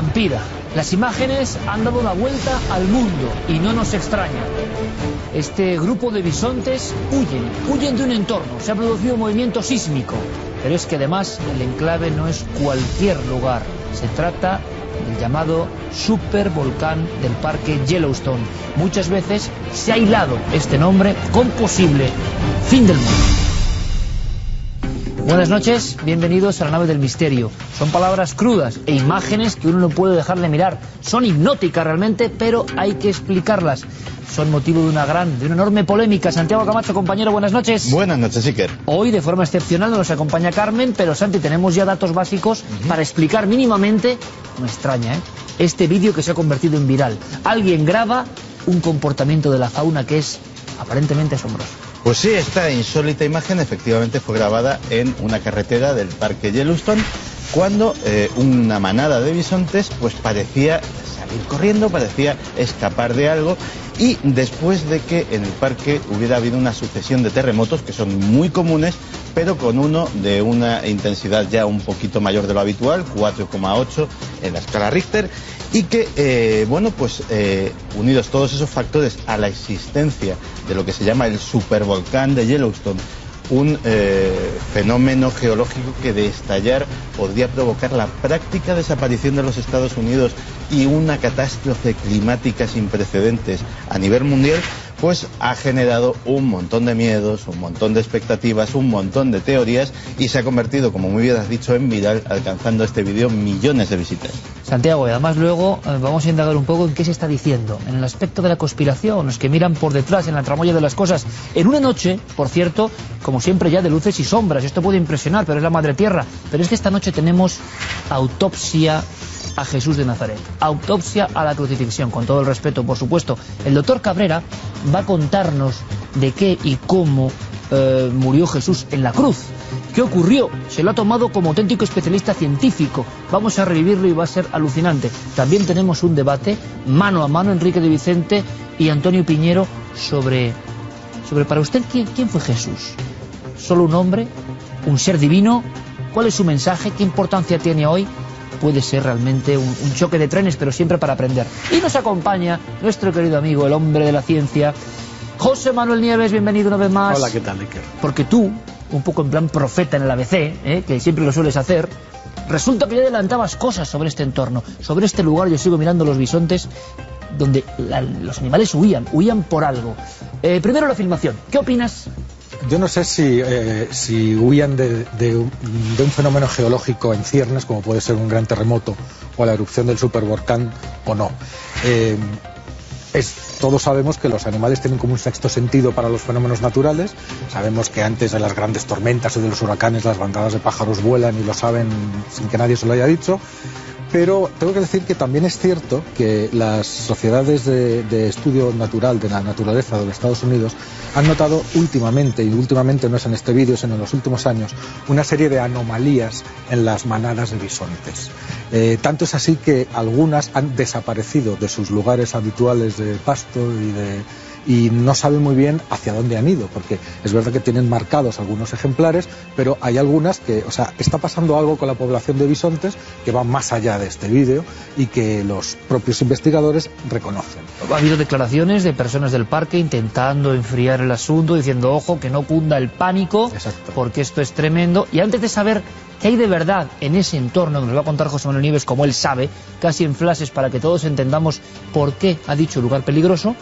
estampida. Las imágenes han dado la vuelta al mundo y no nos extraña. Este grupo de bisontes huyen, huyen de un entorno. Se ha producido un movimiento sísmico. Pero es que además el enclave no es cualquier lugar. Se trata del llamado supervolcán del parque Yellowstone. Muchas veces se ha hilado este nombre con posible fin del mundo. Buenas noches, bienvenidos a la nave del misterio. Son palabras crudas e imágenes que uno no puede dejar de mirar. Son hipnóticas realmente, pero hay que explicarlas. Son motivo de una gran, de una enorme polémica. Santiago Camacho, compañero, buenas noches. Buenas noches, Iker. Hoy, de forma excepcional, nos acompaña Carmen, pero Santi, tenemos ya datos básicos para explicar mínimamente, me extraña, ¿eh? este vídeo que se ha convertido en viral. Alguien graba un comportamiento de la fauna que es aparentemente asombroso. Pues sí, esta insólita imagen efectivamente fue grabada en una carretera del parque Yellowstone cuando eh, una manada de bisontes pues parecía salir corriendo, parecía escapar de algo y después de que en el parque hubiera habido una sucesión de terremotos que son muy comunes, pero con uno de una intensidad ya un poquito mayor de lo habitual, 4,8 en la escala Richter, y que, eh, bueno, pues eh, unidos todos esos factores a la existencia de lo que se llama el supervolcán de Yellowstone, un eh, fenómeno geológico que de estallar podría provocar la práctica desaparición de los Estados Unidos y una catástrofe climática sin precedentes a nivel mundial, pues ha generado un montón de miedos, un montón de expectativas, un montón de teorías y se ha convertido, como muy bien has dicho, en viral, alcanzando este vídeo millones de visitas. Santiago, y además luego eh, vamos a indagar un poco en qué se está diciendo, en el aspecto de la conspiración, los que miran por detrás, en la tramoya de las cosas. En una noche, por cierto, como siempre ya de luces y sombras, esto puede impresionar, pero es la madre tierra. Pero es que esta noche tenemos autopsia a Jesús de Nazaret. Autopsia a la crucifixión, con todo el respeto, por supuesto. El doctor Cabrera va a contarnos de qué y cómo eh, murió Jesús en la cruz. ¿Qué ocurrió? Se lo ha tomado como auténtico especialista científico. Vamos a revivirlo y va a ser alucinante. También tenemos un debate mano a mano, Enrique de Vicente y Antonio Piñero, sobre, sobre para usted, ¿quién, quién fue Jesús? ¿Solo un hombre? ¿Un ser divino? ¿Cuál es su mensaje? ¿Qué importancia tiene hoy? Puede ser realmente un, un, choque de trenes, pero siempre para aprender. Y nos acompaña nuestro querido amigo, el hombre de la ciencia, José Manuel Nieves, bienvenido una vez más. Hola, ¿qué tal, Iker? Porque tú, un poco en plan profeta en el ABC, ¿eh? que siempre lo sueles hacer, resulta que ya adelantabas cosas sobre este entorno, sobre este lugar, yo sigo mirando los bisontes, donde la, los animales huían, huían por algo. Eh, primero la filmación, ¿qué opinas? Yo no sé si, eh, huían de, un, fenómeno geológico en ciernes, como puede ser un gran terremoto o la erupción del supervolcán, o no. Eh, es, todos sabemos que los animales tienen como un sexto sentido para los fenómenos naturales. Sabemos que antes de las grandes tormentas y de los huracanes las bandadas de pájaros vuelan y lo saben sin que nadie se lo haya dicho. Pero tengo que decir que también es cierto que las sociedades de, estudio natural de la naturaleza de los Estados Unidos han notado últimamente, y últimamente no es en este vídeo, sino en los últimos años, una serie de anomalías en las manadas de bisontes. Eh, tanto es así que algunas han desaparecido de sus lugares habituales de pasto y de, y no saben muy bien hacia dónde han ido, porque es verdad que tienen marcados algunos ejemplares, pero hay algunas que, o sea, está pasando algo con la población de bisontes que va más allá de este vídeo y que los propios investigadores reconocen. Ha habido declaraciones de personas del parque intentando enfriar el asunto, diciendo, ojo, que no cunda el pánico, Exacto. porque esto es tremendo, y antes de saber qué hay de verdad en ese entorno, nos va a contar José Manuel Nieves como él sabe, casi en flashes para que todos entendamos por qué ha dicho lugar peligroso,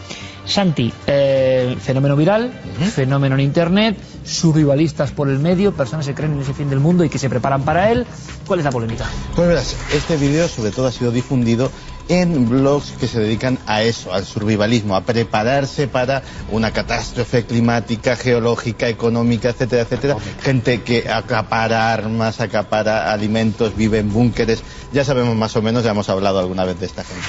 Santi, eh, fenómeno viral, uh -huh. fenómeno en internet, survivalistas por el medio, personas que creen en ese fin del mundo y que se preparan para él. ¿Cuál es la polémica? Pues verás, este vídeo sobre todo ha sido difundido en blogs que se dedican a eso, al survivalismo, a prepararse para una catástrofe climática, geológica, económica, etcétera, etcétera. Gente que acapara armas, acapara alimentos, vive en búnkeres. Ya sabemos más o menos, ya hemos hablado alguna vez de esta gente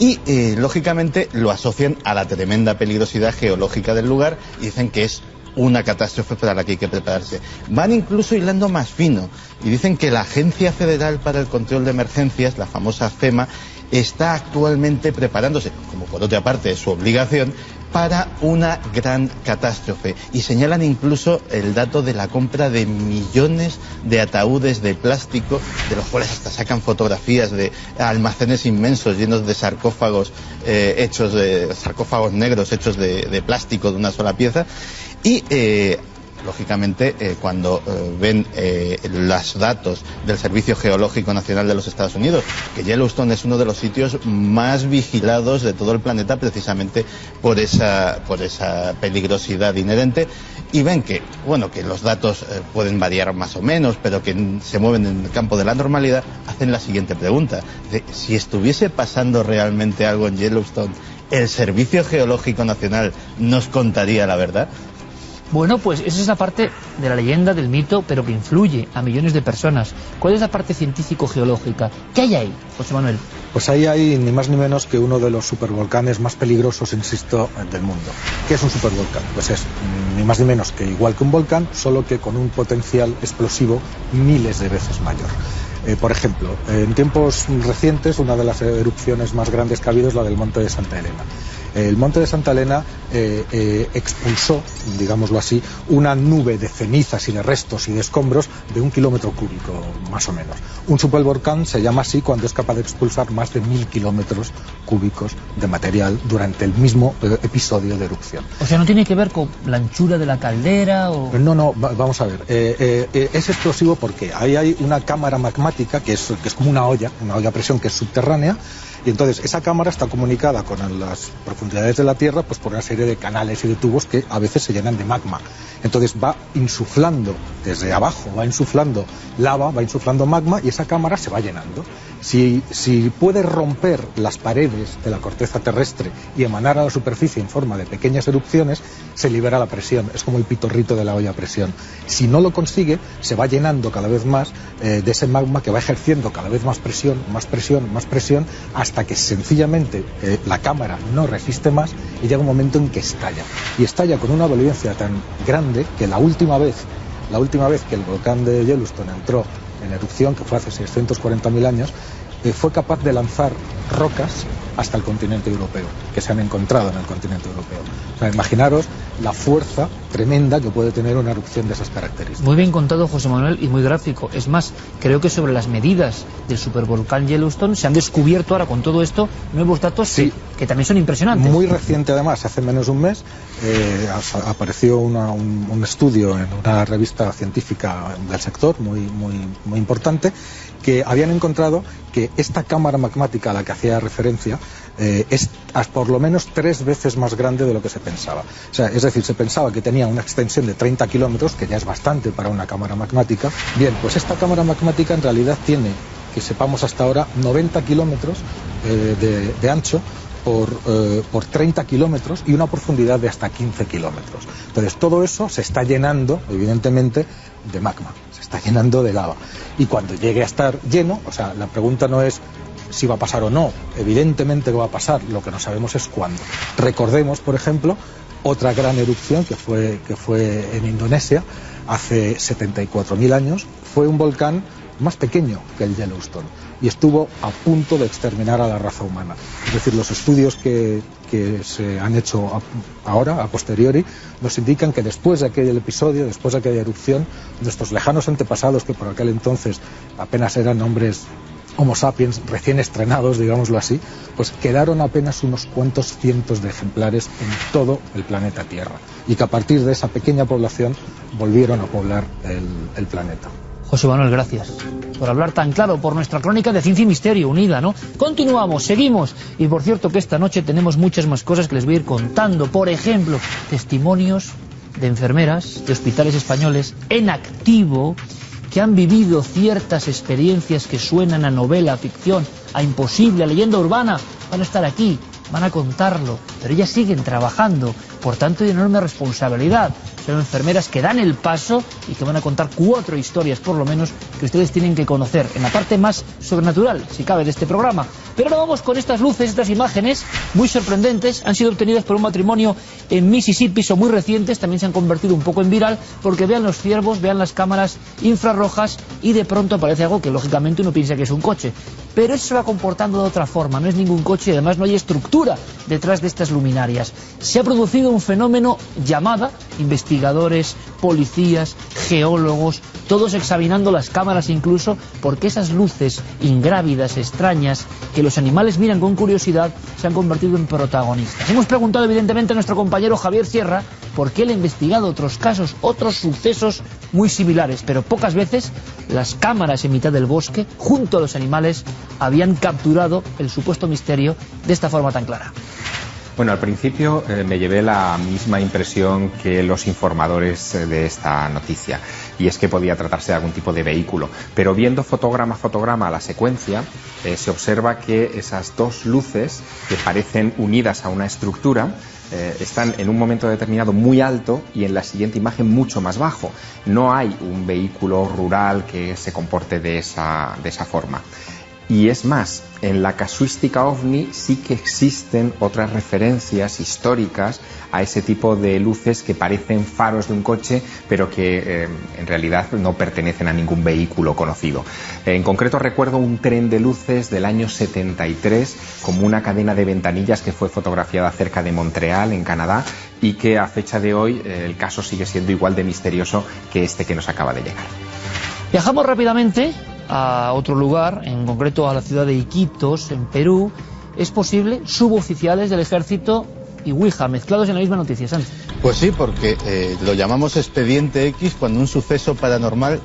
y eh, lógicamente lo asocian a la tremenda peligrosidad geológica del lugar y dicen que es una catástrofe para la que hay que prepararse. Van incluso hilando más fino y dicen que la Agencia Federal para el Control de Emergencias, la famosa FEMA, está actualmente preparándose, como por otra parte es su obligación, para una gran catástrofe. Y señalan incluso el dato de la compra de millones de ataúdes de plástico, de los cuales hasta sacan fotografías de almacenes inmensos llenos de sarcófagos eh, hechos de sarcófagos negros hechos de, plástico de una sola pieza. Y eh, lógicamente, eh, cuando eh, ven eh, los datos del Servicio Geológico Nacional de los Estados Unidos, que Yellowstone es uno de los sitios más vigilados de todo el planeta precisamente por esa, por esa peligrosidad inherente, y ven que, bueno, que los datos pueden variar más o menos, pero que se mueven en el campo de la normalidad, hacen la siguiente pregunta. si estuviese pasando realmente algo en Yellowstone, ¿el Servicio Geológico Nacional nos contaría la verdad? Bueno, pues esa es la parte de la leyenda, del mito, pero que influye a millones de personas. ¿Cuál es la parte científico-geológica? ¿Qué hay ahí, José Manuel? Pues ahí hay ni más ni menos que uno de los supervolcanes más peligrosos, insisto, del mundo. ¿Qué es un supervolcán? Pues es ni más ni menos que igual que un volcán, solo que con un potencial explosivo miles de veces mayor. Eh, por ejemplo, en tiempos recientes, una de las erupciones más grandes que ha habido es la del Monte de Santa Elena el monte de Santa Elena eh, eh, expulsó, digámoslo así, una nube de cenizas y de restos y de escombros de un kilómetro cúbico, más o menos. Un supervolcán se llama así cuando es capaz de expulsar más de mil kilómetros cúbicos de material durante el mismo eh, episodio de erupción. O sea, ¿no tiene que ver con la anchura de la caldera? O... No, no, vamos a ver. es explosivo porque ahí hay una cámara magmática que es, que es como una olla, una olla a presión que es subterránea y entonces esa cámara está comunicada con las profundidades de la Tierra pues por una serie de canales y de tubos que a veces se llenan de magma. Entonces va insuflando desde abajo, va insuflando lava, va insuflando magma y esa cámara se va llenando. Si, puede romper las paredes de la corteza terrestre y emanar a la superficie en forma de pequeñas erupciones, se libera la presión. Es como el pitorrito de la olla a presión. Si no lo consigue, se va llenando cada vez más eh, de ese magma que va ejerciendo cada vez más presión, más presión, más presión, hasta que sencillamente eh, la cámara no resiste más y llega un momento en que estalla. Y estalla con una violencia tan grande que la última vez, la última vez que el volcán de Yellowstone entró en erupción, que fue hace 640.000 años, eh, fue capaz de lanzar rocas hasta el continente europeo, que se han encontrado en el continente europeo. O sea, imaginaros la fuerza tremenda que puede tener una erupción de esas características. Muy bien contado, José Manuel, y muy gráfico. Es más, creo que sobre las medidas del supervolcán Yellowstone se han descubierto ahora con todo esto nuevos datos que, también son impresionantes. Muy reciente, además, hace menos de un mes, eh, apareció un, un, estudio en una revista científica del sector muy, muy, muy importante que habían encontrado que esta cámara magmática a la que hacía referencia eh, es por lo menos tres veces más grande de lo que se pensaba. O sea, es decir, se pensaba que tenía una extensión de 30 kilómetros, que ya es bastante para una cámara magmática. Bien, pues esta cámara magmática en realidad tiene, que sepamos hasta ahora, 90 kilómetros eh, de, ancho por, eh, por, 30 kilómetros y una profundidad de hasta 15 kilómetros. Entonces, todo eso se está llenando, evidentemente, de magma, se está llenando de lava. Y cuando llegue a estar lleno, o sea, la pregunta no es si va a pasar o no, evidentemente va a pasar, lo que no sabemos es cuándo. Recordemos, por ejemplo, otra gran erupción que fue, que fue en Indonesia hace 74.000 años, fue un volcán más pequeño que el Yellowstone y estuvo a punto de exterminar a la raza humana. Es decir, los estudios que, que se han hecho ahora, a posteriori, nos indican que después de aquel episodio, después de aquella erupción, nuestros lejanos antepasados, que por aquel entonces apenas eran hombres Homo sapiens recién estrenados, digámoslo así, pues quedaron apenas unos cuantos cientos de ejemplares en todo el planeta Tierra y que a partir de esa pequeña población volvieron a poblar el, planeta. José Manuel, gracias por hablar tan claro, por nuestra crónica de ciencia y misterio unida, ¿no? Continuamos, seguimos. Y por cierto que esta noche tenemos muchas más cosas que les voy a ir contando. Por ejemplo, testimonios de enfermeras de hospitales españoles en activo que han vivido ciertas experiencias que suenan a novela, a ficción, a imposible, a leyenda urbana, van a estar aquí, van a contarlo, pero ellas siguen trabajando Por tanto, hay enorme responsabilidad. Son enfermeras que dan el paso y que van a contar cuatro historias, por lo menos, que ustedes tienen que conocer en la parte más sobrenatural, si cabe, de este programa. Pero ahora vamos con estas luces, estas imágenes muy sorprendentes. Han sido obtenidas por un matrimonio en Mississippi, son muy recientes, también se han convertido un poco en viral, porque vean los ciervos, vean las cámaras infrarrojas y de pronto aparece algo que lógicamente uno piensa que es un coche. Pero eso se va comportando de otra forma, no es ningún coche y además no hay estructura detrás de estas luminarias. Se ha producido un fenómeno llamada, investigadores, policías, geólogos, todos examinando las cámaras incluso, porque esas luces ingrávidas, extrañas, que los animales miran con curiosidad, se han convertido en protagonistas. Hemos preguntado evidentemente a nuestro compañero Javier Sierra por qué él ha investigado otros casos, otros sucesos muy similares, pero pocas veces las cámaras en mitad del bosque, junto a los animales, habían capturado el supuesto misterio de esta forma tan clara. Bueno, al principio eh, me llevé la misma impresión que los informadores eh, de esta noticia, y es que podía tratarse de algún tipo de vehículo. Pero viendo fotograma a fotograma la secuencia, eh, se observa que esas dos luces, que parecen unidas a una estructura, están en un momento determinado muy alto y en la siguiente imagen mucho más bajo. No hay un vehículo rural que se comporte de esa, de esa forma. Y es más, en la casuística ovni sí que existen otras referencias históricas a ese tipo de luces que parecen faros de un coche, pero que eh, en realidad no pertenecen a ningún vehículo conocido. En concreto recuerdo un tren de luces del año 73 como una cadena de ventanillas que fue fotografiada cerca de Montreal, en Canadá, y que a fecha de hoy eh, el caso sigue siendo igual de misterioso que este que nos acaba de llegar. Viajamos rápidamente a otro lugar, en concreto a la ciudad de Iquitos, en Perú, es posible suboficiales del ejército y Ouija, mezclados en la misma noticia, Sánchez. Pues sí, porque eh, lo llamamos expediente X cuando un suceso paranormal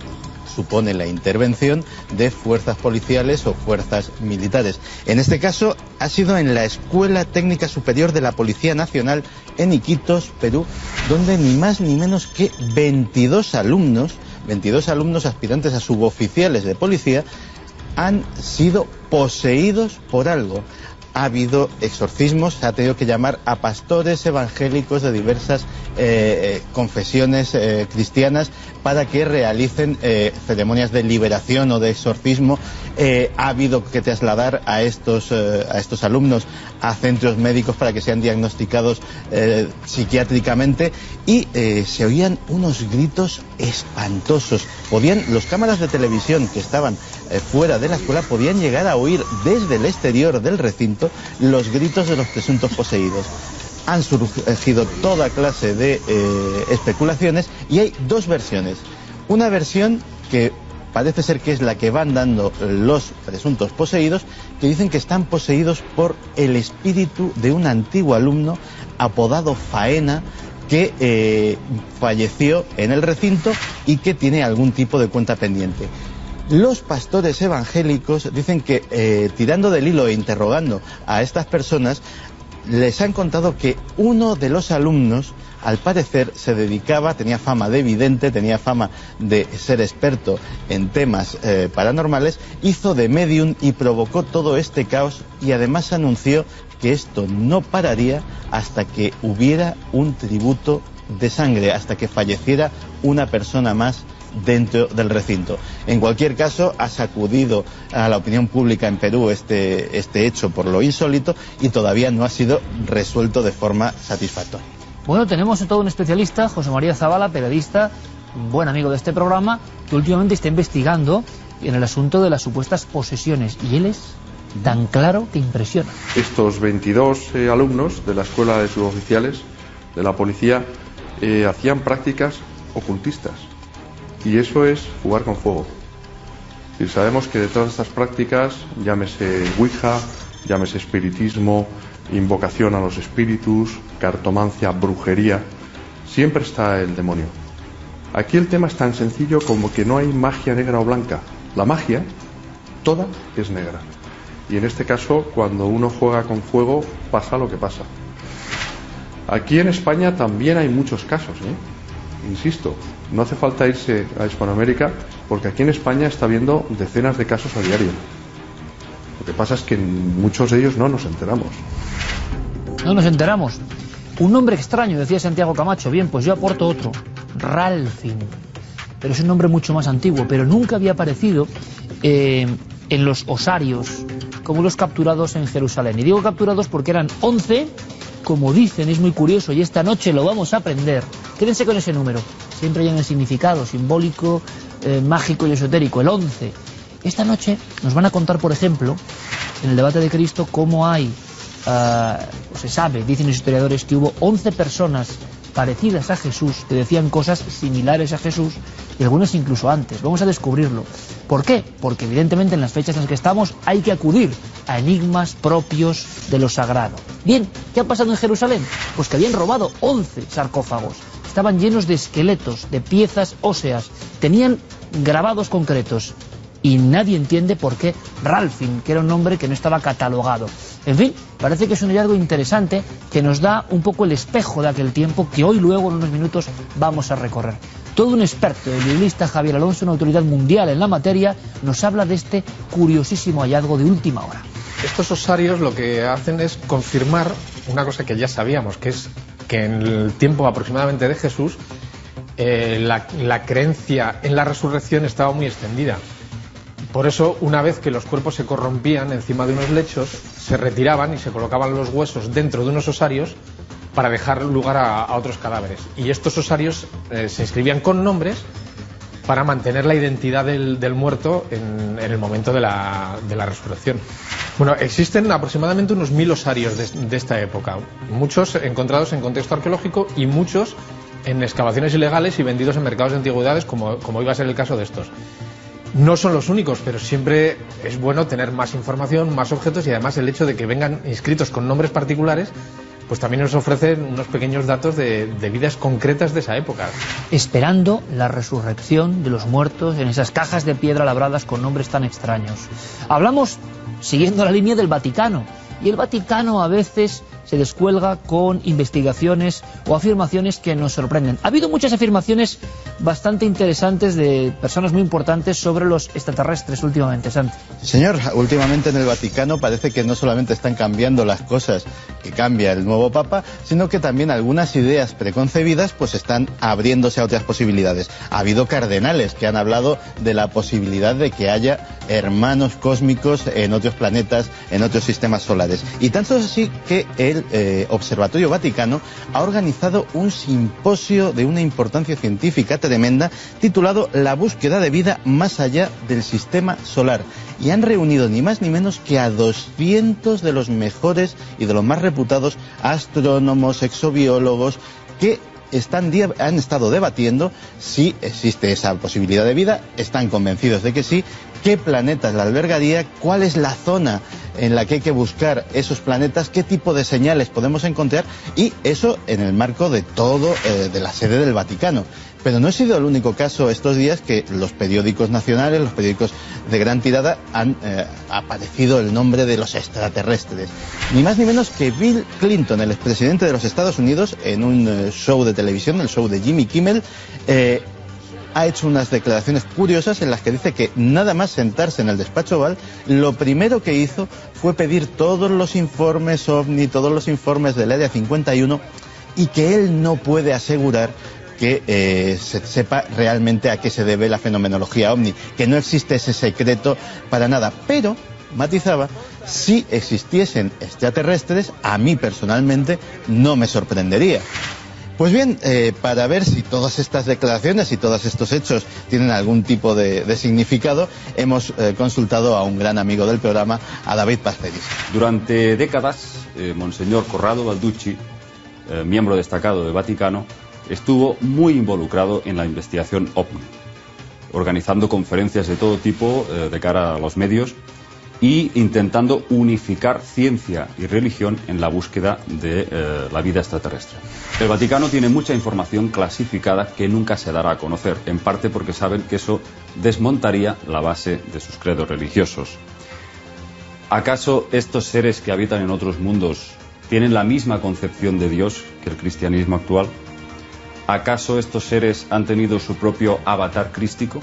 supone la intervención de fuerzas policiales o fuerzas militares. En este caso ha sido en la Escuela Técnica Superior de la Policía Nacional en Iquitos, Perú, donde ni más ni menos que 22 alumnos 22 alumnos aspirantes a suboficiales de policía han sido poseídos por algo. Ha habido exorcismos, se ha tenido que llamar a pastores evangélicos de diversas eh, eh, confesiones eh, cristianas para que realicen ceremonias de liberación o de exorcismo. ha habido que trasladar a estos, a estos alumnos a centros médicos para que sean diagnosticados psiquiátricamente y se oían unos gritos espantosos. Podían, los cámaras de televisión que estaban fuera de la escuela podían llegar a oír desde el exterior del recinto los gritos de los presuntos poseídos han surgido toda clase de eh, especulaciones y hay dos versiones. Una versión que parece ser que es la que van dando los presuntos poseídos, que dicen que están poseídos por el espíritu de un antiguo alumno apodado Faena, que eh, falleció en el recinto y que tiene algún tipo de cuenta pendiente. Los pastores evangélicos dicen que eh, tirando del hilo e interrogando a estas personas les han contado que uno de los alumnos, al parecer, se dedicaba, tenía fama de evidente, tenía fama de ser experto en temas eh, paranormales, hizo de medium y provocó todo este caos y además anunció que esto no pararía hasta que hubiera un tributo de sangre, hasta que falleciera una persona más dentro del recinto. En cualquier caso, ha sacudido a la opinión pública en Perú este, este hecho por lo insólito y todavía no ha sido resuelto de forma satisfactoria. Bueno, tenemos a todo un especialista, José María Zavala, periodista, buen amigo de este programa, que últimamente está investigando en el asunto de las supuestas posesiones y él es tan claro que impresiona. Estos 22 eh, alumnos de la Escuela de Suboficiales de la Policía eh, hacían prácticas ocultistas y eso es jugar con fuego. Y sabemos que detrás de estas prácticas, llámese Ouija, llámese espiritismo, invocación a los espíritus, cartomancia, brujería, siempre está el demonio. Aquí el tema es tan sencillo como que no hay magia negra o blanca. La magia, toda es negra. Y en este caso, cuando uno juega con fuego, pasa lo que pasa. Aquí en España también hay muchos casos, ¿eh? insisto, no hace falta irse a Hispanoamérica porque aquí en España está habiendo decenas de casos a diario. Lo que pasa es que muchos de ellos no nos enteramos. No nos enteramos. Un nombre extraño, decía Santiago Camacho. Bien, pues yo aporto otro. Ralfin. Pero es un nombre mucho más antiguo, pero nunca había aparecido eh, en los osarios como los capturados en Jerusalén. Y digo capturados porque eran 11, como dicen, es muy curioso, y esta noche lo vamos a aprender. Quédense con ese número. Siempre hay un significado simbólico, eh, mágico y esotérico, el 11. Esta noche nos van a contar, por ejemplo, en el debate de Cristo, cómo hay, uh, se sabe, dicen los historiadores, que hubo 11 personas parecidas a Jesús, que decían cosas similares a Jesús, y algunas incluso antes. Vamos a descubrirlo. ¿Por qué? Porque evidentemente en las fechas en las que estamos hay que acudir a enigmas propios de lo sagrado. Bien, ¿qué ha pasado en Jerusalén? Pues que habían robado 11 sarcófagos. Estaban llenos de esqueletos, de piezas óseas. Tenían grabados concretos. Y nadie entiende por qué Ralfin, que era un nombre que no estaba catalogado. En fin, parece que es un hallazgo interesante que nos da un poco el espejo de aquel tiempo que hoy luego en unos minutos vamos a recorrer. Todo un experto, el biblista Javier Alonso, una autoridad mundial en la materia, nos habla de este curiosísimo hallazgo de última hora. Estos osarios lo que hacen es confirmar una cosa que ya sabíamos, que es que en el tiempo aproximadamente de Jesús eh, la, la creencia en la resurrección estaba muy extendida. Por eso, una vez que los cuerpos se corrompían encima de unos lechos, se retiraban y se colocaban los huesos dentro de unos osarios para dejar lugar a, otros cadáveres. Y estos osarios eh, se inscribían con nombres para mantener la identidad del, muerto en, el momento de la, resurrección. Bueno, existen aproximadamente unos mil osarios de, esta época, muchos encontrados en contexto arqueológico y muchos en excavaciones ilegales y vendidos en mercados de antigüedades, como, como iba a ser el caso de estos. No son los únicos, pero siempre es bueno tener más información, más objetos y además el hecho de que vengan inscritos con nombres particulares pues también nos ofrecen unos pequeños datos de, vidas concretas de esa época. Esperando la resurrección de los muertos en esas cajas de piedra labradas con nombres tan extraños. Hablamos siguiendo la línea del Vaticano, y el Vaticano a veces se descuelga con investigaciones o afirmaciones que nos sorprenden. Ha habido muchas afirmaciones bastante interesantes de personas muy importantes sobre los extraterrestres últimamente, Santi. Señor, últimamente en el Vaticano parece que no solamente están cambiando las cosas que cambia el nuevo Papa, sino que también algunas ideas preconcebidas pues están abriéndose a otras posibilidades. Ha habido cardenales que han hablado de la posibilidad de que haya hermanos cósmicos en otros planetas, en otros sistemas solares. Y tanto es así que el eh, Observatorio Vaticano ha organizado un simposio de una importancia científica tremenda titulado La búsqueda de vida más allá del sistema solar. Y han reunido ni más ni menos que a 200 de los mejores y de los más reputados astrónomos, exobiólogos, que están, han estado debatiendo si existe esa posibilidad de vida, están convencidos de que sí, qué planetas la albergaría, cuál es la zona en la que hay que buscar esos planetas, qué tipo de señales podemos encontrar y eso en el marco de todo, eh, de la sede del Vaticano. Pero no ha sido el único caso estos días que los periódicos nacionales, los periódicos de gran tirada, han eh, aparecido el nombre de los extraterrestres. Ni más ni menos que Bill Clinton, el expresidente de los Estados Unidos, en un eh, show de televisión, el show de Jimmy Kimmel, ha hecho unas declaraciones curiosas en las que dice que nada más sentarse en el despacho Oval, lo primero que hizo fue pedir todos los informes OVNI, todos los informes del Área 51 y que él no puede asegurar que eh, se sepa realmente a qué se debe la fenomenología ovni, que no existe ese secreto para nada, pero matizaba, si existiesen extraterrestres, a mí personalmente no me sorprendería. Pues bien, eh, para ver si todas estas declaraciones y todos estos hechos tienen algún tipo de, significado, hemos eh, consultado a un gran amigo del programa, a David Pasteris. Durante décadas, Monseñor Corrado Balducci, miembro destacado del Vaticano, estuvo muy involucrado en la investigación OVNI, organizando conferencias de todo tipo eh, de cara a los medios y intentando unificar ciencia y religión en la búsqueda de eh, la vida extraterrestre. El Vaticano tiene mucha información clasificada que nunca se dará a conocer, en parte porque saben que eso desmontaría la base de sus credos religiosos. ¿Acaso estos seres que habitan en otros mundos tienen la misma concepción de Dios que el cristianismo actual? ¿Acaso estos seres han tenido su propio avatar crístico?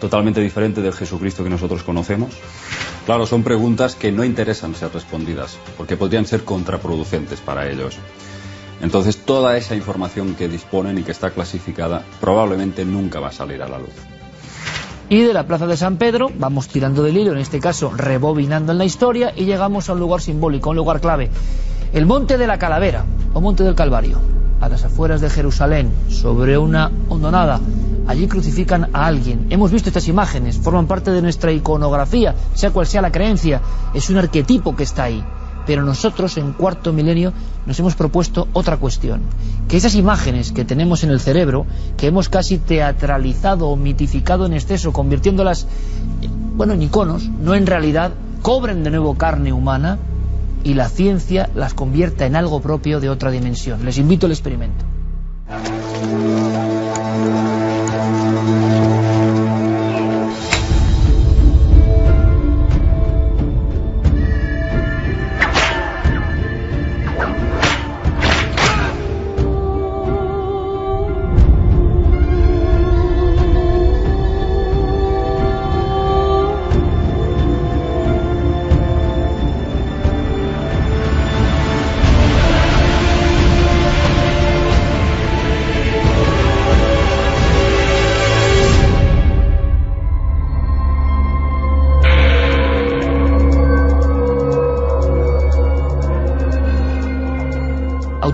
Totalmente diferente del Jesucristo que nosotros conocemos. Claro, son preguntas que no interesan ser respondidas, porque podrían ser contraproducentes para ellos. Entonces toda esa información que disponen y que está clasificada probablemente nunca va a salir a la luz. Y de la Plaza de San Pedro vamos tirando del hilo, en este caso rebobinando en la historia, y llegamos a un lugar simbólico, un lugar clave. El Monte de la Calavera, o Monte del Calvario, a las afueras de Jerusalén, sobre una hondonada. Allí crucifican a alguien. Hemos visto estas imágenes, forman parte de nuestra iconografía, sea cual sea la creencia, es un arquetipo que está ahí. Pero nosotros, en cuarto milenio, nos hemos propuesto otra cuestión. Que esas imágenes que tenemos en el cerebro, que hemos casi teatralizado o mitificado en exceso, convirtiéndolas, bueno, en iconos, no en realidad, cobren de nuevo carne humana y la ciencia las convierta en algo propio de otra dimensión. Les invito al experimento.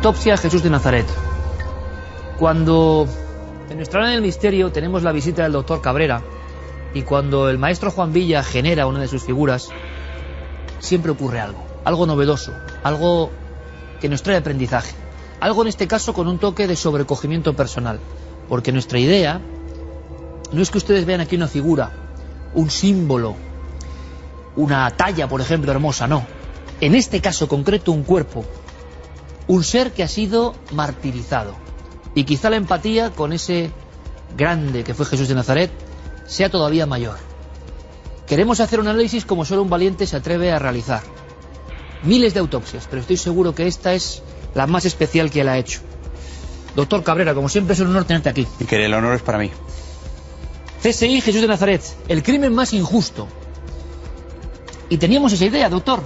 Autopsia Jesús de Nazaret. Cuando en nuestra hora del misterio tenemos la visita del doctor Cabrera y cuando el maestro Juan Villa genera una de sus figuras, siempre ocurre algo, algo novedoso, algo que nos trae aprendizaje. Algo en este caso con un toque de sobrecogimiento personal, porque nuestra idea no es que ustedes vean aquí una figura, un símbolo, una talla, por ejemplo, hermosa, no. En este caso concreto, un cuerpo un ser que ha sido martirizado. Y quizá la empatía con ese grande que fue Jesús de Nazaret sea todavía mayor. Queremos hacer un análisis como solo un valiente se atreve a realizar. Miles de autopsias, pero estoy seguro que esta es la más especial que él ha hecho. Doctor Cabrera, como siempre es un honor tenerte aquí. Y que el honor es para mí. CSI Jesús de Nazaret, el crimen más injusto. Y teníamos esa idea, doctor.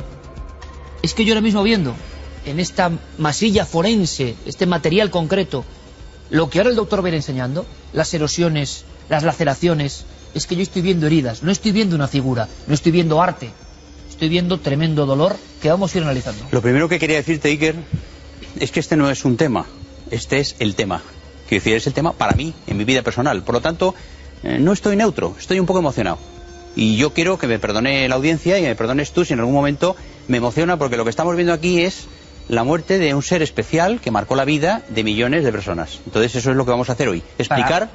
Es que yo ahora mismo viendo en esta masilla forense, este material concreto, lo que ahora el doctor viene enseñando, las erosiones, las laceraciones, es que yo estoy viendo heridas, no estoy viendo una figura, no estoy viendo arte, estoy viendo tremendo dolor que vamos a ir analizando. Lo primero que quería decirte, Iker, es que este no es un tema, este es el tema. Quiero decir, es el tema para mí, en mi vida personal. Por lo tanto, eh, no estoy neutro, estoy un poco emocionado. Y yo quiero que me perdone la audiencia y me perdones tú si en algún momento me emociona, porque lo que estamos viendo aquí es la muerte de un ser especial que marcó la vida de millones de personas. Entonces eso es lo que vamos a hacer hoy. Explicar...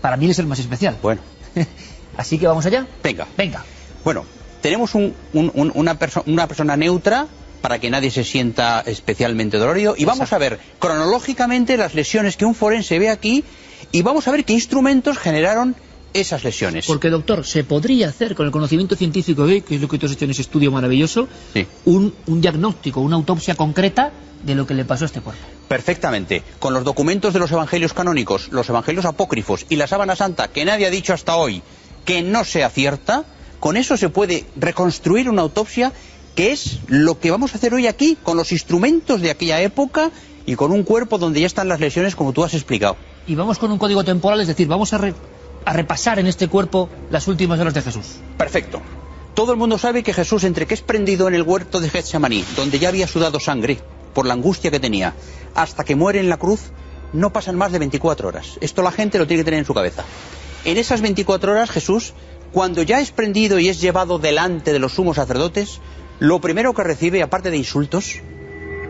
Para, mí es el más especial. Bueno. Así que vamos allá. Venga. Venga. Bueno, tenemos una, una persona neutra para que nadie se sienta especialmente dolorido y vamos a ver cronológicamente las lesiones que un forense ve aquí y vamos a ver qué instrumentos generaron esas lesiones. Porque, doctor, se podría hacer con el conocimiento científico de hoy, que es lo que tú has hecho en ese estudio maravilloso, un, un diagnóstico, una autopsia concreta de lo que le pasó a este cuerpo. Perfectamente. Con los documentos de los evangelios canónicos, los evangelios apócrifos y la sábana santa, que nadie ha dicho hasta hoy que no sea cierta, con eso se puede reconstruir una autopsia que es lo que vamos a hacer hoy aquí, con los instrumentos de aquella época y con un cuerpo donde ya están las lesiones, como tú has explicado. Y vamos con un código temporal, es decir, vamos a, a repasar en este cuerpo las últimas horas de Jesús. Perfecto. Todo el mundo sabe que Jesús, entre que es prendido en el huerto de Getsemaní, donde ya había sudado sangre por la angustia que tenía, hasta que muere en la cruz, no pasan más de 24 horas. Esto la gente lo tiene que tener en su cabeza. En esas 24 horas, Jesús, cuando ya es prendido y es llevado delante de los sumos sacerdotes, lo primero que recibe, aparte de insultos,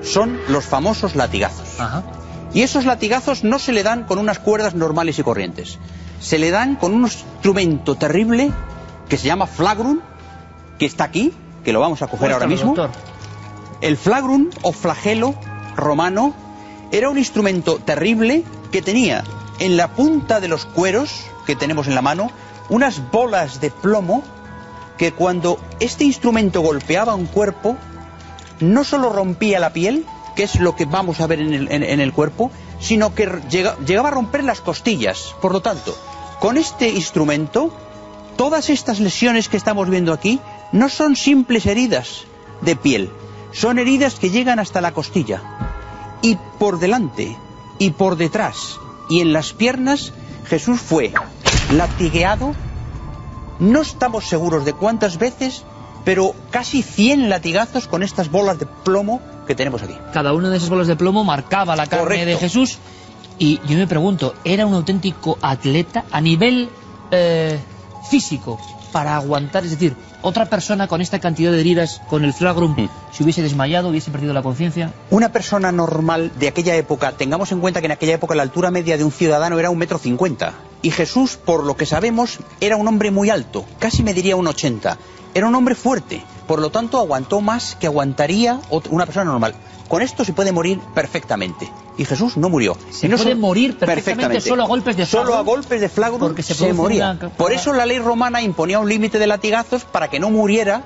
son los famosos latigazos. Y esos latigazos no se le dan con unas cuerdas normales y corrientes se le dan con un instrumento terrible que se llama flagrum, que está aquí, que lo vamos a coger ahora mismo. El flagrum o flagelo romano era un instrumento terrible que tenía en la punta de los cueros que tenemos en la mano unas bolas de plomo que cuando este instrumento golpeaba un cuerpo no solo rompía la piel, que es lo que vamos a ver en el, en el cuerpo, sino que llegaba a romper las costillas. Por lo tanto, con este instrumento, todas estas lesiones que estamos viendo aquí no son simples heridas de piel, son heridas que llegan hasta la costilla. y por delante y por detrás y en las piernas Jesús fue latigueado, no estamos seguros de cuántas veces, pero casi 100 latigazos con estas bolas de plomo que tenemos aquí. Cada una de esas bolas de plomo marcaba la carne Correcto. de Jesús y yo me pregunto, ¿era un auténtico atleta a nivel eh, físico para aguantar? Es decir, otra persona con esta cantidad de heridas, con el flagrum, Mm. si hubiese desmayado, hubiese perdido la conciencia. Una persona normal de aquella época, tengamos en cuenta que en aquella época la altura media de un ciudadano era un metro cincuenta. Y Jesús, por lo que sabemos, era un hombre muy alto, casi mediría un ochenta. Era un hombre fuerte, por lo tanto aguantó más que aguantaría una persona normal. Con esto se puede morir perfectamente. Y Jesús no murió. Se Y no puede morir perfectamente solo a golpes de Solo flagrum, a golpes de flagrum porque se se, moría. una- Por eso la ley romana imponía un límite de latigazos para que no muriera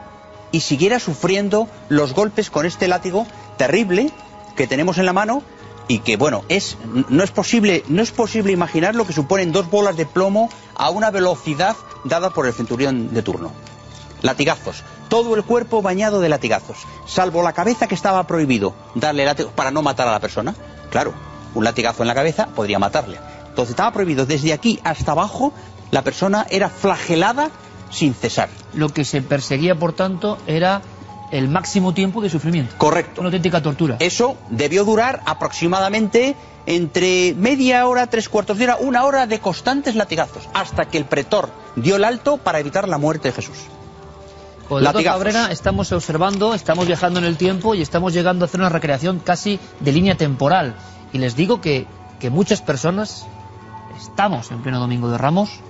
y siguiera sufriendo los golpes con este látigo terrible que tenemos en la mano y que bueno es no es posible no es posible imaginar lo que suponen dos bolas de plomo a una velocidad dada por el centurión de turno latigazos todo el cuerpo bañado de latigazos salvo la cabeza que estaba prohibido darle látigos para no matar a la persona claro un latigazo en la cabeza podría matarle entonces estaba prohibido desde aquí hasta abajo la persona era flagelada sin cesar Lo que se perseguía, por tanto, era el máximo tiempo de sufrimiento. correcto Una auténtica tortura. Eso debió durar aproximadamente entre media hora, tres cuartos de hora, una hora de constantes latigazos, hasta que el pretor dio el alto para evitar la muerte de Jesús. Con. Cabrera estamos observando, estamos viajando en el tiempo y estamos llegando a hacer una recreación casi de línea temporal. Y les digo que, que muchas personas, estamos en pleno Domingo de Ramos,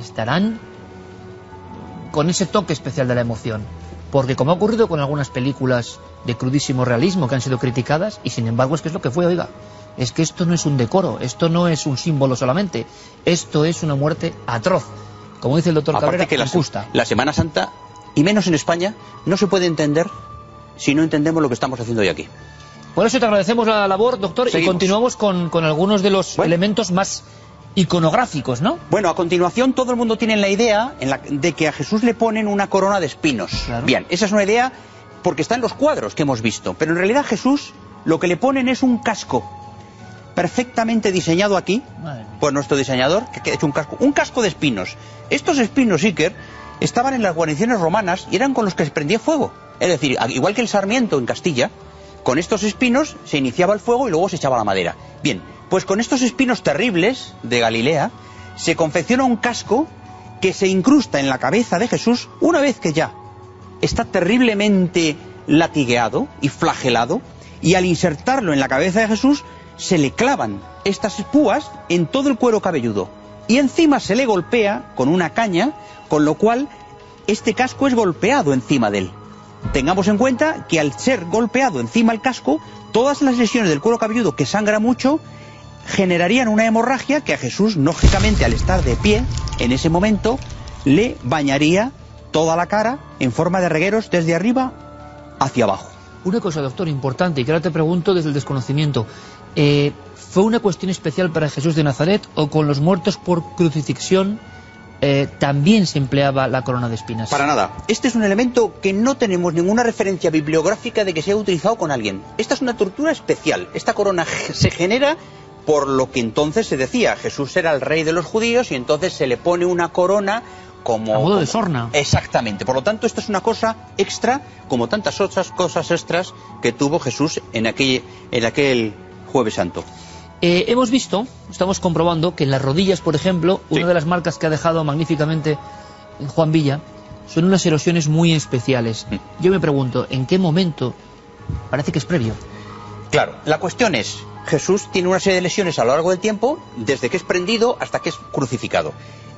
estarán con ese toque especial de la emoción. Porque como ha ocurrido con algunas películas de crudísimo realismo que han sido criticadas, y sin embargo es que es lo que fue, oiga, es que esto no es un decoro, esto no es un símbolo solamente, esto es una muerte atroz. Como dice el doctor Aparte Cabrera, que la, la Semana Santa, y menos en España, no se puede entender si no entendemos lo que estamos haciendo hoy aquí. Por eso te agradecemos la labor, doctor, y continuamos con, con algunos de los Bueno. elementos más iconográficos, ¿no? Bueno, a continuación todo el mundo tiene la idea en la- de que a Jesús le ponen una corona de espinos. Claro. Bien, esa es una idea porque está en los cuadros que hemos visto. Pero en realidad Jesús lo que le ponen es un casco perfectamente diseñado aquí por nuestro diseñador, que ha hecho un casco, un casco de espinos. Estos espinos, Iker, estaban en las guarniciones romanas y eran con los que se prendía fuego. Es decir, igual que el sarmiento en Castilla, con estos espinos se iniciaba el fuego y luego se echaba la madera. Bien, pues con estos espinos terribles de Galilea se confecciona un casco que se incrusta en la cabeza de Jesús una vez que ya está terriblemente latigueado y flagelado y al insertarlo en la cabeza de Jesús se le clavan estas púas en todo el cuero cabelludo y encima se le golpea con una caña con lo cual este casco es golpeado encima de él. Tengamos en cuenta que al ser golpeado encima el casco, todas las lesiones del cuero cabelludo que sangra mucho generarían una hemorragia que a Jesús, lógicamente, al estar de pie, en ese momento, le bañaría toda la cara en forma de regueros desde arriba hacia abajo. Una cosa, doctor, importante, y que ahora te pregunto desde el desconocimiento. Eh, ¿Fue una cuestión especial para Jesús de Nazaret o con los muertos por crucifixión eh, también se empleaba la corona de espinas? Para nada. Este es un elemento que no tenemos ninguna referencia bibliográfica de que se haya utilizado con alguien. Esta es una tortura especial. Esta corona se genera por lo que entonces se decía. Jesús era el rey de los judíos y entonces se le pone una corona como... A modo de sorna. Exactamente. Por lo tanto, esto es una cosa extra, como tantas otras cosas extras que tuvo Jesús en aquel, en aquel Jueves Santo. Eh, hemos visto, estamos comprobando que en las rodillas, por ejemplo, Sí. una de las marcas que ha dejado magníficamente Juan Villa son unas erosiones muy especiales. Mm. Yo me pregunto, ¿en qué momento? Parece que es previo. Claro, la cuestión es, Jesús tiene una serie de lesiones a lo largo del tiempo, desde que es prendido hasta que es crucificado.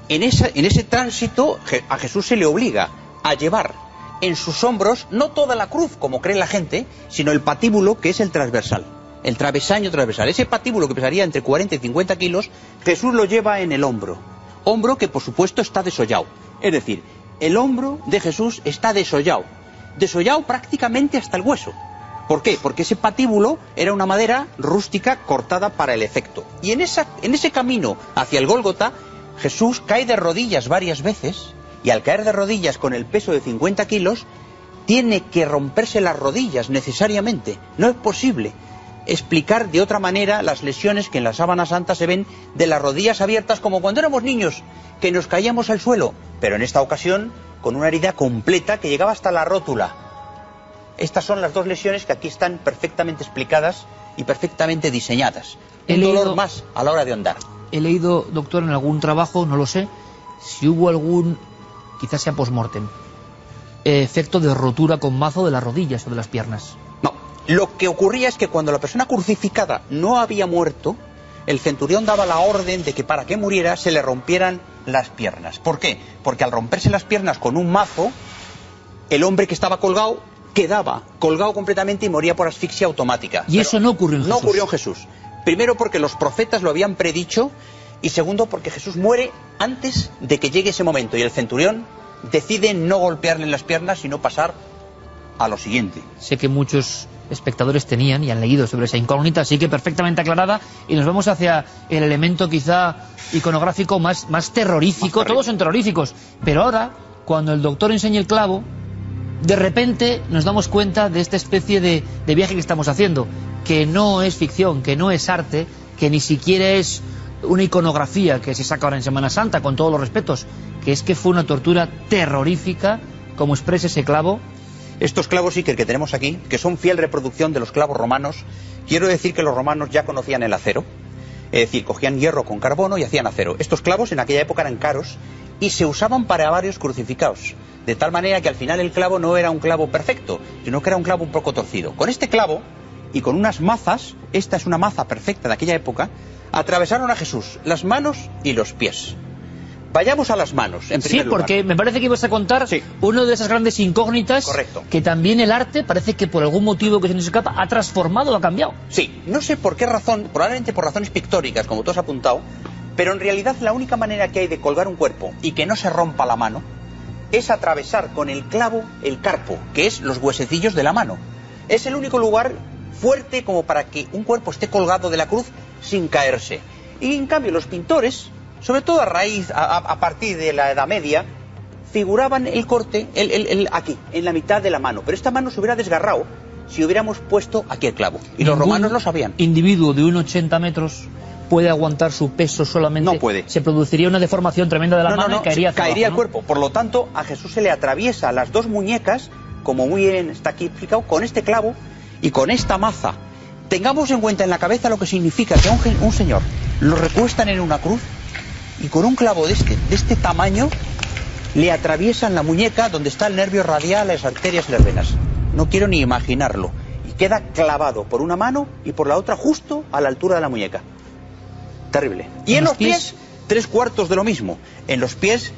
En, esa- en ese tránsito a Jesús se le obliga a llevar en sus hombros no toda la cruz, como cree la gente, sino el patíbulo que es el transversal, el travesaño transversal. Ese patíbulo que pesaría entre 40 y 50 kilos, Jesús lo lleva en el hombro. Hombro que por supuesto está desollado. Es decir, el hombro de Jesús está desollado. Desollado prácticamente hasta el hueso. ¿Por qué? Porque ese patíbulo era una madera rústica cortada para el efecto. Y en, esa, en ese camino hacia el Gólgota, Jesús cae de rodillas varias veces, y al caer de rodillas con el peso de 50 kilos, tiene que romperse las rodillas necesariamente. No es posible explicar de otra manera las lesiones que en la sábana santa se ven de las rodillas abiertas como cuando éramos niños, que nos caíamos al suelo, pero en esta ocasión con una herida completa que llegaba hasta la rótula. Estas son las dos lesiones que aquí están perfectamente explicadas y perfectamente diseñadas. He Un dolor leído- más a la hora de andar. He leído, doctor, en algún trabajo, no lo sé, si hubo algún, quizás sea post-mortem, eh, efecto de rotura con mazo de las rodillas o de las piernas. No, lo que ocurría es que cuando la persona crucificada no había muerto, el centurión daba la orden de que para que muriera se le rompieran las piernas. ¿Por qué? Porque al romperse las piernas con un mazo, el hombre que estaba colgado quedaba colgado completamente y moría por asfixia automática. Y eso no ocurrió en No Jesús. ocurrió en Jesús. Primero porque los profetas lo habían predicho y segundo porque Jesús muere antes de que llegue ese momento y el centurión decide no golpearle en las piernas sino pasar a lo siguiente. Sé que muchos espectadores tenían y han leído sobre esa incógnita, así que perfectamente aclarada. Y nos vamos hacia el elemento quizá iconográfico más, más terrorífico, Más todos son terroríficos, pero ahora, cuando el doctor enseña el clavo, de repente nos damos cuenta de esta especie de, de viaje que estamos haciendo, que no es ficción, que no es arte, que ni siquiera es una iconografía que se saca ahora en Semana Santa, con todos los respetos, que es que fue una tortura terrorífica, como expresa ese clavo, Estos clavos Iker que tenemos aquí, que son fiel reproducción de los clavos romanos, quiero decir que los romanos ya conocían el acero. Es decir, cogían hierro con carbono y hacían acero. Estos clavos en aquella época eran caros y se usaban para varios crucificados. De tal manera que al final el clavo no era un clavo perfecto, sino que era un clavo un poco torcido. Con este clavo y con unas mazas, esta es una maza perfecta de aquella época, atravesaron a Jesús las manos y los pies. Vayamos a las manos, en Sí, primer lugar. porque me parece que ibas a contar Sí. una de esas grandes incógnitas Correcto. que también el arte parece que por algún motivo que se nos escapa ha transformado o ha cambiado. Sí, no sé por qué razón, probablemente por razones pictóricas, como tú has apuntado, pero en realidad la única manera que hay de colgar un cuerpo y que no se rompa la mano es atravesar con el clavo el carpo, que es los huesecillos de la mano. Es el único lugar fuerte como para que un cuerpo esté colgado de la cruz sin caerse. Y en cambio los pintores, sobre todo a raíz, a, partir de la Edad Media, figuraban el corte el- el- el- aquí, en la mitad de la mano. Pero esta mano se hubiera desgarrado si hubiéramos puesto aquí el clavo. Y los romanos lo sabían. individuo de un 80 metros puede aguantar su peso solamente. No puede. Se produciría una deformación tremenda de la No, no, mano no, y caería, hacia caería el abajo, ¿no? cuerpo. Por lo tanto, a Jesús se le atraviesa las dos muñecas, como muy bien está aquí explicado, con este clavo y con esta maza. Tengamos en cuenta en la cabeza lo que significa que un, un señor lo recuestan en una cruz y con un clavo de este, de este tamaño le atraviesan la muñeca donde está el nervio radial, las arterias y las venas. No quiero ni imaginarlo. Y queda clavado por una mano y por la otra justo a la altura de la muñeca. Terrible. Y ¿En los pies, tres cuartos de lo mismo. En los pies,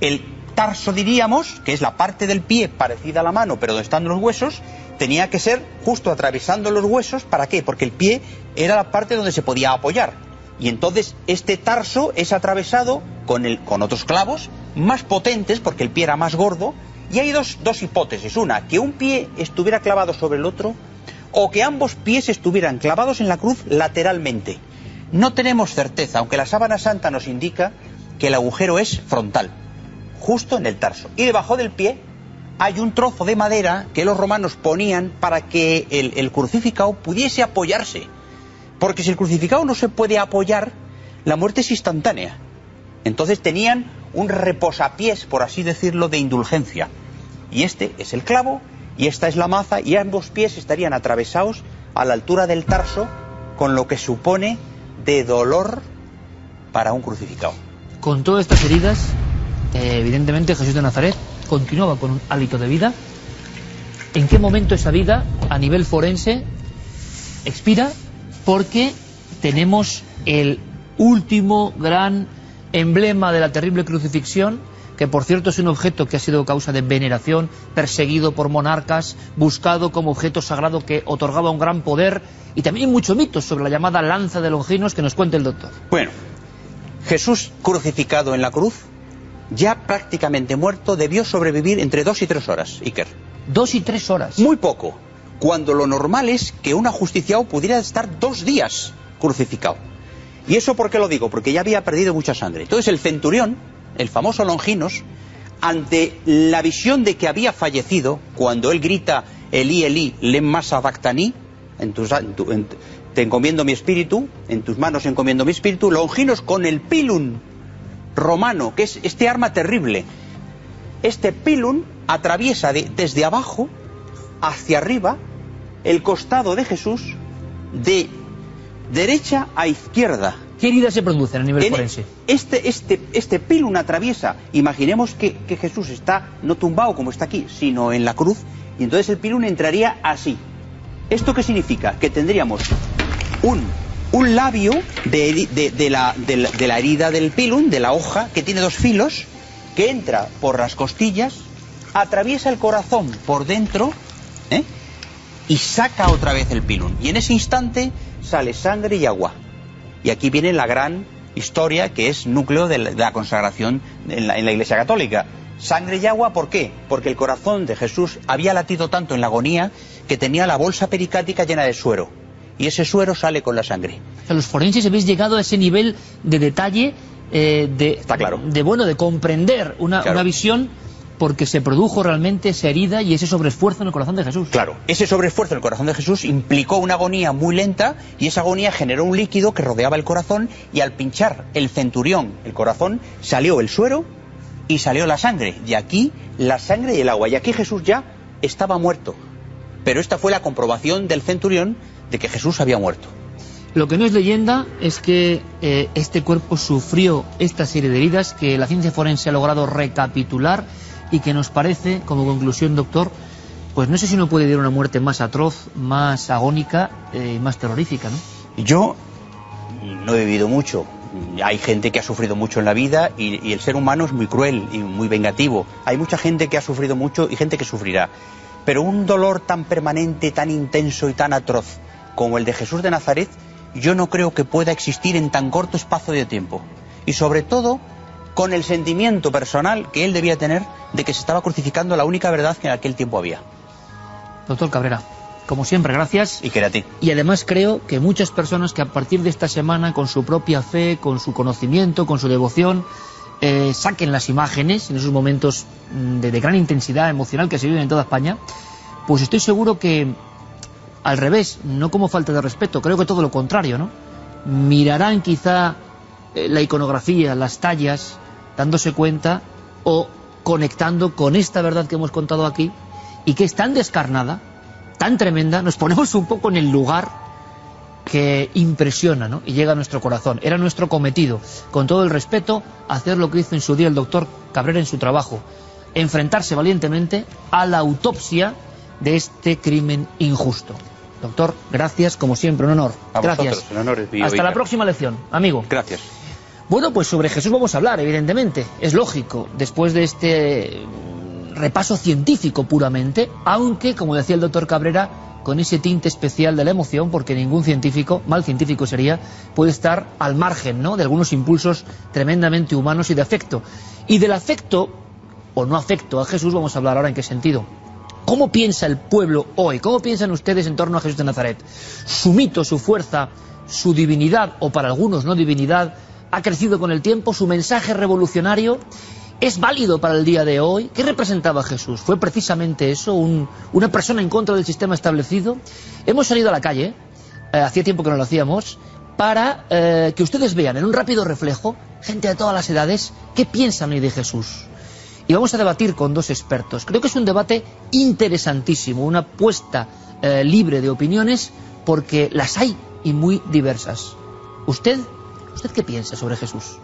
el tarso, diríamos, que es la parte del pie parecida a la mano, pero donde están los huesos, tenía que ser justo atravesando los huesos. ¿Para qué? Porque el pie era la parte donde se podía apoyar. Y entonces este tarso es atravesado con, el, con otros clavos más potentes, porque el pie era más gordo. Y hay dos, dos hipótesis. Una, que un pie estuviera clavado sobre el otro, o que ambos pies estuvieran clavados en la cruz lateralmente. No tenemos certeza, aunque la sábana santa nos indica que el agujero es frontal, justo en el tarso. Y debajo del pie hay un trozo de madera que los romanos ponían para que el, el crucificado pudiese apoyarse. Porque si el crucificado no se puede apoyar, la muerte es instantánea. Entonces tenían un reposapiés, por así decirlo, de indulgencia. Y este es el clavo y esta es la maza y ambos pies estarían atravesados a la altura del tarso con lo que supone de dolor para un crucificado. Con todas estas heridas, eh, evidentemente Jesús de Nazaret continuaba con un hálito de vida. ¿En qué momento esa vida, a nivel forense, expira? Porque tenemos el último gran emblema de la terrible crucifixión, que por cierto es un objeto que ha sido causa de veneración, perseguido por monarcas, buscado como objeto sagrado que otorgaba un gran poder, y también muchos mitos sobre la llamada lanza de Longinos que nos cuenta el doctor. Bueno, Jesús crucificado en la cruz, ya prácticamente muerto, debió sobrevivir entre dos y tres horas, Iker. Dos y tres horas. Muy poco, cuando lo normal es que un ajusticiado pudiera estar dos días crucificado. ¿Y eso por qué lo digo? Porque ya había perdido mucha sangre. Entonces el centurión, el famoso Longinos, ante la visión de que había fallecido, cuando él grita Elí, Elí, lema sabactaní, en tus, en tu- en- te encomiendo mi espíritu, en tus manos encomiendo mi espíritu, Longinos con el pilum romano, que es este arma terrible. Este pilum atraviesa de- desde abajo hacia arriba el costado de Jesús de derecha a izquierda. ¿Qué heridas se producen a nivel En- forense? Este, este, este pilum atraviesa, imaginemos que, que Jesús está no tumbado como está aquí, sino en la cruz, y entonces el pilum entraría así. ¿Esto qué significa? Que tendríamos un, un labio de, heri- de- de la, de la- de la herida del pilum, de la hoja, que tiene dos filos, que entra por las costillas, atraviesa el corazón por dentro, ¿eh? Y saca otra vez el pilum. Y en ese instante sale sangre y agua. Y aquí viene la gran historia que es núcleo de la, de la consagración en la, en la Iglesia Católica. Sangre y agua, ¿por qué? Porque el corazón de Jesús había latido tanto en la agonía que tenía la bolsa pericática llena de suero. Y ese suero sale con la sangre. O sea, los forenses habéis llegado a ese nivel de detalle eh, de, Está claro. de bueno de comprender una, Claro. una visión porque se produjo realmente esa herida y ese sobreesfuerzo en el corazón de Jesús. Claro, ese sobreesfuerzo en el corazón de Jesús implicó una agonía muy lenta y esa agonía generó un líquido que rodeaba el corazón y al pinchar el centurión, el corazón, salió el suero y salió la sangre. Y aquí la sangre y el agua. Y aquí Jesús ya estaba muerto. Pero esta fue la comprobación del centurión de que Jesús había muerto. Lo que no es leyenda es que eh, este cuerpo sufrió esta serie de heridas que la ciencia forense ha logrado recapitular y que nos parece, como conclusión, doctor, pues no sé si uno puede a una muerte más atroz, más agónica eh, y más terrorífica, ¿no? Yo no he vivido mucho. Hay gente que ha sufrido mucho en la vida y, y el ser humano es muy cruel y muy vengativo. Hay mucha gente que ha sufrido mucho y gente que sufrirá. Pero un dolor tan permanente, tan intenso y tan atroz como el de Jesús de Nazaret, yo no creo que pueda existir en tan corto espacio de tiempo. Y sobre todo con el sentimiento personal que él debía tener de que se estaba crucificando la única verdad que en aquel tiempo había. Doctor Cabrera, como siempre, gracias. Y que era a ti. Y además creo que muchas personas que a partir de esta semana, con su propia fe, con su conocimiento, con su devoción, eh, saquen las imágenes en esos momentos mm, de, de gran intensidad emocional que se viven en toda España, pues estoy seguro que, al revés, no como falta de respeto, creo que todo lo contrario, ¿no? Mirarán quizá la iconografía, las tallas, dándose cuenta o conectando con esta verdad que hemos contado aquí y que es tan descarnada, tan tremenda, nos ponemos un poco en el lugar que impresiona ¿no? y llega a nuestro corazón. Era nuestro cometido, con todo el respeto, hacer lo que hizo en su día el doctor Cabrera en su trabajo, enfrentarse valientemente a la autopsia de este crimen injusto. Doctor, gracias, como siempre, un honor. A gracias. vosotros, el honor es mío, Hasta la próxima lección, amigo. Gracias. Bueno, pues sobre Jesús vamos a hablar, evidentemente. Es lógico, después de este repaso científico puramente, aunque, como decía el doctor Cabrera, con ese tinte especial de la emoción, porque ningún científico, mal científico sería, puede estar al margen ¿no? de algunos impulsos tremendamente humanos y de afecto. Y del afecto, o no afecto a Jesús, vamos a hablar ahora en qué sentido. ¿Cómo piensa el pueblo hoy? ¿Cómo piensan ustedes en torno a Jesús de Nazaret? Su mito, su fuerza, su divinidad, o para algunos no divinidad, ha crecido con el tiempo, su mensaje revolucionario es válido para el día de hoy. ¿Qué representaba Jesús? ¿Fue precisamente eso? un- ¿Una persona en contra del sistema establecido? Hemos salido a la calle, eh, hacía tiempo que no lo hacíamos, para eh, que ustedes vean en un rápido reflejo, gente de todas las edades, qué piensan hoy de Jesús. Y vamos a debatir con dos expertos. Creo que es un debate interesantísimo, una puesta eh, libre de opiniones, porque las hay y muy diversas. ¿Usted? ¿Usted qué piensa sobre Jesús?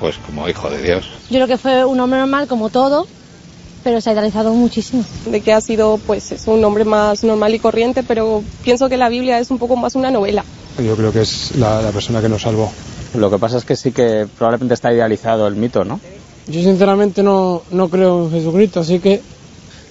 Pues como hijo de Dios. Yo creo que fue un hombre normal como todo, pero se ha idealizado muchísimo. de que ha sido pues es un hombre más normal y corriente, pero pienso que la Biblia es un poco más una novela. Yo creo que es la, la persona que nos salvó. Lo que pasa es que sí que probablemente está idealizado el mito, ¿no? Yo sinceramente no, no creo en Jesucristo, así que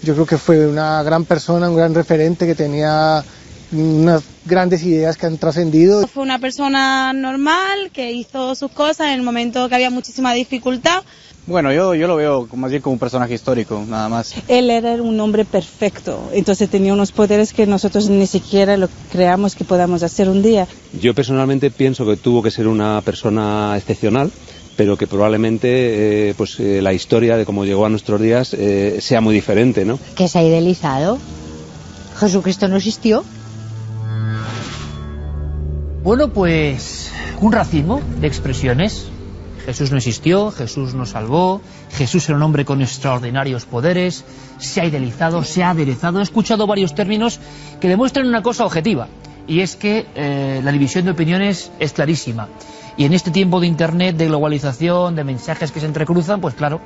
Yo creo que fue una gran persona, un gran referente que tenía unas grandes ideas que han trascendido. Fue una persona normal que hizo sus cosas en el momento que había muchísima dificultad. Bueno, yo, yo lo veo más bien como un personaje histórico, nada más. Él era un hombre perfecto, entonces tenía unos poderes que nosotros ni siquiera lo creamos que podamos hacer un día. Yo personalmente pienso que tuvo que ser una persona excepcional, pero que probablemente eh, pues, eh, la historia de cómo llegó a nuestros días eh, sea muy diferente, ¿no? que se ha idealizado. Jesucristo no existió. Bueno, pues un racimo de expresiones. Jesús no existió, Jesús nos salvó, Jesús era un hombre con extraordinarios poderes, se ha idealizado, se ha aderezado. He escuchado varios términos que demuestran una cosa objetiva, y es que eh, la división de opiniones es clarísima. Y en este tiempo de Internet, de globalización, de mensajes que se entrecruzan, pues claro,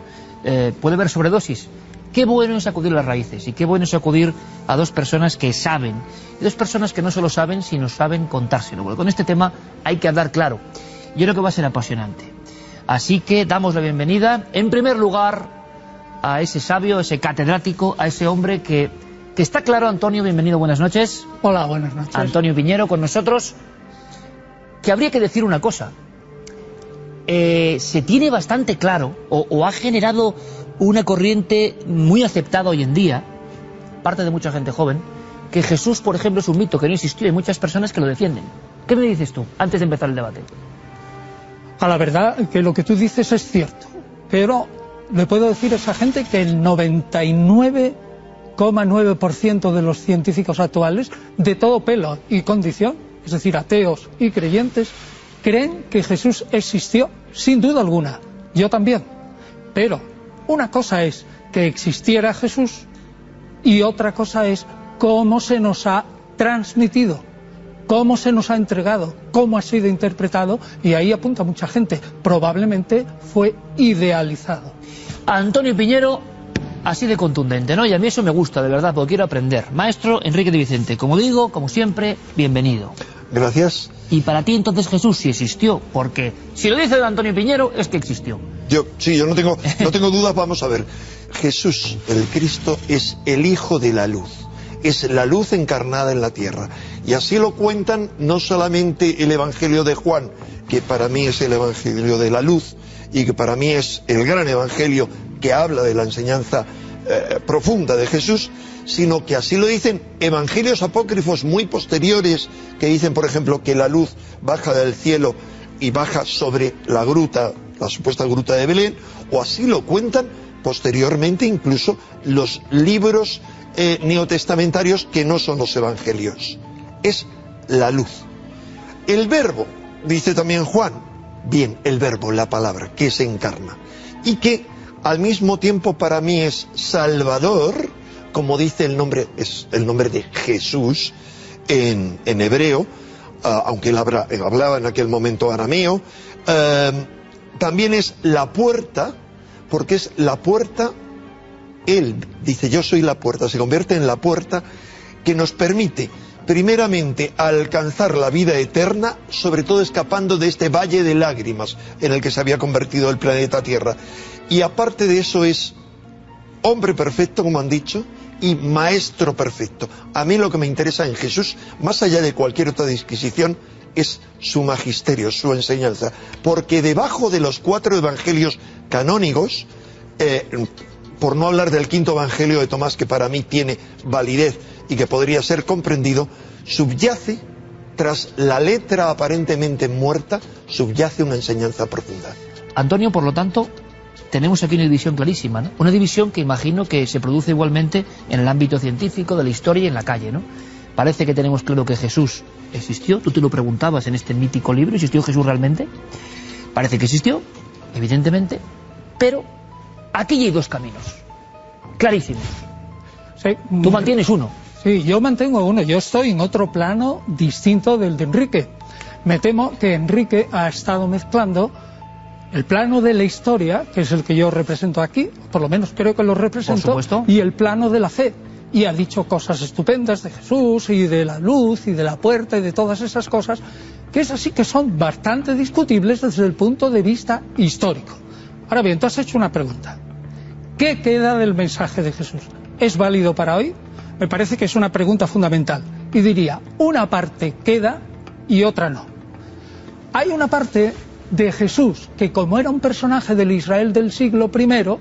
eh, puede haber sobredosis. Qué bueno es acudir a las raíces y qué bueno es acudir a dos personas que saben. Y dos personas que no solo saben, sino saben contárselo. Porque con este tema hay que hablar claro. Yo creo que va a ser apasionante. Así que damos la bienvenida, en primer lugar, a ese sabio, ese catedrático, a ese hombre que, que está claro. Antonio, bienvenido, buenas noches. Hola, buenas noches. Antonio Piñero con nosotros. Que habría que decir una cosa. Eh, se tiene bastante claro, o, o ha generado una corriente muy aceptada hoy en día, parte de mucha gente joven, que Jesús, por ejemplo, es un mito que no existió y hay muchas personas que lo defienden. ¿Qué me dices tú, antes de empezar el debate? A la verdad que lo que tú dices es cierto, pero le puedo decir a esa gente que el 99,9% de los científicos actuales, de todo pelo y condición, es decir, ateos y creyentes, creen que Jesús existió, sin duda alguna. Yo también. Pero una cosa es que existiera Jesús y otra cosa es cómo se nos ha transmitido, cómo se nos ha entregado, cómo ha sido interpretado y ahí apunta mucha gente. Probablemente fue idealizado. Antonio Piñero, así de contundente, ¿no? Y a mí eso me gusta, de verdad, porque quiero aprender. Maestro Enrique de Vicente, como digo, como siempre, bienvenido. Gracias. Y para ti entonces Jesús sí existió, porque si lo dice Antonio Piñero es que existió. Yo, sí, yo no tengo, no tengo dudas, vamos a ver. Jesús, el Cristo, es el Hijo de la Luz, es la luz encarnada en la tierra. Y así lo cuentan no solamente el Evangelio de Juan, que para mí es el Evangelio de la luz, y que para mí es el gran Evangelio que habla de la enseñanza eh, profunda de Jesús, sino que así lo dicen evangelios apócrifos muy posteriores, que dicen, por ejemplo, que la luz baja del cielo y baja sobre la gruta, la supuesta gruta de Belén, o así lo cuentan posteriormente incluso los libros eh, neotestamentarios que no son los evangelios. Es la luz. El verbo, dice también Juan, bien, el verbo, la palabra, que se encarna, y que al mismo tiempo para mí es Salvador, como dice el nombre, es el nombre de Jesús en, en hebreo, uh, aunque él habla, hablaba en aquel momento arameo, uh, también es la puerta, porque es la puerta, él dice yo soy la puerta, se convierte en la puerta que nos permite primeramente alcanzar la vida eterna, sobre todo escapando de este valle de lágrimas en el que se había convertido el planeta Tierra. Y aparte de eso es hombre perfecto, como han dicho, y maestro perfecto. A mí lo que me interesa en Jesús, más allá de cualquier otra disquisición, es su magisterio, su enseñanza. Porque debajo de los cuatro evangelios canónigos, eh, por no hablar del quinto evangelio de Tomás, que para mí tiene validez y que podría ser comprendido, subyace, tras la letra aparentemente muerta, subyace una enseñanza profunda. Antonio, por lo tanto, tenemos aquí una división clarísima, ¿no? Una división que imagino que se produce igualmente en el ámbito científico, de la historia y en la calle, ¿no? Parece que tenemos claro que Jesús existió, tú te lo preguntabas en este mítico libro, ¿existió Jesús realmente? Parece que existió, evidentemente, pero aquí hay dos caminos, clarísimos. Sí, Tú mantienes uno. Sí, yo mantengo uno, yo estoy en otro plano distinto del de Enrique. Me temo que Enrique ha estado mezclando el plano de la historia, que es el que yo represento aquí, por lo menos creo que lo represento, y el plano de la fe. Y ha dicho cosas estupendas de Jesús y de la luz y de la puerta y de todas esas cosas, que es así que son bastante discutibles desde el punto de vista histórico. Ahora bien, tú has hecho una pregunta. ¿Qué queda del mensaje de Jesús? ¿Es válido para hoy? Me parece que es una pregunta fundamental. Y diría, una parte queda y otra no. Hay una parte de Jesús que como era un personaje del Israel del siglo I,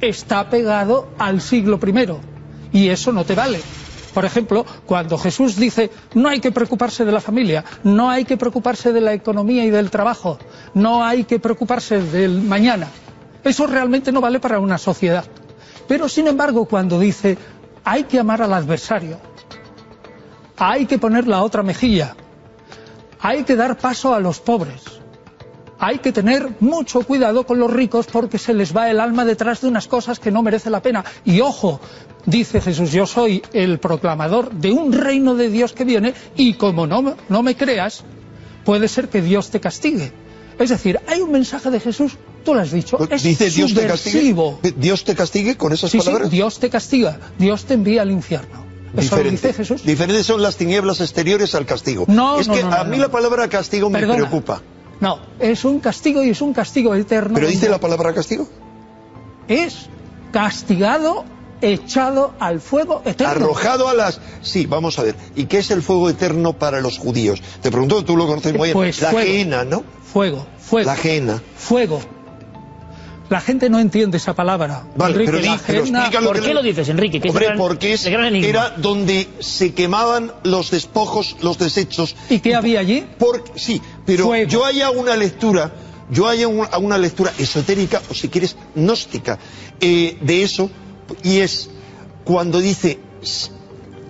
está pegado al siglo I. Y eso no te vale. Por ejemplo, cuando Jesús dice no hay que preocuparse de la familia, no hay que preocuparse de la economía y del trabajo, no hay que preocuparse del mañana, eso realmente no vale para una sociedad. Pero sin embargo, cuando dice hay que amar al adversario, hay que poner la otra mejilla, hay que dar paso a los pobres. Hay que tener mucho cuidado con los ricos porque se les va el alma detrás de unas cosas que no merece la pena. Y ojo, dice Jesús, yo soy el proclamador de un reino de Dios que viene y como no, no me creas, puede ser que Dios te castigue. Es decir, hay un mensaje de Jesús, tú lo has dicho, es Dice Dios te castigue. Dios te castigue con esas Sí, sí, palabras. Dios te castiga, Dios te envía al infierno. Eso lo dice Jesús. Diferentes son las tinieblas exteriores al castigo. No, es no, que no, a mí la palabra castigo me Perdona. preocupa. No, es un castigo y es un castigo eterno. ¿Pero dice la palabra castigo? Es castigado, echado al fuego eterno. Arrojado a las... Sí, vamos a ver. ¿Y qué es el fuego eterno para los judíos? Te pregunto, tú lo conoces muy bien. Pues la fuego. ¿no? Fuego, fuego. La gehenna. Fuego. La gente no entiende esa palabra. Vale, Enrique, pero, di- la pero gehenna- explícalo que Hombre, porque es- era donde se quemaban los despojos, los desechos. ¿Y qué había allí? Por, sí, pero yo hay una lectura, yo hay un- una lectura esotérica, o si quieres, gnóstica, eh, de eso, y es cuando dice, "S-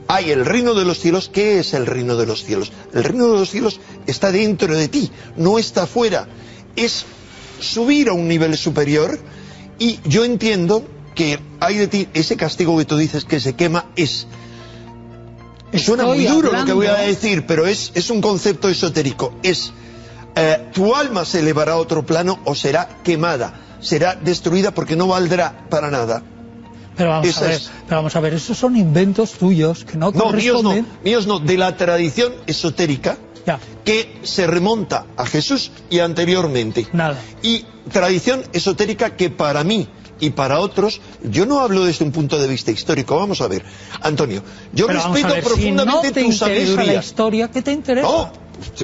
hay el reino de los cielos, ¿qué es el reino de los cielos? El reino de los cielos está dentro de ti, no está afuera. Es subir a un nivel superior y yo entiendo que hay de ti ese castigo que tú dices que se quema es suena muy duro lo que voy a decir pero es, es un concepto esotérico es eh, tu alma se elevará a otro plano o será quemada será destruida porque no valdrá para nada Pero vamos, Esa a ver, es- pero vamos a ver, esos son inventos tuyos que no, no míos no corresponden. míos no de la tradición esotérica que se remonta a Jesús y anteriormente Nada. y tradición esotérica que para mí y para otros, yo no hablo desde un punto de vista histórico. Vamos a ver, Antonio, yo Pero respeto ver, profundamente si no te tu interesa sabiduría. la historia, ¿qué te interesa? No,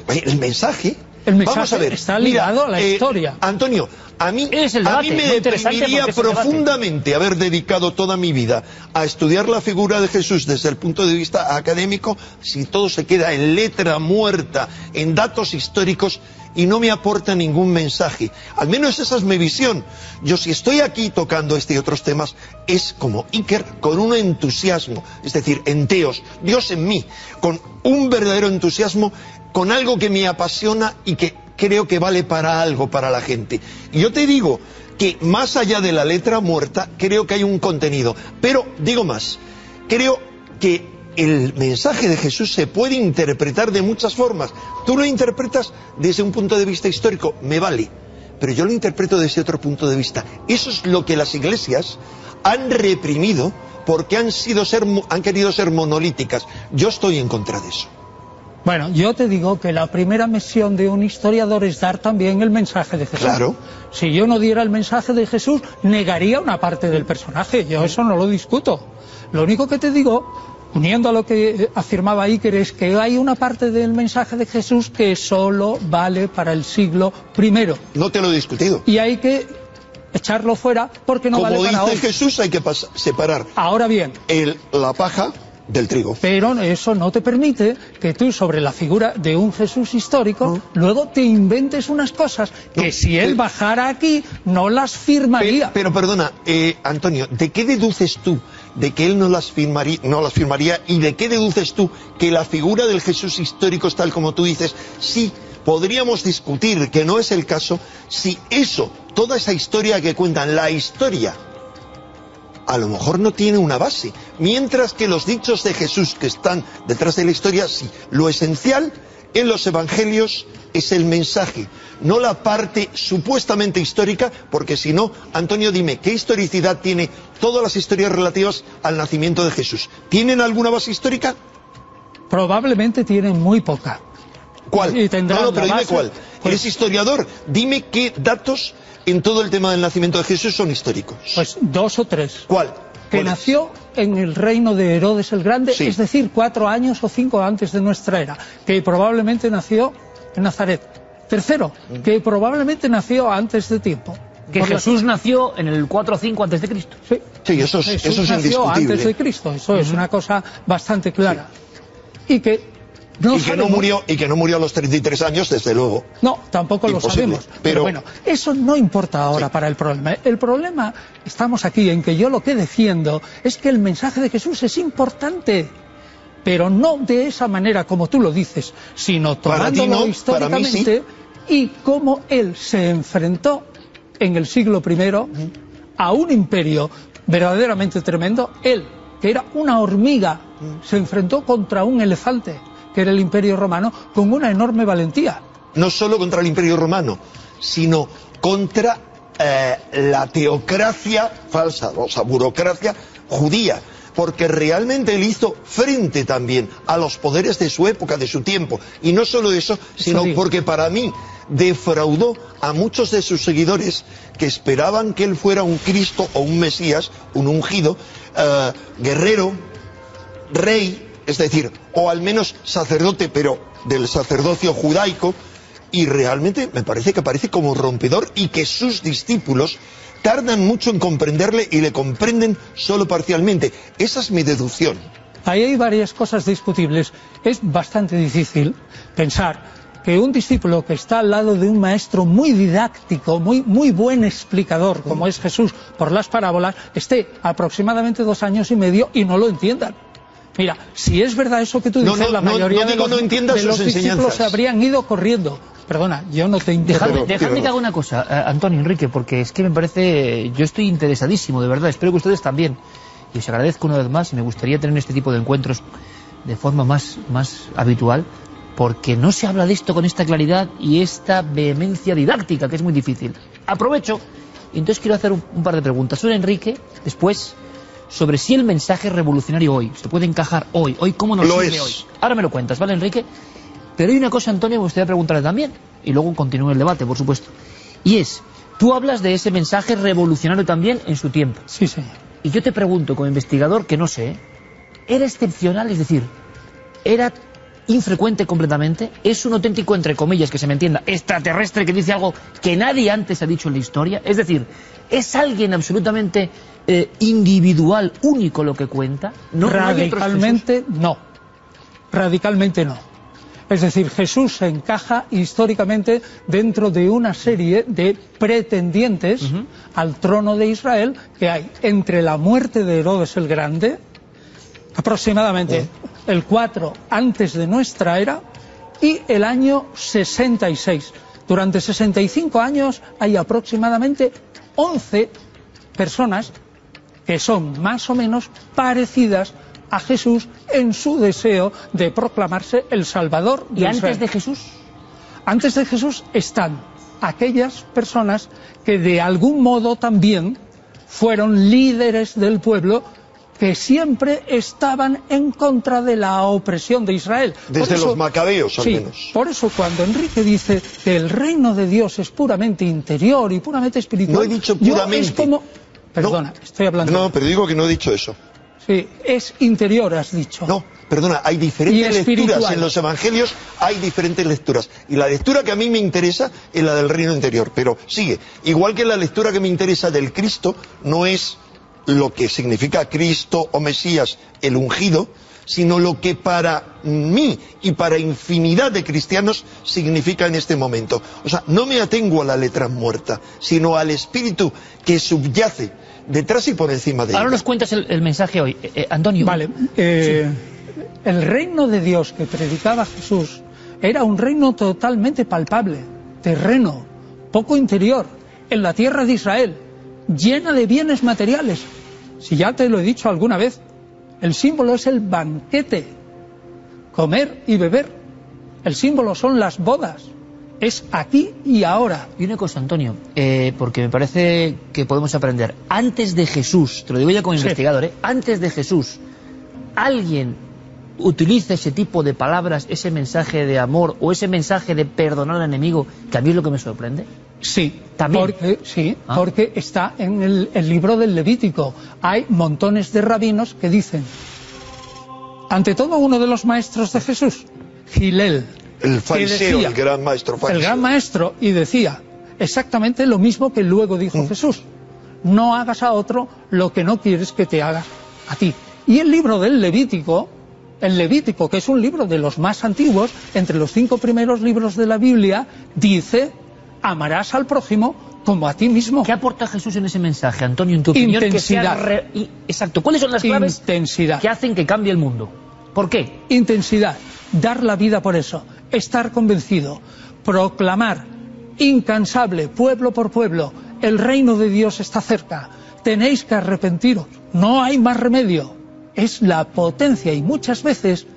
el mensaje. El mensaje Vamos a ver, está mira, ligado a la eh, historia. Antonio, a mí, Es el a debate, mí me deprimiría profundamente haber dedicado toda mi vida a estudiar la figura de Jesús desde el punto de vista académico si todo se queda en letra muerta, en datos históricos y no me aporta ningún mensaje. Al menos esa es mi visión. Yo si estoy aquí tocando este y otros temas es como Iker con un entusiasmo, es decir, en Teos, Dios en mí, con un verdadero entusiasmo, con algo que me apasiona y que creo que vale para algo para la gente. Y yo te digo que más allá de la letra muerta, creo que hay un contenido. Pero digo más, creo que el mensaje de Jesús se puede interpretar de muchas formas. Tú lo interpretas desde un punto de vista histórico, me vale. Pero yo lo interpreto desde otro punto de vista. Eso es lo que las iglesias han reprimido porque han, han querido ser monolíticas. Yo estoy en contra de eso. Bueno, yo te digo que la primera misión de un historiador es dar también el mensaje de Jesús. Claro. Si yo no diera el mensaje de Jesús, negaría una parte del personaje. Yo eso no lo discuto. Lo único que te digo, uniendo a lo que eh, afirmaba Iker, es que hay una parte del mensaje de Jesús que solo vale para el siglo primero. No te lo he discutido. Y hay que echarlo fuera porque no Como vale para dice hoy. Jesús, hay que separar Ahora bien, el- la paja del trigo. Pero eso no te permite que tú sobre la figura de un Jesús histórico luego te inventes unas cosas que si él bajara aquí no las firmaría. Pero perdona, eh, Antonio, ¿de qué deduces tú de que él no las, firmaría, no las firmaría y de qué deduces tú que la figura del Jesús histórico es tal como tú dices? Sí, podríamos discutir, que no es el caso, si eso, toda esa historia que cuentan, la historia, a lo mejor no tiene una base. Mientras que los dichos de Jesús que están detrás de la historia, sí. Lo esencial en los evangelios es el mensaje, no la parte supuestamente histórica, porque si no, Antonio, dime, ¿qué historicidad tiene todas las historias relativas al nacimiento de Jesús? ¿Tienen alguna base histórica? Probablemente tienen muy poca. ¿Cuál? Y no, pero dime base, cuál. pues- Eres historiador, dime qué datos en todo el tema del nacimiento de Jesús son históricos. Pues dos o tres. ¿Cuál? Que ¿Cuál es? nació en el reino de Herodes el Grande, es decir, cuatro años o cinco antes de nuestra era, que probablemente nació en Nazaret. Tercero, Mm. que probablemente nació antes de tiempo. Que Por la- Jesús nació en el 4 o 5 antes de Cristo. Sí, Sí, eso es, Jesús eso es nació indiscutible. antes de Cristo, eso es una cosa bastante clara. Y que no y, que no murió, y que no murió a los 33 años, desde luego. No, tampoco lo sabemos. Pero, Pero- bueno, eso no importa ahora para el problema. El problema, estamos aquí en que yo lo que defiendo es que el mensaje de Jesús es importante. pero no de esa manera como tú lo dices, sino tomándolo no, sí. históricamente y cómo él se enfrentó en el siglo I a un imperio verdaderamente tremendo. Él, que era una hormiga, se enfrentó contra un elefante, que era el imperio romano, con una enorme valentía. no solo contra el Imperio Romano, sino contra eh, la teocracia falsa, o sea, burocracia judía, porque realmente él hizo frente también a los poderes de su época, de su tiempo, y no solo eso, sino sí. porque para mí defraudó a muchos de sus seguidores que esperaban que él fuera un Cristo o un Mesías, un ungido, eh, guerrero, rey, es decir, o al menos sacerdote, pero del sacerdocio judaico, y realmente me parece que aparece como rompedor y que sus discípulos tardan mucho en comprenderle y le comprenden solo parcialmente. Esa es mi deducción. Ahí hay varias cosas discutibles. Es bastante difícil pensar que un discípulo que está al lado de un maestro muy didáctico, muy, muy buen explicador, como es Jesús por las parábolas, esté aproximadamente dos años y medio y no lo entiendan. Mira, si es verdad eso que tú dices, no, la mayoría no de los, de los discípulos enseñanzas. se habrían ido corriendo. Perdona, yo no te interrumpo. dejadme que haga una cosa, eh, Antonio Enrique, porque es que me parece, yo estoy interesadísimo, de verdad, espero que ustedes también. Y os agradezco una vez más y me gustaría tener este tipo de encuentros de forma más, más habitual, porque no se habla de esto con esta claridad y esta vehemencia didáctica, que es muy difícil. Aprovecho, y entonces quiero hacer un, un par de preguntas. Sobre Enrique, después, sobre si el mensaje revolucionario hoy se puede encajar hoy, hoy cómo nos Lo sirve es. hoy. Ahora me lo cuentas, ¿vale, Enrique? Pero hay una cosa, Antonio, que me gustaría preguntarle también, y luego continúe el debate, por supuesto. Y es, tú hablas de ese mensaje revolucionario también en su tiempo. Sí, señor. Y yo te pregunto, como investigador, que no sé. ¿era excepcional? Es decir, ¿era infrecuente completamente? ¿Es un auténtico, entre comillas, que se me entienda, extraterrestre que dice algo que nadie antes ha dicho en la historia? Es decir, ¿es alguien absolutamente eh, individual, único lo que cuenta? ¿No, Radicalmente no. Radicalmente no. Es decir, Jesús se encaja históricamente dentro de una serie de pretendientes al trono de Israel que hay entre la muerte de Herodes el Grande, aproximadamente el 4 antes de nuestra era, y el año 66. Durante 65 años hay aproximadamente 11 personas que son más o menos parecidas a Jesús en su deseo de proclamarse el Salvador de ¿Y antes Israel. de Jesús? Antes de Jesús están aquellas personas que de algún modo también fueron líderes del pueblo que siempre estaban en contra de la opresión de Israel. Por Desde eso- los macabeos, al sí, menos. Por eso cuando Enrique dice que el reino de Dios es puramente interior y puramente espiritual, No he dicho yo puramente. es como... Perdona, estoy hablando... No, pero digo que no he dicho eso. Sí, es interior, has dicho. No, perdona, hay diferentes lecturas en los evangelios, hay diferentes lecturas. Y la lectura que a mí me interesa es la del reino interior. Pero sigue, igual que la lectura que me interesa del Cristo no es lo que significa Cristo o Mesías, el ungido, sino lo que para mí y para infinidad de cristianos significa en este momento. O sea, no me atengo a la letra muerta, sino al espíritu que subyace detrás y por encima de Ahora ella. nos cuentas el, el mensaje hoy. Eh, eh, Antonio. Vale, eh, el reino de Dios que predicaba Jesús era un reino totalmente palpable, terreno, poco interior, en la tierra de Israel, llena de bienes materiales. Si ya te lo he dicho alguna vez, el símbolo es el banquete, comer y beber. El símbolo son las bodas. Es aquí y ahora. Y una cosa, Antonio, eh, porque me parece que podemos aprender. Antes de Jesús, te lo digo ya como Sí. investigador, ¿eh? antes de Jesús, alguien utiliza ese tipo de palabras, ese mensaje de amor o ese mensaje de perdonar al enemigo, que a mí es lo que me sorprende. Sí, También. Porque, sí, Ah. porque está en el, el libro del Levítico. Hay montones de rabinos que dicen, ante todo uno de los maestros de Jesús, Gilel, El fariseo, decía- el gran maestro fariseo. el gran maestro, y decía exactamente lo mismo que luego dijo Jesús. No hagas a otro lo que no quieres que te haga a ti. Y el libro del Levítico, el Levítico, que es un libro de los más antiguos, entre los cinco primeros libros de la Biblia, dice, amarás al prójimo como a ti mismo. ¿Qué aporta Jesús en ese mensaje, Antonio, en tu opinión? que Intensidad. re- Exacto. ¿Cuáles son las claves Intensidad. que hacen que cambie el mundo? ¿Por qué? Intensidad, dar la vida por eso, estar convencido, proclamar incansable, pueblo por pueblo, el reino de Dios está cerca, tenéis que arrepentiros, no hay más remedio. Es la potencia y muchas veces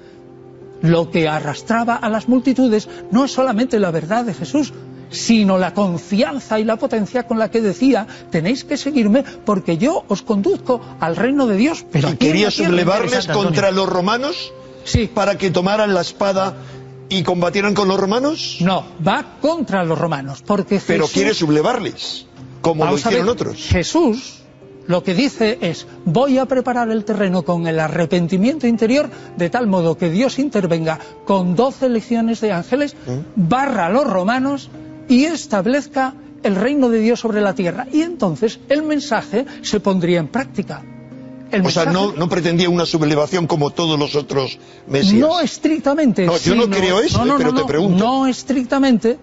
lo que arrastraba a las multitudes no es solamente la verdad de Jesús, sino la confianza y la potencia con la que decía, tenéis que seguirme porque yo os conduzco al reino de Dios. Pero ¿Y aquí en quería sublevarles contra los romanos? Sí. ¿Para que tomaran la espada y combatieran con los romanos? No, va contra los romanos, porque Pero quiere sublevarles, como lo Vamos hicieron otros. Jesús lo que dice es, voy a preparar el terreno con el arrepentimiento interior de tal modo que Dios intervenga con doce legiones de ángeles, ¿Mm? barra a los romanos y establezca el reino de Dios sobre la tierra. Y entonces el mensaje se pondría en práctica. El O sea, no, no pretendía una sublevación como todos los otros mesías. No estrictamente. No, yo no creo eso, no, eh, pero te pregunto. No estrictamente,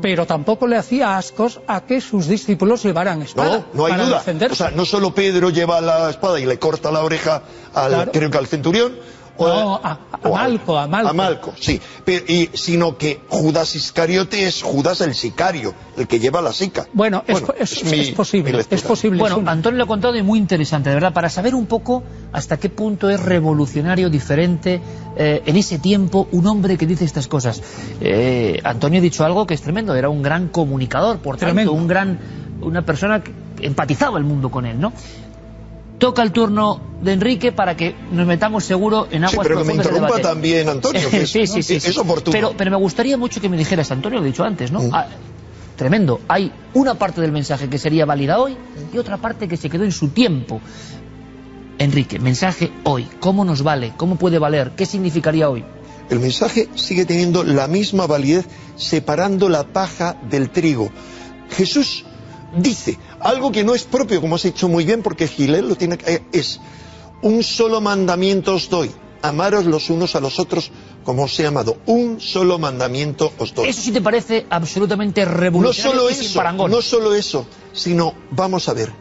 pero tampoco le hacía ascos a que sus discípulos llevaran espada. No, no hay para duda. defenderse. O sea, no solo Pedro lleva la espada y le corta la oreja al, Claro. creo que al centurión. O No, a, a Malco, a Malco. A Malco, sí. Pero- y, sino que Judas Iscariote es Judas el sicario, el que lleva la sica. Bueno, es, Bueno, es- es mi- es posible, es posible. Bueno. Antonio lo ha contado y muy interesante, de verdad, para saber un poco hasta qué punto es revolucionario, diferente eh, en ese tiempo un hombre que dice estas cosas. Eh, Antonio ha dicho algo que es tremendo, era un gran comunicador, por tanto, un gran, una persona que empatizaba el mundo con él, ¿no? Toca el turno de Enrique para que nos metamos seguro en Sí, aguas pero que me interrumpa también Antonio, que es, sí, sí, sí, es sí. oportuno. Pero, pero me gustaría mucho que me dijeras, Antonio, lo he dicho antes, ¿no? Ah, tremendo. Hay una parte del mensaje que sería válida hoy y otra parte que se quedó en su tiempo. Enrique, mensaje hoy. ¿Cómo nos vale? ¿Cómo puede valer? ¿Qué significaría hoy? El mensaje sigue teniendo la misma validez separando la paja del trigo. Jesús dice algo que no es propio, como has dicho muy bien, porque Gilel lo tiene que... es un solo mandamiento os doy, amaros los unos a los otros como os he amado. Un solo mandamiento os doy. Eso sí te parece absolutamente No revolucionario solo y sin eso, parangón. no solo eso, sino, vamos a ver,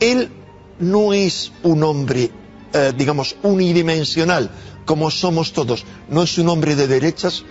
él no es un hombre, eh, digamos, unidimensional, como somos todos. No es un hombre de derechas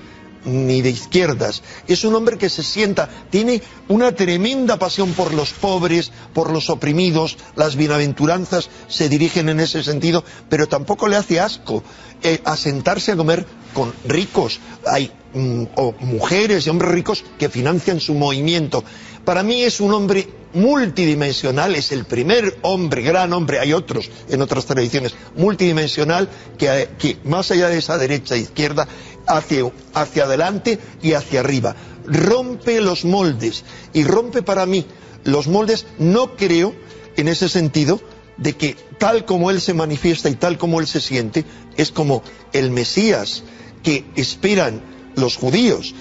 ni de izquierdas. Es un hombre que se sienta, tiene una tremenda pasión por los pobres, por los oprimidos, las bienaventuranzas se dirigen en ese sentido, pero tampoco le hace asco eh, a sentarse a comer con ricos. Hay mm, o mujeres y hombres ricos que financian su movimiento. Para mí es un hombre multidimensional, es el primer hombre, gran hombre, hay otros en otras tradiciones, multidimensional, que, que más allá de esa derecha e izquierda, hacia, hacia adelante y hacia arriba. Rompe los moldes y rompe para mí los moldes, no creo en ese sentido de que tal como él se manifiesta y tal como él se siente, es como el Mesías que esperan los judíos.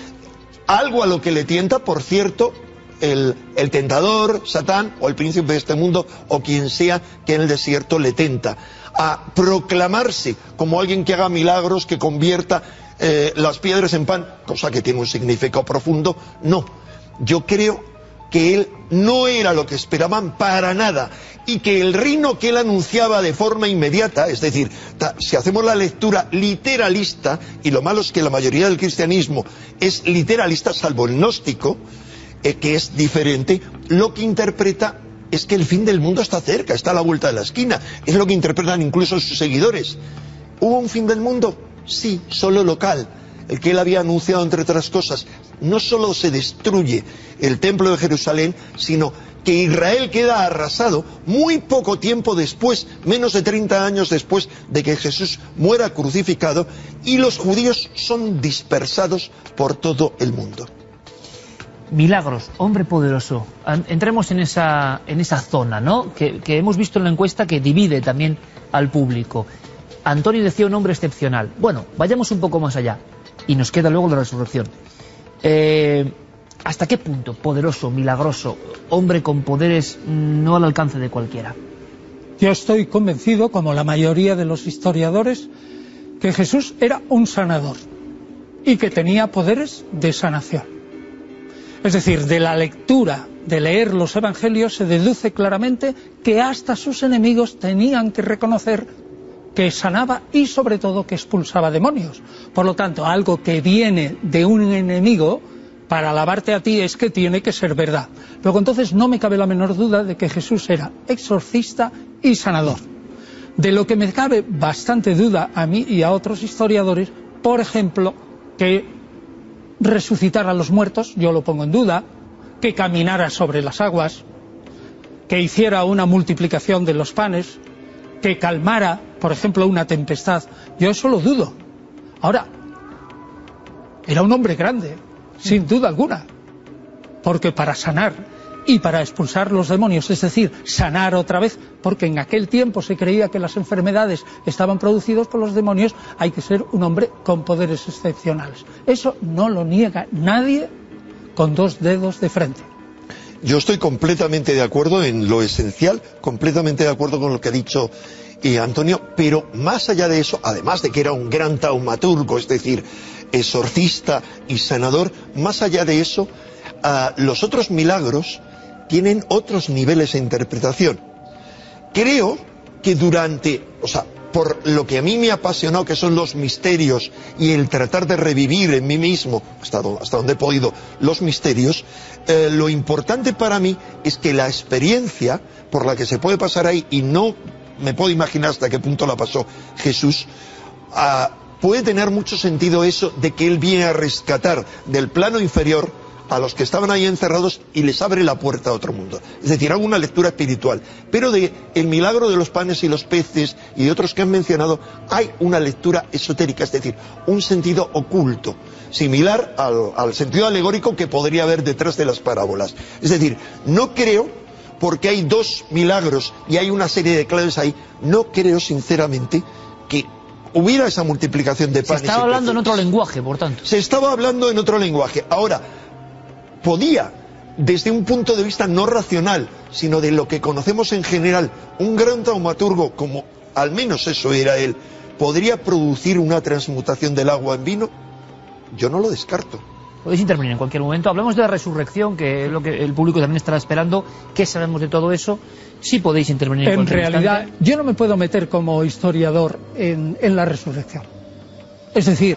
Algo a lo que le tienta, por cierto, el, el, tentador, Satán, o el príncipe de este mundo, o quien sea que en el desierto le tenta, a proclamarse como alguien que haga milagros, que convierta eh, las piedras en pan, cosa que tiene un significado profundo. No, yo creo que él no era lo que esperaban para nada y que el reino que él anunciaba de forma inmediata, es decir, si hacemos la lectura literalista, y lo malo es que la mayoría del cristianismo es literalista, salvo el gnóstico, eh, que es diferente, lo que interpreta es que el fin del mundo está cerca, está a la vuelta de la esquina, es lo que interpretan incluso sus seguidores. ¿Hubo un fin del mundo? Sí, solo local, el que él había anunciado entre otras cosas. No solo se destruye el templo de Jerusalén, sino que Israel queda arrasado muy poco tiempo después, menos de 30 años después de que Jesús muera crucificado, y los judíos son dispersados por todo el mundo. Milagros, hombre poderoso. Entremos en esa, en esa zona, ¿no? Que, que hemos visto en la encuesta que divide también al público. Antonio decía un hombre excepcional. Bueno, vayamos un poco más allá. Y nos queda luego la resurrección. Eh, ¿Hasta qué punto poderoso, milagroso, hombre con poderes no al alcance de cualquiera? Yo estoy convencido, como la mayoría de los historiadores, que Jesús era un sanador y que tenía poderes de sanación. Es decir, de la lectura, de leer los evangelios, se deduce claramente que hasta sus enemigos tenían que reconocer que sanaba y sobre todo que expulsaba demonios. Por lo tanto, algo que viene de un enemigo para alabarte a ti es que tiene que ser verdad. Luego entonces no me cabe la menor duda de que Jesús era exorcista y sanador. De lo que me cabe bastante duda a mí y a otros historiadores, por ejemplo, que resucitara a los muertos, yo lo pongo en duda, que caminara sobre las aguas, que hiciera una multiplicación de los panes, que calmara, por ejemplo, una tempestad. Yo eso lo dudo. Ahora, era un hombre grande, sin duda alguna, porque para sanar y para expulsar los demonios, es decir, sanar otra vez, porque en aquel tiempo se creía que las enfermedades estaban producidas por los demonios, hay que ser un hombre con poderes excepcionales. Eso no lo niega nadie con dos dedos de frente. Yo estoy completamente de acuerdo en lo esencial, completamente de acuerdo con lo que ha dicho eh, Antonio, pero más allá de eso, además de que era un gran taumaturgo, es decir, exorcista y sanador, más allá de eso, ah, los otros milagros tienen otros niveles de interpretación. Creo que durante, o sea, por lo que a mí me ha apasionado, que son los misterios y el tratar de revivir en mí mismo, hasta, do- hasta donde he podido, los misterios, eh, lo importante para mí es que la experiencia por la que se puede pasar ahí, y no me puedo imaginar hasta qué punto la pasó Jesús, ah, puede tener mucho sentido eso de que Él viene a rescatar del plano inferior a los que estaban ahí encerrados y les abre la puerta a otro mundo. Es decir, hago una lectura espiritual. Pero de el milagro de los panes y los peces y de otros que han mencionado, hay una lectura esotérica, es decir, un sentido oculto, similar al, al sentido alegórico que podría haber detrás de las parábolas. Es decir, no creo, porque hay dos milagros y hay una serie de claves ahí, no creo sinceramente que hubiera esa multiplicación de Se panes y estaba hablando en otro lenguaje, por tanto. Se estaba hablando en otro lenguaje. Ahora, podía, desde un punto de vista no racional, sino de lo que conocemos en general, un gran taumaturgo, como al menos eso era él, podría producir una transmutación del agua en vino, yo no lo descarto. Podéis intervenir en cualquier momento. Hablemos de la resurrección, que es lo que el público también estará esperando. ¿Qué sabemos de todo eso? Sí podéis intervenir en, En cualquier realidad, instante. yo no me puedo meter como historiador en, en la resurrección. Es decir,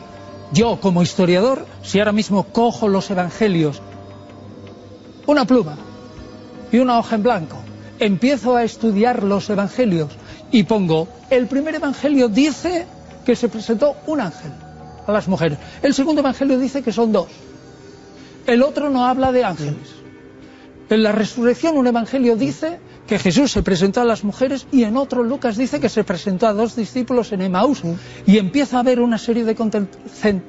yo como historiador, si ahora mismo cojo los evangelios, una pluma y una hoja en blanco, empiezo a estudiar los evangelios y pongo, el primer evangelio dice que se presentó un ángel a las mujeres, el segundo evangelio dice que son dos, el otro no habla de ángeles. En la resurrección un evangelio dice que Jesús se presentó a las mujeres y en otro Lucas dice que se presentó a dos discípulos en Emaús y empieza a haber una serie de contra-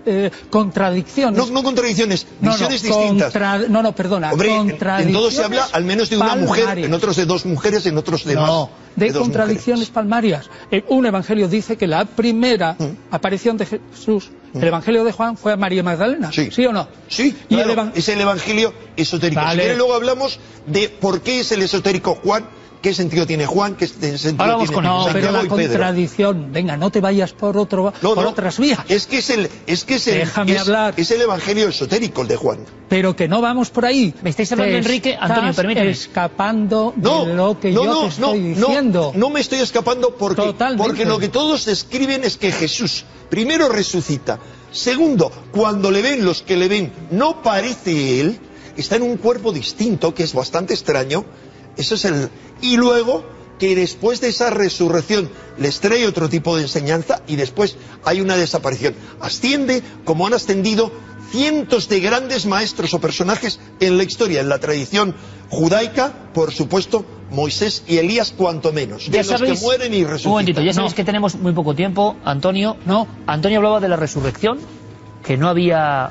eh, contradicciones. No, no contradicciones, No, no, visiones distintas. contra- no, no, perdona. Hombre, en todos se habla al menos de una mujer, en otros de dos mujeres, en otros de más. No, de, dos contradicciones palmarias. Eh, un evangelio dice que la primera Mm. aparición de Jesús, el evangelio de Juan, fue a María Magdalena. ¿Sí, o no? Sí, Y claro, es el evangelio esotérico. Vale. Si luego hablamos de por qué es el esotérico Juan, qué sentido tiene Juan, qué sentido Ahora vamos tiene con no, pero Santiago la y Pedro. contradicción. Venga, no te vayas por otro, No, por no, otras vías. Es que es el, es que es el, Déjame es- hablar. es el evangelio esotérico el de Juan. Pero que no vamos por ahí. Me estáis hablando, Te Enrique. Antonio, estás permíteme. escapando No, de lo que no, yo no, te no, estoy no, diciendo. No, me estoy escapando porque, Totalmente. porque lo que todos describen es que Jesús primero resucita, segundo, cuando le ven los que le ven, no parece él, está en un cuerpo distinto que es bastante extraño, eso es el y luego que después de esa resurrección les trae otro tipo de enseñanza y después hay una desaparición. Asciende como han ascendido cientos de grandes maestros o personajes en la historia, en la tradición judaica, por supuesto, Moisés y Elías cuanto menos, de Ya los sabéis, que mueren y un resucitan. momentito, ya sabéis No. que tenemos muy poco tiempo. Antonio, no. Antonio hablaba de la resurrección, que no había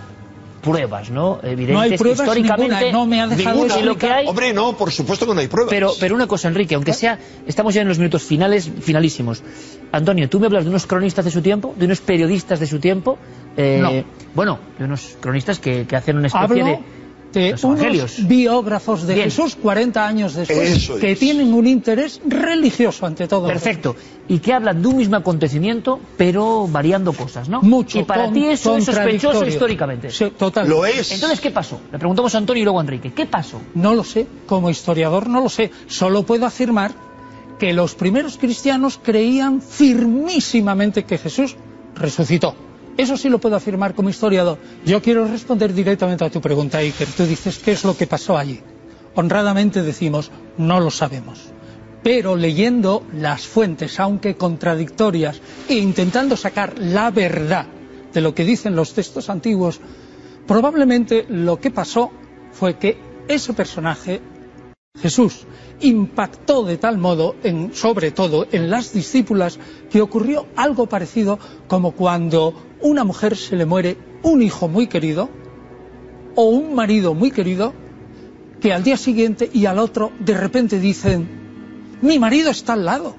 pruebas, ¿no? Evidentes No hay pruebas históricamente. ninguna, no me ha dejado ninguna. Lo que hay, Hombre, no, por supuesto que no hay pruebas. Pero, pero una cosa, Enrique, aunque sea, estamos ya en los minutos finales, finalísimos. Antonio, tú me hablas de unos cronistas de su tiempo, de unos periodistas de su tiempo. eh, No. Bueno, de unos cronistas que, que hacen una especie Hablo de. De los unos evangelios. biógrafos de Bien. Jesús 40 años después Eso que es. tienen un interés religioso ante todo. Perfecto. Y que hablan de un mismo acontecimiento, pero variando cosas, ¿no? Mucho, Y para con- ti eso es sospechoso históricamente. Sí, total. Lo es. Entonces, ¿qué pasó? Le preguntamos a Antonio y luego a Enrique. ¿Qué pasó? No lo sé, como historiador no lo sé. Solo puedo afirmar que los primeros cristianos creían firmísimamente que Jesús resucitó. Eso sí lo puedo afirmar como historiador. Yo quiero responder directamente a tu pregunta, Iker. Tú dices, ¿qué es lo que pasó allí? Honradamente decimos, no lo sabemos. Pero leyendo las fuentes, aunque contradictorias, e intentando sacar la verdad de lo que dicen los textos antiguos, probablemente lo que pasó fue que ese personaje, Jesús, impactó de tal modo, en, sobre todo en las discípulas, que ocurrió algo parecido como cuando una mujer se le muere un hijo muy querido o un marido muy querido, que al día siguiente y al otro de repente dicen, mi marido está al lado,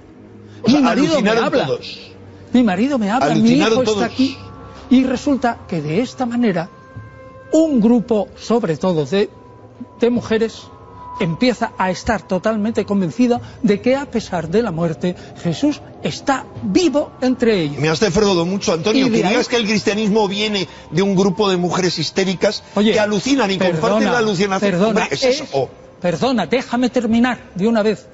O sea, mi marido me habla, todos. mi marido me habla, mi hijo todos. está aquí. Y resulta que de esta manera un grupo, sobre todo de, de mujeres, empieza a estar totalmente convencido de que a pesar de la muerte, Jesús está vivo entre ellos. Me has defraudado mucho, Antonio. Que ahí- digas que el cristianismo viene de un grupo de mujeres histéricas que alucinan y comparten la alucinación. Perdona, Hombre, es eso. es- perdona, déjame terminar de una vez.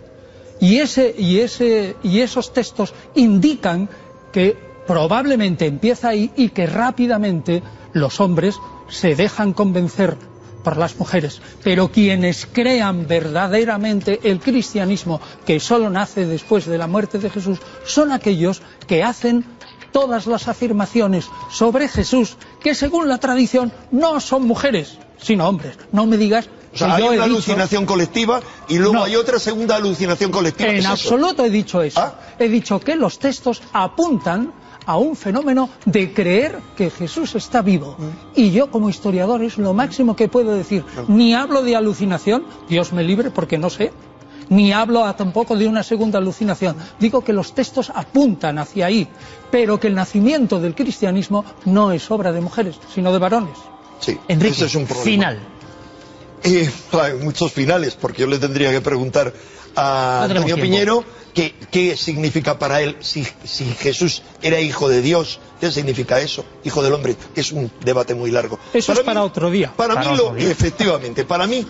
Y, ese, y, ese, y esos textos indican que probablemente empieza ahí y que rápidamente los hombres se dejan convencer por las mujeres. Pero quienes crean verdaderamente el cristianismo que solo nace después de la muerte de Jesús son aquellos que hacen todas las afirmaciones sobre Jesús que según la tradición no son mujeres, sino hombres. No me digas O sea, hay una dicho- alucinación colectiva y luego No. hay otra segunda alucinación colectiva. En. ¿Ah? absoluto he dicho eso. He dicho que los textos apuntan a un fenómeno de creer que Jesús está vivo. Mm. Y yo como historiador es lo máximo que puedo decir. Ni hablo de alucinación, Dios me libre porque no sé, ni hablo a- tampoco de una segunda alucinación. Digo que los textos apuntan hacia ahí, pero que el nacimiento del cristianismo no es obra de mujeres, sino de varones. Sí, Enrique, ese es un problema. final. Eh, hay muchos finales, porque yo le tendría que preguntar a No Antonio tiempo. Piñero qué, qué significa para él si, si Jesús era hijo de Dios. ¿Qué significa eso? Hijo del hombre. Es un debate muy largo. Eso es mí- para otro día. Para, Para mí, lo, día. efectivamente, para mí,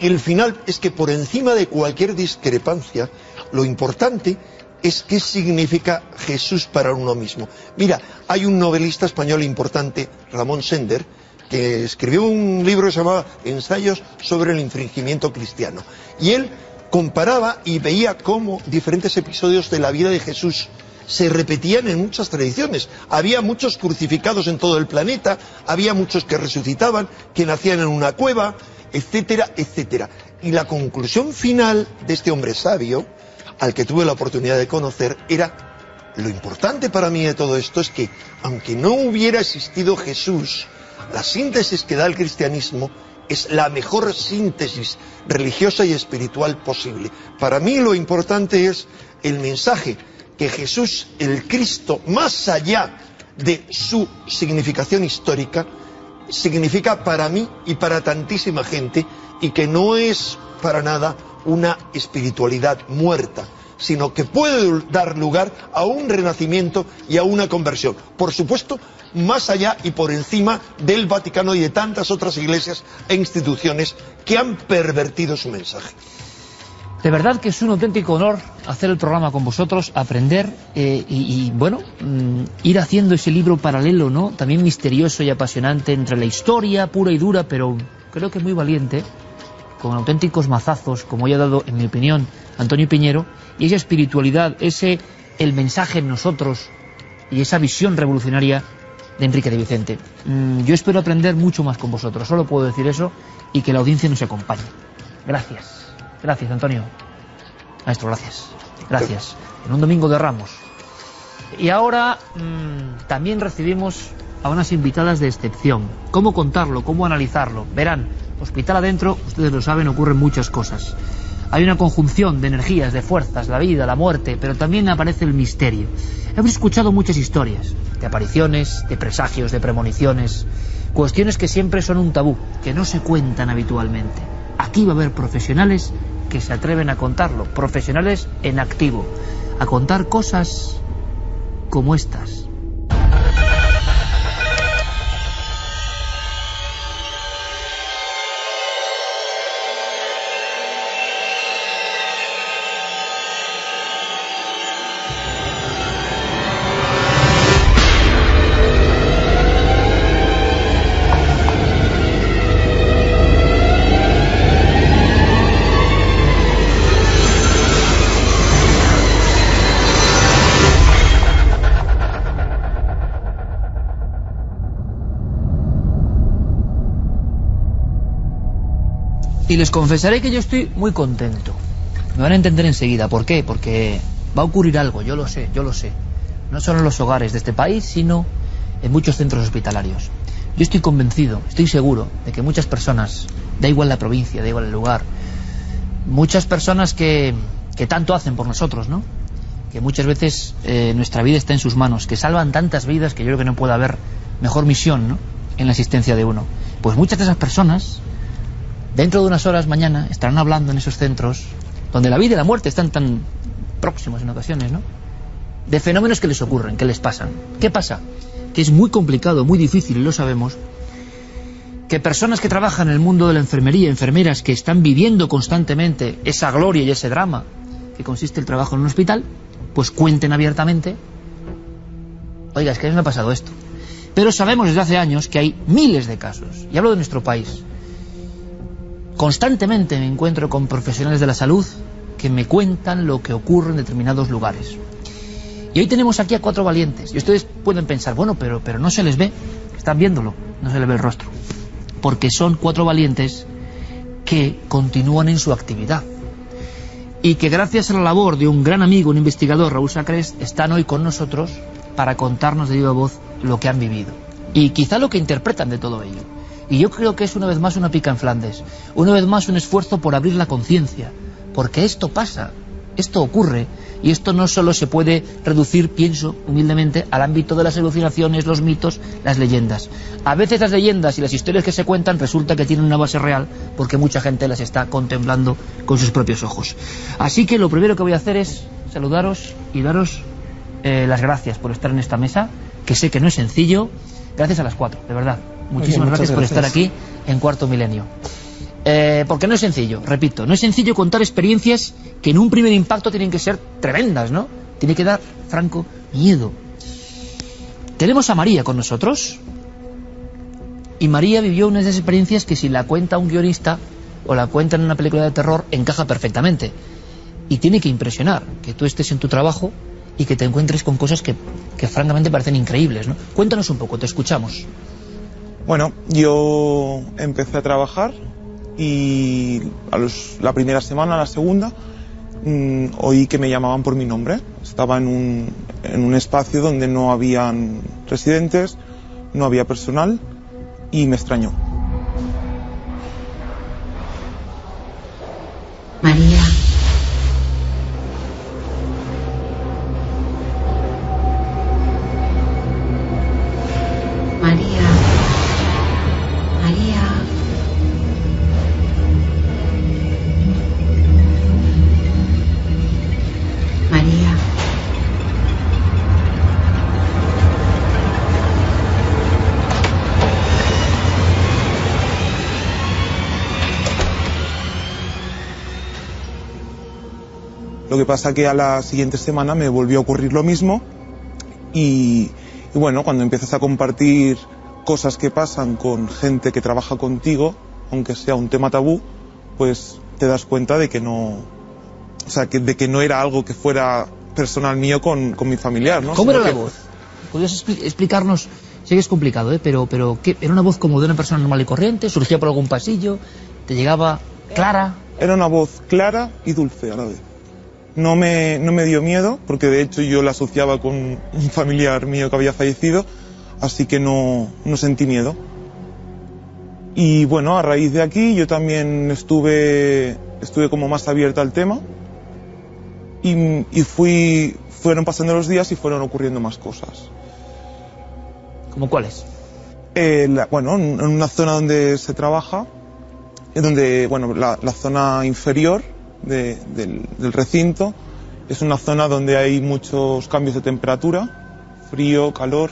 el final es que por encima de cualquier discrepancia, lo importante es qué significa Jesús para uno mismo. Mira, hay un novelista español importante, Ramón Sender, que escribió un libro que se llamaba Ensayos sobre el infringimiento cristiano. Y él comparaba y veía cómo diferentes episodios de la vida de Jesús se repetían en muchas tradiciones. Había muchos crucificados en todo el planeta, había muchos que resucitaban, que nacían en una cueva, etcétera, etcétera. Y la conclusión final de este hombre sabio, al que tuve la oportunidad de conocer, era lo importante para mí de todo esto es que, aunque no hubiera existido Jesús, la síntesis que da el cristianismo es la mejor síntesis religiosa y espiritual posible. Para mí lo importante es el mensaje que Jesús, el Cristo, más allá de su significación histórica, significa para mí y para tantísima gente y que no es para nada una espiritualidad muerta, sino que puede dar lugar a un renacimiento y a una conversión. Por supuesto, más allá y por encima del Vaticano y de tantas otras iglesias e instituciones que han pervertido su mensaje. De verdad que es un auténtico honor hacer el programa con vosotros, aprender eh, y, y, bueno, mm, ir haciendo ese libro paralelo, ¿no? También misterioso y apasionante entre la historia pura y dura, pero creo que muy valiente, con auténticos mazazos, como ya ha dado, en mi opinión, Antonio Piñero, y esa espiritualidad, ese el mensaje en nosotros y esa visión revolucionaria de Enrique de Vicente. Mm, yo espero aprender mucho más con vosotros, solo puedo decir eso, y que la audiencia nos acompañe. Gracias. Gracias, Antonio. Maestro, gracias. Gracias. En un domingo de Ramos. Y ahora mmm, también recibimos a unas invitadas de excepción. ¿Cómo contarlo? ¿Cómo analizarlo? Verán, hospital adentro, ustedes lo saben, ocurren muchas cosas. Hay una conjunción de energías, de fuerzas, la vida, la muerte, pero también aparece el misterio. Hemos escuchado muchas historias, de apariciones, de presagios, de premoniciones, cuestiones que siempre son un tabú, que no se cuentan habitualmente. Aquí va a haber profesionales que se atreven a contarlo, profesionales en activo, a contar cosas como estas. Y les confesaré que yo estoy muy contento. Me van a entender enseguida. ¿Por qué? Porque va a ocurrir algo, yo lo sé, yo lo sé. No solo en los hogares de este país, sino en muchos centros hospitalarios. Yo estoy convencido, estoy seguro de que muchas personas, da igual la provincia, da igual el lugar, muchas personas que, que tanto hacen por nosotros, ¿no? Que muchas veces eh, nuestra vida está en sus manos, que salvan tantas vidas que yo creo que no puede haber mejor misión, ¿no? En la existencia de uno. Pues muchas de esas personas, dentro de unas horas mañana, estarán hablando en esos centros donde la vida y la muerte están tan próximos en ocasiones, ¿no? De fenómenos que les ocurren, que les pasan. ¿Qué pasa? Que es muy complicado, muy difícil, y lo sabemos, que personas que trabajan en el mundo de la enfermería, enfermeras que están viviendo constantemente esa gloria y ese drama que consiste el trabajo en un hospital, pues cuenten abiertamente, oiga, es que a mí me ha pasado esto. Pero sabemos desde hace años que hay miles de casos, y hablo de nuestro país. Constantemente me encuentro con profesionales de la salud que me cuentan lo que ocurre en determinados lugares. Y hoy tenemos aquí a cuatro valientes. Y ustedes pueden pensar, bueno, pero, pero no se les ve. Están viéndolo, no se les ve el rostro. Porque son cuatro valientes que continúan en su actividad. Y que gracias a la labor de un gran amigo, un investigador, Raúl Sacres, están hoy con nosotros para contarnos de viva voz lo que han vivido. Y quizá lo que interpretan de todo ello. Y yo creo que es una vez más una pica en Flandes. Una vez más un esfuerzo por abrir la conciencia. Porque esto pasa, esto ocurre y esto no solo se puede reducir, pienso humildemente, al ámbito de las alucinaciones, los mitos, las leyendas. A veces las leyendas y las historias que se cuentan resulta que tienen una base real porque mucha gente las está contemplando con sus propios ojos. Así que lo primero que voy a hacer es saludaros y daros eh, las gracias por estar en esta mesa, que sé que no es sencillo. Gracias a las cuatro, de verdad. Muchísimas bien, gracias, por gracias. estar aquí en Cuarto Milenio. Eh, porque no es sencillo, repito, no es sencillo contar experiencias que en un primer impacto tienen que ser tremendas, ¿no? Tiene que dar, Franco, miedo. Tenemos a María con nosotros y María vivió una de esas experiencias que si la cuenta un guionista o la cuenta en una película de terror encaja perfectamente. Y tiene que impresionar que tú estés en tu trabajo y que te encuentres con cosas que, que francamente parecen increíbles, ¿no? Cuéntanos un poco, te escuchamos. Bueno, yo empecé a trabajar y a los- la primera semana, la segunda, mm, oí que me llamaban por mi nombre. Estaba en un, en un espacio donde no habían residentes, no había personal y me extrañó. Que pasa que a la siguiente semana me volvió a ocurrir lo mismo y, y bueno, cuando empiezas a compartir cosas que pasan con gente que trabaja contigo, aunque sea un tema tabú, pues te das cuenta de que no, o sea, que, de que no era algo que fuera personal mío con, con mi familiar, ¿no? ¿Cómo era Sino la que- voz? ¿Podrías expli- explicarnos? Sé que es complicado, ¿eh? pero, pero ¿qué? ¿era una voz como de una persona normal y corriente? ¿Surgía por algún pasillo? ¿Te llegaba clara? Era una voz clara y dulce a la vez. No me, no me dio miedo, porque de hecho yo la asociaba con un familiar mío que había fallecido, así que no, no sentí miedo. Y bueno, a raíz de aquí yo también estuve, estuve como más abierta al tema y, y fui, fueron pasando los días y fueron ocurriendo más cosas. ¿Cómo cuáles? Eh, la- bueno, en una zona donde se trabaja, es donde, bueno, la, la zona inferior de- del, del recinto es una zona donde hay muchos cambios de temperatura, frío, calor.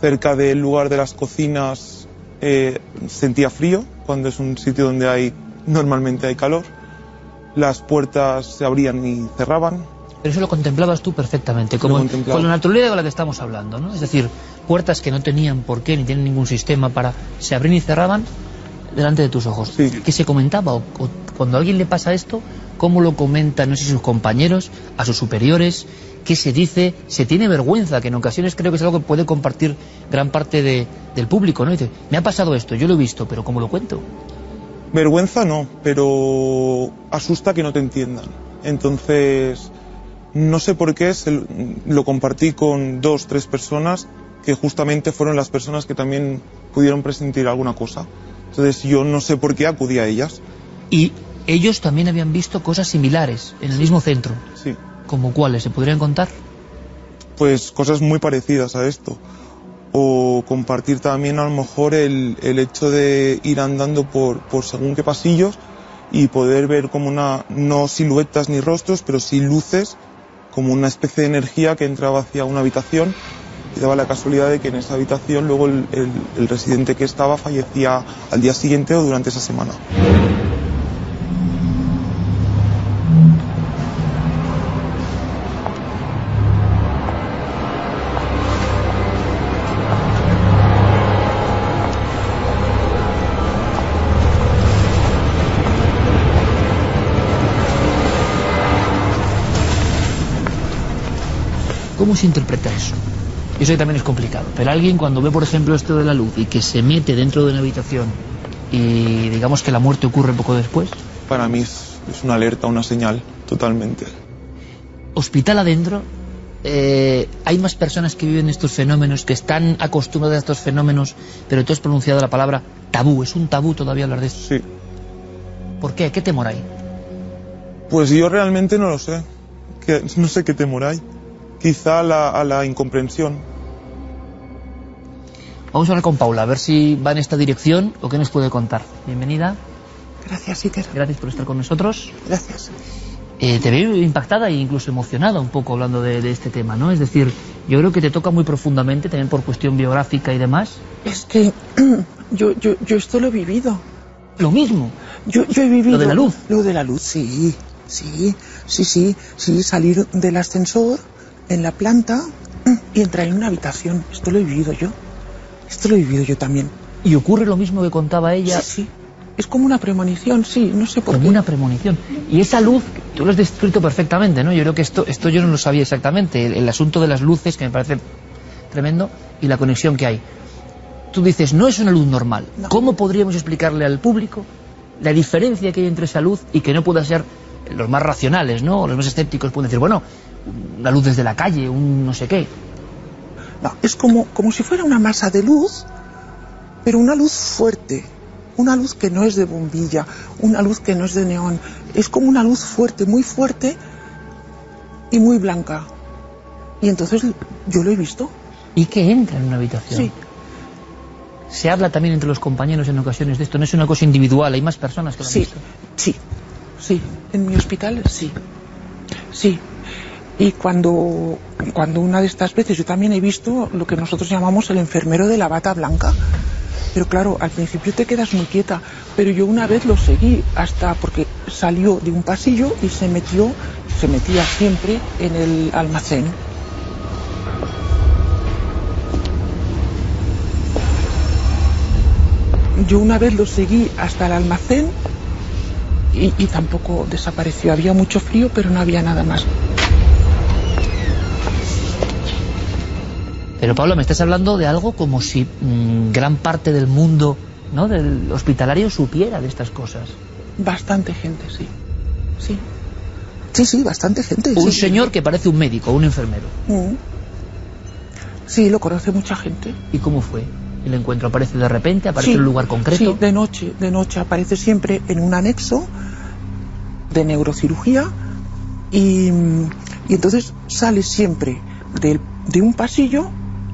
Cerca del lugar de las cocinas eh, sentía frío, cuando es un sitio donde hay normalmente hay calor. Las puertas se abrían y cerraban. Pero eso lo contemplabas tú perfectamente, como con la naturaleza de la que estamos hablando, ¿no? Es decir, puertas que no tenían por qué ni tienen ningún sistema para... se abrían y cerraban delante de tus ojos. ¿Qué se comentaba? O, o cuando a alguien le pasa esto, ¿cómo lo comentan, no sé, sus compañeros, a sus superiores? ¿Qué se dice? ¿Se tiene vergüenza? Que en ocasiones creo que es algo que puede compartir gran parte de- del público, ¿no? Dice, me ha pasado esto, yo lo he visto, pero ¿cómo lo cuento? Vergüenza no, pero asusta que no te entiendan. Entonces, no sé por qué, se- lo compartí con dos, tres personas que justamente fueron las personas que también pudieron presentir alguna cosa. Entonces, yo no sé por qué acudí a ellas. Y ellos también habían visto cosas similares en el mismo centro. Sí. ¿Como cuáles? ¿Se podrían contar? pues cosas muy parecidas a esto. O compartir también a lo mejor el, el hecho de ir andando por, por según qué pasillos y poder ver como una, no siluetas ni rostros, pero sí luces, como una especie de energía que entraba hacia una habitación y daba la casualidad de que en esa habitación luego el, el- residente que estaba fallecía al día siguiente o durante esa semana. ¿Cómo se interpreta eso? Eso también es complicado. Pero alguien cuando ve, por ejemplo, esto de la luz y que se mete dentro de una habitación y digamos que la muerte ocurre poco después, Para mí es, es una alerta, una señal, totalmente. hospital adentro, eh, hay más personas que viven estos fenómenos, que están acostumbradas a estos fenómenos, pero tú has pronunciado la palabra tabú. Es un tabú todavía hablar de esto. Sí. ¿Por qué? ¿Qué temor hay? Pues yo realmente no lo sé. Que, no sé qué temor hay. Quizá a la, a la incomprensión. Vamos a hablar con Paula, a ver si va en esta dirección o qué nos puede contar. Bienvenida. Gracias, Iker. Gracias por estar con nosotros. Gracias. Eh, te veo impactada e incluso emocionada un poco hablando de, de este tema, ¿no? Es decir, yo creo que te toca muy profundamente, también por cuestión biográfica y demás. Es que yo, yo, yo esto lo he vivido. Lo mismo. Yo, yo he vivido. Lo de la luz. Lo de la luz, sí. Sí, sí, sí. Sí, salir del ascensor en la planta y entrar en una habitación. Esto lo he vivido yo. Esto lo he vivido yo también. ¿Y ocurre lo mismo que contaba ella? Sí, sí. Es como una premonición, sí, no sé por Como qué. una premonición. Y esa luz, tú lo has descrito perfectamente, ¿no? Yo creo que esto, esto yo no lo sabía exactamente. El, el asunto de las luces, que me parece tremendo, y la conexión que hay. Tú dices, no es una luz normal. ¿Cómo podríamos explicarle al público la diferencia que hay entre esa luz y que no pueda ser los más racionales, ¿no? Los más escépticos pueden decir, bueno, una luz desde la calle, un no sé qué. No, es como, como si fuera una masa de luz, pero una luz fuerte. Una luz que no es de bombilla, una luz que no es de neón. Es como una luz fuerte, muy fuerte y muy blanca. Y entonces yo lo he visto. ¿Y que entra en una habitación? Sí. Se habla también entre los compañeros en ocasiones de esto, no es una cosa individual, hay más personas que lo han Sí, visto. sí, sí. En mi hospital, sí. Sí. Y cuando, cuando una de estas veces yo también he visto lo que nosotros llamamos el enfermero de la bata blanca. Pero claro, al principio te quedas muy quieta. Pero yo una vez lo seguí hasta porque salió de un pasillo y se metió, se metía siempre en el almacén. Yo una vez lo seguí hasta el almacén y, y tampoco desapareció. Había mucho frío, pero no había nada más. Pero Pablo, me estás hablando de algo como si mm, gran parte del mundo ¿no? del hospitalario supiera de estas cosas. Bastante gente, sí. Sí. Sí, sí, bastante gente. Un sí. señor que parece un médico, un enfermero. Mm. Sí, lo conoce mucha gente. ¿Y cómo fue? ¿El encuentro aparece de repente? ¿Aparece Sí, en un lugar concreto? Sí, de noche, de noche. Aparece siempre en un anexo de neurocirugía y, y entonces sale siempre de un pasillo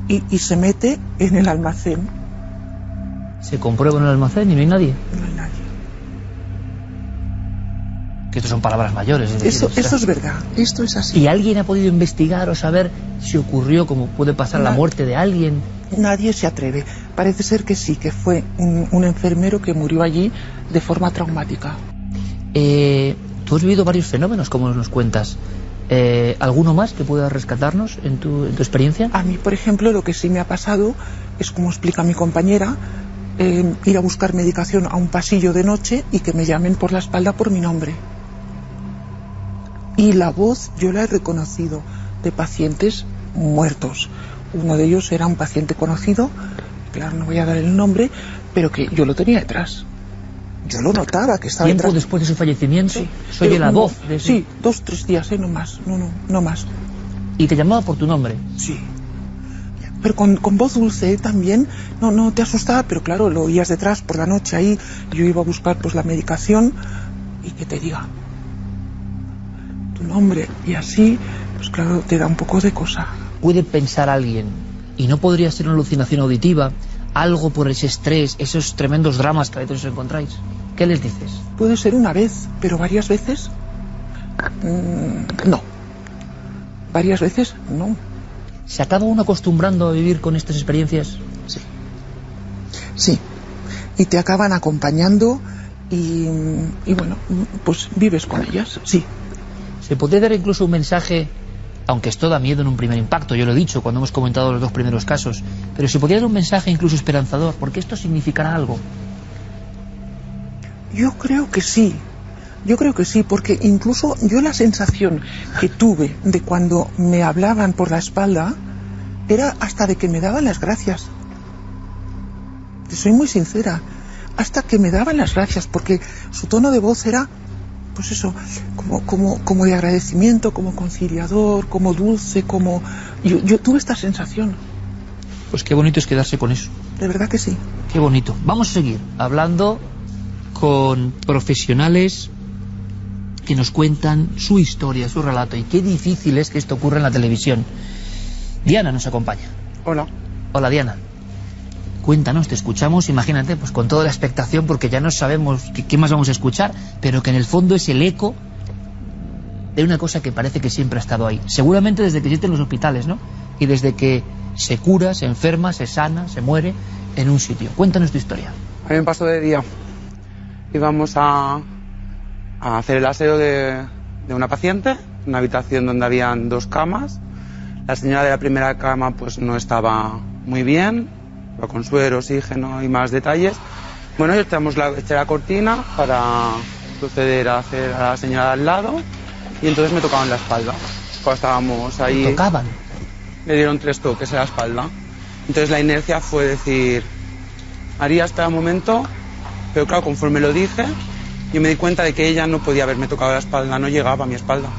y, y se mete en el almacén. Se comprueba en el almacén y no hay nadie. No hay nadie. Que esto son palabras mayores. es Eso, eso es verdad, esto es así. ¿Y alguien ha podido investigar o saber si ocurrió como puede pasar la Na- muerte de alguien? Nadie se atreve. Parece ser que sí, que fue un, un enfermero que murió allí de forma traumática. Eh, Tú has vivido varios fenómenos, como nos cuentas. Eh, ¿Alguno más que pueda rescatarnos en tu, en tu experiencia? A mí, por ejemplo, lo que sí me ha pasado es, como explica mi compañera, eh, ir a buscar medicación a un pasillo de noche y que me llamen por la espalda por mi nombre. Y la voz yo la he reconocido de pacientes muertos. Uno de ellos era un paciente conocido, claro, no voy a dar el nombre, pero que yo lo tenía detrás. Yo lo notaba que estaba Tiempo después de su fallecimiento, Pero oye la voz de ese- Sí, dos, tres días, ¿eh? No más, no, no, no más. Y te llamaba por tu nombre. Sí. Pero con, con voz dulce ¿eh? también, no, no te asustaba, pero claro, lo oías detrás por la noche ahí, yo iba a buscar pues la medicación y que te diga tu nombre y así, pues claro, te da un poco de cosa. Puede pensar alguien, y no podría ser una alucinación auditiva, algo por ese estrés, esos tremendos dramas que a veces os encontráis. ¿Qué les dices? Puede ser una vez, pero varias veces, mm, no. Varias veces, no. ¿Se acaba uno acostumbrando a vivir con estas experiencias? Sí. Y te acaban acompañando y, y bueno, pues vives con ellas, sí. ¿Se podría dar incluso un mensaje, aunque esto da miedo en un primer impacto, yo lo he dicho cuando hemos comentado los dos primeros casos, pero se podría dar un mensaje incluso esperanzador, porque esto significará algo? Yo creo que sí. Yo creo que sí, porque incluso yo la sensación que tuve de cuando me hablaban por la espalda era hasta de que me daban las gracias. Te soy muy sincera. Hasta que me daban las gracias, porque su tono de voz era, pues eso, como, como, como de agradecimiento, como conciliador, como dulce, como... Yo, yo tuve esta sensación, Pues qué bonito es quedarse con eso. de verdad que sí. Qué bonito. Vamos a seguir hablando con profesionales que nos cuentan su historia, su relato y qué difícil es que esto ocurra en la televisión. Diana nos acompaña. Hola. Hola Diana. Cuéntanos, te escuchamos, imagínate, pues con toda la expectación porque ya no sabemos qué, más vamos a escuchar, pero que en el fondo es el eco de una cosa que parece que siempre ha estado ahí. Seguramente desde que existen los hospitales, ¿no? Y desde que se cura, se enferma, se sana, se muere en un sitio. Cuéntanos tu historia. A mí me pasó de día. Íbamos a, a hacer el aseo de, de una paciente, una habitación donde habían dos camas. La señora de la primera cama pues no estaba muy bien, iba con suero, oxígeno y más detalles. Bueno, y echamos la, eché la cortina para proceder a hacer a la señora de al lado y entonces me tocaban la espalda. Cuando estábamos ahí... ¿Te tocaban? Me dieron tres toques en la espalda. Entonces la inercia fue decir, María, espera un momento, pero claro, conforme lo dije, yo me di cuenta de que ella no podía haberme tocado la espalda, no llegaba a mi espalda.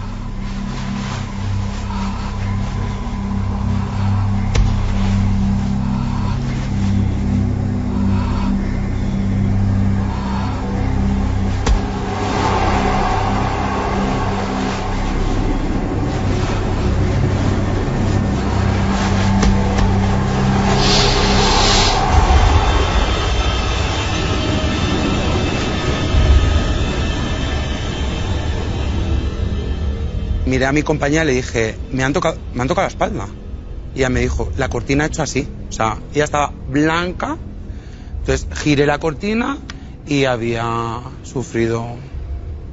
Miré a mi compañera y le dije, me han tocado, me han tocado la espalda. Y ella me dijo, la cortina ha hecho así. O sea, ella estaba blanca. Entonces giré la cortina y había sufrido,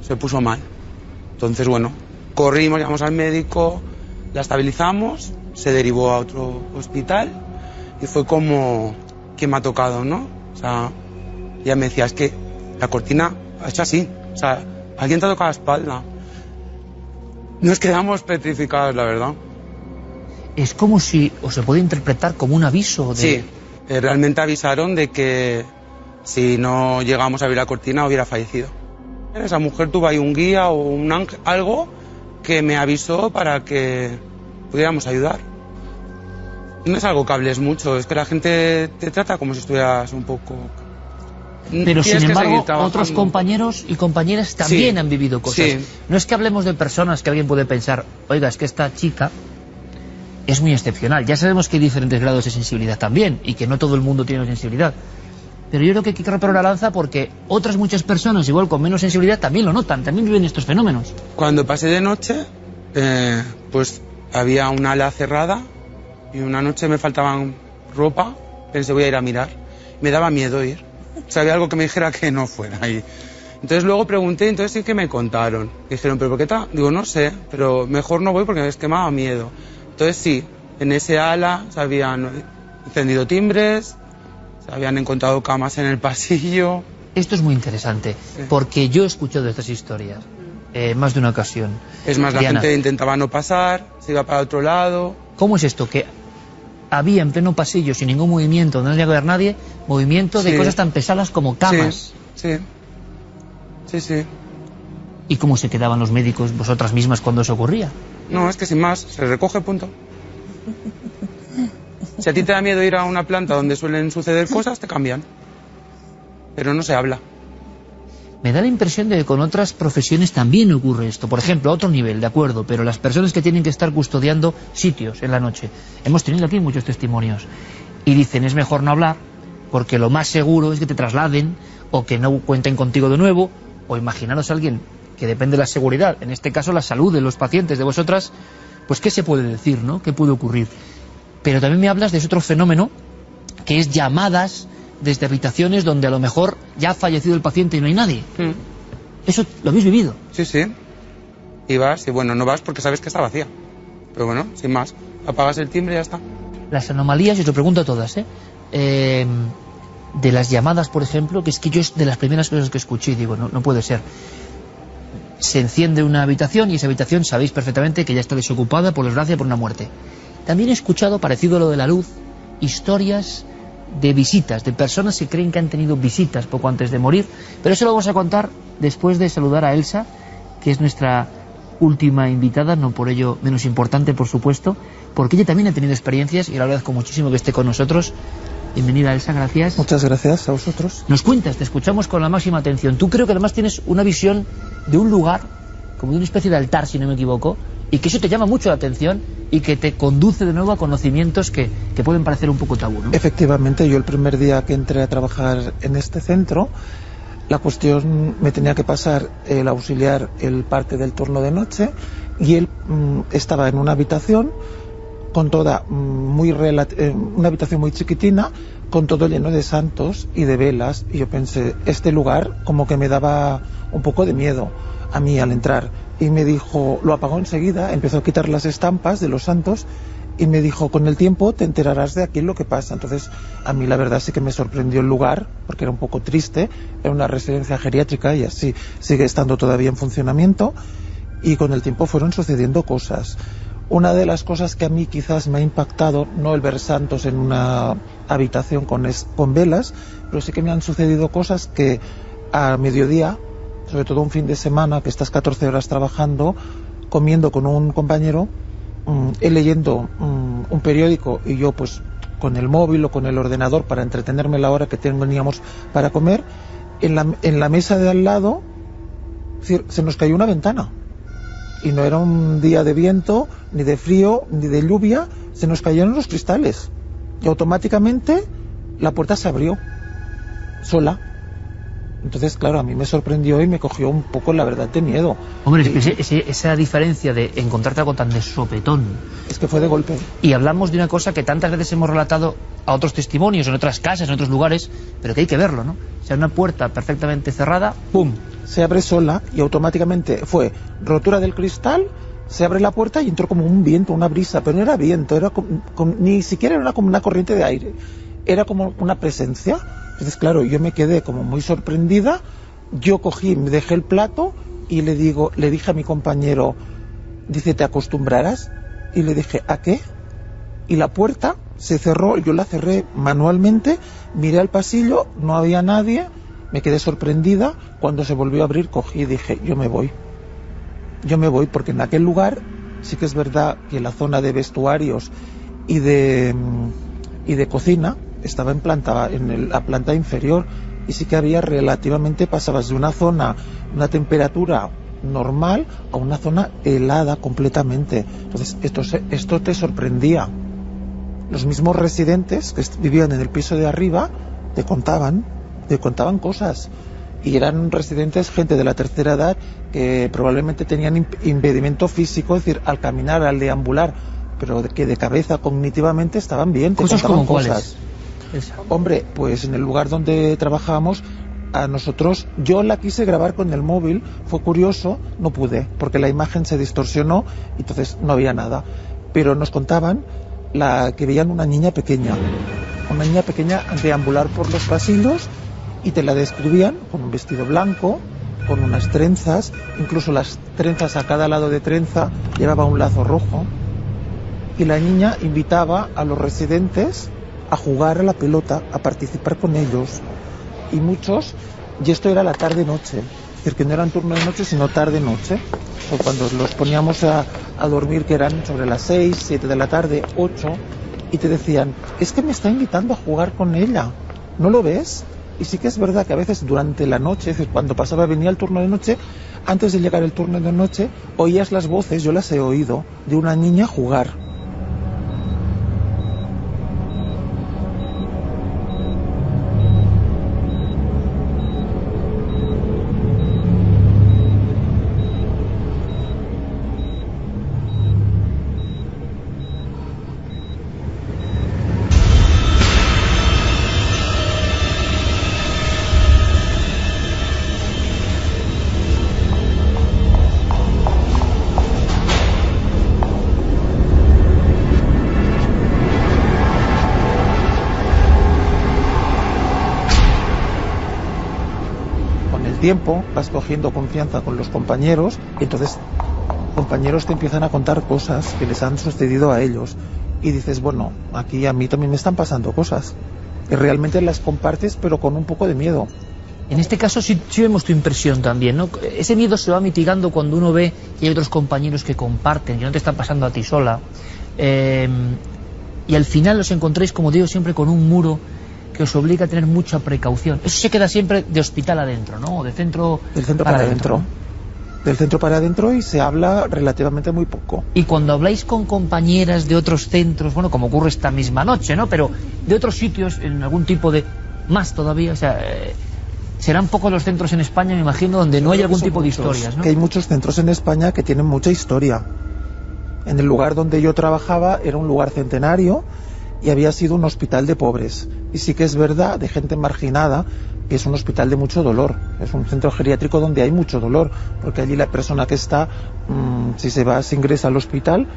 se puso mal. Entonces, bueno, corrimos, llamamos al médico, la estabilizamos, se derivó a otro hospital y fue como que me ha tocado, ¿no? O sea, ella me decía, es que la cortina ha hecho así. O sea, alguien te ha tocado la espalda. Nos quedamos petrificados, la verdad. Es como si, o se puede interpretar como un aviso de... Sí, eh, realmente avisaron de que si no llegamos a abrir la cortina hubiera fallecido. Esa mujer tuvo ahí un guía o un ángel, algo que me avisó para que pudiéramos ayudar. No es algo que hables mucho, es que la gente te trata como si estuvieras un poco... Pero Tienes sin embargo, otros compañeros y compañeras también Sí, han vivido cosas. sí. No es que hablemos de personas que alguien puede pensar, oiga, es que esta chica es muy excepcional. Ya sabemos que hay diferentes grados de sensibilidad también y que no todo el mundo tiene sensibilidad. Pero yo creo que hay que romper una lanza porque otras muchas personas, igual con menos sensibilidad, también lo notan, también viven estos fenómenos. Cuando pasé de noche, eh, pues había una ala cerrada y una noche me faltaban ropa, pensé voy a ir a mirar. Me daba miedo ir. O sea, había algo que me dijera que no fuera ahí. Entonces luego pregunté, entonces sí que me contaron. Dijeron, ¿pero por qué tal? Digo, no sé, pero mejor no voy porque es que me daba miedo. Entonces sí, en ese ala se habían encendido timbres, se habían encontrado camas en el pasillo. Esto es muy interesante, porque yo he escuchado estas historias eh, más de una ocasión. Es más, la gente intentaba no pasar, se iba para otro lado. ¿Cómo es esto? Que había en pleno pasillo, sin ningún movimiento, no llegaba a ver nadie, movimiento de Sí. cosas tan pesadas como camas. Sí, sí. Sí, sí. ¿Y cómo se quedaban los médicos, vosotras mismas, cuando eso ocurría? No, es que sin más, se recoge, punto. Si a ti te da miedo ir a una planta donde suelen suceder cosas, te cambian. Pero no se habla. Me da la impresión de que con otras profesiones también ocurre esto. Por ejemplo, a otro nivel, de acuerdo, pero las personas que tienen que estar custodiando sitios en la noche. Hemos tenido aquí muchos testimonios. Y dicen, es mejor no hablar, porque lo más seguro es que te trasladen, o que no cuenten contigo de nuevo, o imaginaros a alguien que depende de la seguridad, en este caso la salud de los pacientes, de vosotras, pues ¿qué se puede decir, no? ¿Qué puede ocurrir? Pero también me hablas de ese otro fenómeno, que es llamadas desde habitaciones donde a lo mejor ya ha fallecido el paciente y no hay nadie. Eso lo habéis vivido. Sí, sí. Y vas, y bueno, no vas porque sabes que está vacía. Pero bueno, sin más. Apagas el timbre y ya está. Las anomalías, y os lo pregunto a todas, ¿eh? Eh, de las llamadas, por ejemplo, que es que yo es de las primeras cosas que escuché y digo, no, no puede ser. Se enciende una habitación y esa habitación sabéis perfectamente que ya está desocupada, por desgracia, por una muerte. También he escuchado, parecido a lo de la luz, historias de visitas, de personas que creen que han tenido visitas poco antes de morir, pero eso lo vamos a contar después de saludar a Elsa, que es nuestra última invitada, no por ello menos importante, por supuesto, porque ella también ha tenido experiencias y le agradezco muchísimo que esté con nosotros. Bienvenida, Elsa, gracias. Muchas gracias a vosotros. Nos cuentas, te escuchamos con la máxima atención. Tú creo que además tienes una visión de un lugar, como de una especie de altar, si no me equivoco, y que eso te llama mucho la atención y que te conduce de nuevo a conocimientos que, que pueden parecer un poco tabú, ¿no? Efectivamente, yo el primer día que entré a trabajar en este centro, la cuestión me tenía que pasar el auxiliar el parte del turno de noche y él mm, estaba en una habitación con toda mm, muy eh, una habitación muy chiquitina con todo lleno de santos y de velas y yo pensé este lugar como que me daba un poco de miedo a mí al entrar. Y me dijo lo apagó enseguida empezó a quitar las estampas de los santos y me dijo con el tiempo te enterarás de aquí lo que pasa entonces a mí la verdad sí que me sorprendió el lugar porque era un poco triste era una residencia geriátrica y así sigue estando todavía en funcionamiento y con el tiempo fueron sucediendo cosas una de las cosas que a mí quizás me ha impactado, no el ver santos en una habitación con, velas, pero sí que me han sucedido cosas que a mediodía, sobre todo un fin de semana, que estás 14 horas trabajando, comiendo con un compañero, mm, él leyendo mm, un periódico y yo pues con el móvil o con el ordenador para entretenerme la hora que teníamos para comer, en la, en la mesa de al lado se nos cayó una ventana y no era un día de viento, ni de frío, ni de lluvia, se nos cayeron los cristales. Y automáticamente la puerta se abrió, sola. Entonces, claro, a mí me sorprendió y me cogió un poco, la verdad, de miedo. Hombre, es que ese- ese- esa diferencia de encontrarte algo tan de sopetón. Es que fue de golpe. Y hablamos de una cosa que tantas veces hemos relatado a otros testimonios, en otras casas, en otros lugares, pero que hay que verlo, ¿no? O sea, una puerta perfectamente cerrada, ¡pum! Se abre sola y automáticamente fue rotura del cristal, se abre la puerta y entró como un viento, una brisa, pero no era viento, era como- como- ni siquiera era como una corriente de aire, era como una presencia. Entonces, claro, yo me quedé como muy sorprendida, yo cogí, me dejé el plato y le digo, le dije a mi compañero, dice, ¿te acostumbrarás? Y le dije, ¿a qué? Y la puerta se cerró, yo la cerré manualmente, miré al pasillo, no había nadie, me quedé sorprendida, cuando se volvió a abrir cogí y dije, yo me voy. Yo me voy porque en aquel lugar sí que es verdad que la zona de vestuarios y de, mm, y de cocina estaba en, planta, en el- la planta inferior y sí que había relativamente, pasabas de una zona, una temperatura normal a una zona helada completamente. Entonces esto, esto te sorprendía. Los mismos residentes que vivían en el piso de arriba te contaban, te contaban cosas. Y eran residentes, gente de la tercera edad, que probablemente tenían imp- impedimento físico, es decir, al caminar, al deambular, pero que de cabeza, cognitivamente, estaban bien. Te ¿Cosas contaban como cosas. Hombre, pues en el lugar donde trabajábamos, a nosotros, yo la quise grabar con el móvil, fue curioso, no pude, porque la imagen se distorsionó, y entonces no había nada. Pero nos contaban la que veían una niña pequeña, una niña pequeña deambular por los pasillos y te la describían con un vestido blanco, con unas trenzas, incluso las trenzas a cada lado de trenza llevaba un lazo rojo, y la niña invitaba a los residentes a jugar a la pelota, a participar con ellos. Y muchos, y esto era la tarde-noche, decir, que no eran turno de noche, sino tarde-noche. O cuando los poníamos a, a dormir, que eran sobre las 6, 7 de la tarde, 8, y te decían, es que me está invitando a jugar con ella, ¿no lo ves? Y sí que es verdad que a veces durante la noche, es decir, cuando pasaba, venía el turno de noche, antes de llegar el turno de noche, oías las voces, yo las he oído, de una niña jugar. Tiempo vas cogiendo confianza con los compañeros entonces compañeros te empiezan a contar cosas que les han sucedido a ellos y dices, bueno, aquí a mí también me están pasando cosas. Y realmente las compartes pero con un poco de miedo. En este caso sí, sí vemos tu impresión también. Ese miedo se va mitigando cuando uno ve que hay otros compañeros que comparten, que no te está pasando a ti sola. Eh, y al final os encontréis, como digo, siempre con un muro que os obliga a tener mucha precaución. Eso se queda siempre de hospital adentro, ¿no? O de centro, Del centro para, adentro. Del centro para adentro y se habla relativamente muy poco. Y cuando habláis con compañeras de otros centros, bueno, como ocurre esta misma noche, ¿no? Pero de otros sitios, en algún tipo de... Más todavía, o sea... eh, serán pocos los centros en España, me imagino, donde no hay algún tipo de muchos, historias, ¿no? Que hay muchos centros en España que tienen mucha historia. En el lugar donde yo trabajaba era un lugar centenario y había sido un hospital de pobres. Y sí que es verdad, de gente marginada, que es un hospital de mucho dolor. Es un centro geriátrico donde hay mucho dolor, porque allí la persona que está, mm, si se va, se ingresa al hospital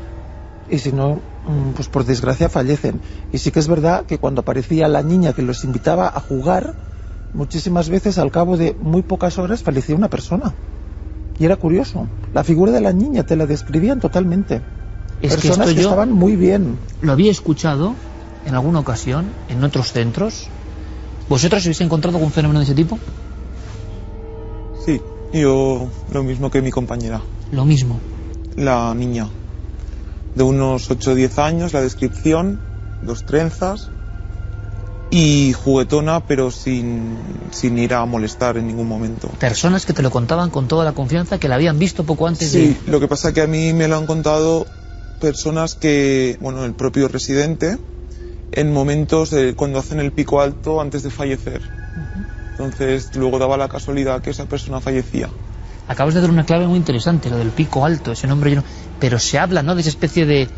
y si no, mm, pues por desgracia fallecen. Y sí que es verdad que cuando aparecía la niña que los invitaba a jugar, muchísimas veces al cabo de muy pocas horas fallecía una persona. Y era curioso. La figura de la niña te la describían totalmente. Es que Personas esto que yo- estaban muy bien. Lo había escuchado en alguna ocasión, en otros centros. ¿Vosotros habéis encontrado algún fenómeno de ese tipo? Sí, yo lo mismo que mi compañera. Lo mismo. La niña, de unos 8 o 10 años, la descripción, dos trenzas y juguetona, pero sin, sin ir a molestar en ningún momento. Personas que te lo contaban con toda la confianza que la habían visto poco antes Sí, de... lo que pasa que a mí me lo han contado personas que, bueno, el propio residente, en momentos cuando hacen el pico alto antes de fallecer. Entonces, luego daba la casualidad que esa persona fallecía. Acabas de dar una clave muy interesante, lo del pico alto, ese nombre yo no- Pero se habla, ¿no?, de esa especie de,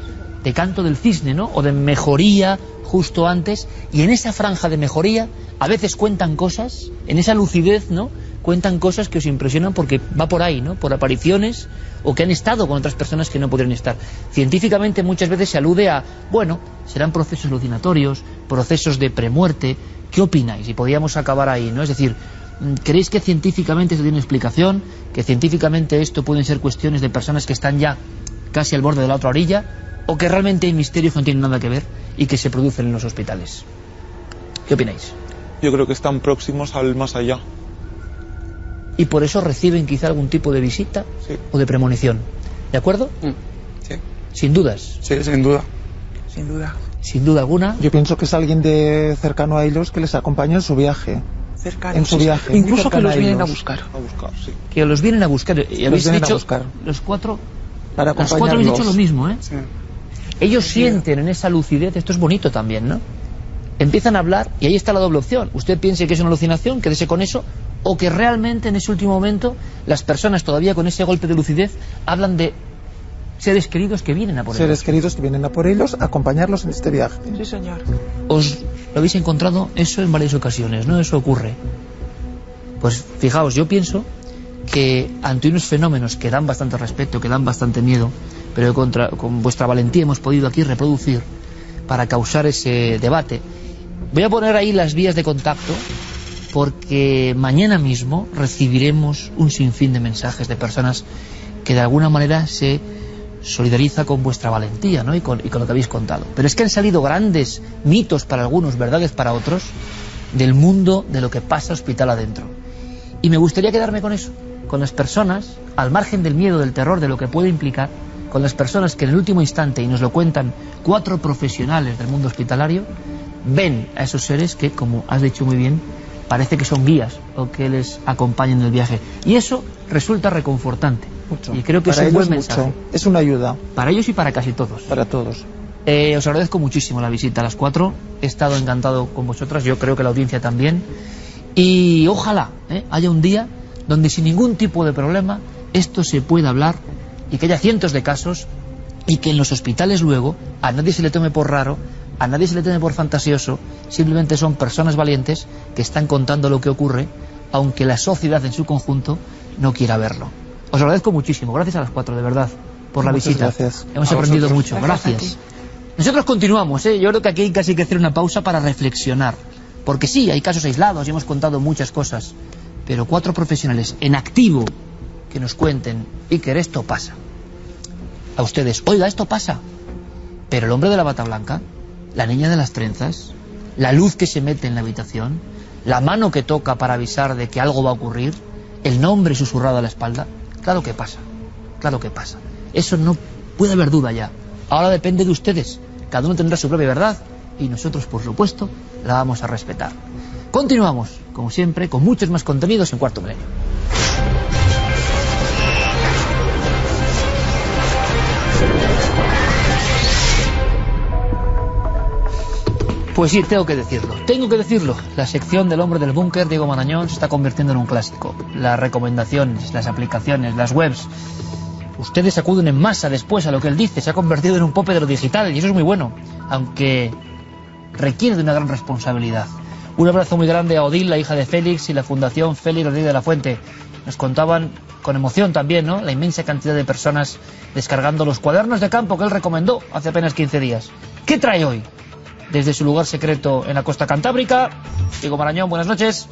de canto del cisne, ¿no?, o de mejoría justo antes, y en esa franja de mejoría a veces cuentan cosas, en esa lucidez, ¿no?, cuentan cosas que os impresionan porque va por ahí, ¿no?, por apariciones o que han estado con otras personas que no podrían estar. Científicamente muchas veces se alude a, bueno, serán procesos alucinatorios, procesos de premuerte. ¿Qué opináis? Y podríamos acabar ahí, ¿no? Es decir, mm, ¿creéis que científicamente esto tiene explicación? ¿Que científicamente esto pueden ser cuestiones de personas que están ya casi al borde de la otra orilla? ¿O que realmente hay misterios que no tienen nada que ver y que se producen en los hospitales? ¿Qué opináis? Yo creo que están próximos al más allá. Y por eso reciben quizá algún tipo de visita o de premonición. ¿De acuerdo? Sí. Sin dudas. Sí, sin duda. Sin duda. Sin duda alguna. Yo pienso que es alguien de cercano a ellos que les acompaña en su viaje. Cercano, en su sí. viaje. Incluso que los vienen a buscar. A buscar, sí. Que los vienen a buscar. Y Los habéis dicho, buscar. los cuatro, Para las cuatro habéis dicho lo mismo, ¿eh? Ellos sienten en esa lucidez, esto es bonito también, ¿no? Empiezan a hablar y ahí está la doble opción. Usted piense que es una alucinación, quédese con eso, o que realmente en ese último momento las personas todavía con ese golpe de lucidez hablan de seres queridos que vienen a por ellos. Seres queridos que vienen a por ellos, a acompañarlos en este viaje. Sí, señor. Os lo habéis encontrado eso en varias ocasiones, ¿no? Eso ocurre. Pues fijaos, yo pienso que ante unos fenómenos que dan bastante respeto, que dan bastante miedo, pero que contra, con vuestra valentía hemos podido aquí reproducir para causar ese debate. Voy a poner ahí las vías de contacto porque mañana mismo recibiremos un sinfín de mensajes de personas que de alguna manera se solidariza con vuestra valentía ¿no? y, con, y con lo que habéis contado. Pero es que han salido grandes mitos para algunos, verdades para otros, del mundo de lo que pasa hospital adentro. Y me gustaría quedarme con eso, con las personas, al margen del miedo, del terror, de lo que puede implicar, con las personas que en el último instante, y nos lo cuentan cuatro profesionales del mundo hospitalario, ven a esos seres que, como has dicho muy bien, parece que son guías o que les acompañan en el viaje. Y eso resulta reconfortante. Y creo que Para es un buen mensaje. mucho. Es una ayuda. Para ellos y para casi todos. Para todos. Eh, os agradezco muchísimo la visita a las cuatro. He estado encantado con vosotras, yo creo que la audiencia también. Y ojalá eh, haya un día donde sin ningún tipo de problema esto se pueda hablar y que haya cientos de casos y que en los hospitales luego a nadie se le tome por raro, a nadie se le tome por fantasioso, simplemente son personas valientes que están contando lo que ocurre, aunque la sociedad en su conjunto no quiera verlo. Os agradezco muchísimo, gracias a las cuatro, de verdad, por la Muchas visita. gracias. Hemos A aprendido vosotros. mucho, Gracias. Nosotros continuamos, ¿eh? yo creo que aquí hay casi que hacer una pausa para reflexionar. Porque sí, hay casos aislados y hemos contado muchas cosas. Pero cuatro profesionales en activo que nos cuenten, Iker, esto pasa. A ustedes, oiga, esto pasa. Pero el hombre de la bata blanca, la niña de las trenzas, la luz que se mete en la habitación, la mano que toca para avisar de que algo va a ocurrir, el nombre susurrado a la espalda, claro que pasa, claro que pasa. Eso no puede haber duda ya. Ahora depende de ustedes. Cada uno tendrá su propia verdad y nosotros, por supuesto, la vamos a respetar. Continuamos, como siempre, con muchos más contenidos en Cuarto Milenio. Pues sí, tengo que decirlo. Tengo que decirlo. La sección del hombre del búnker, Diego Marañón, se está convirtiendo en un clásico. Las recomendaciones, las aplicaciones, las webs. Ustedes acuden en masa después a lo que él dice. Se ha convertido en un pope de lo digital y eso es muy bueno. Aunque requiere de una gran responsabilidad. Un abrazo muy grande a Odil, la hija de Félix, y la Fundación Félix Rodríguez de la Fuente. Nos contaban con emoción también, ¿no? La inmensa cantidad de personas descargando los cuadernos de campo que él recomendó hace apenas 15 días. ¿Qué trae hoy? Desde su lugar secreto en la costa cantábrica. Diego Marañón, buenas noches.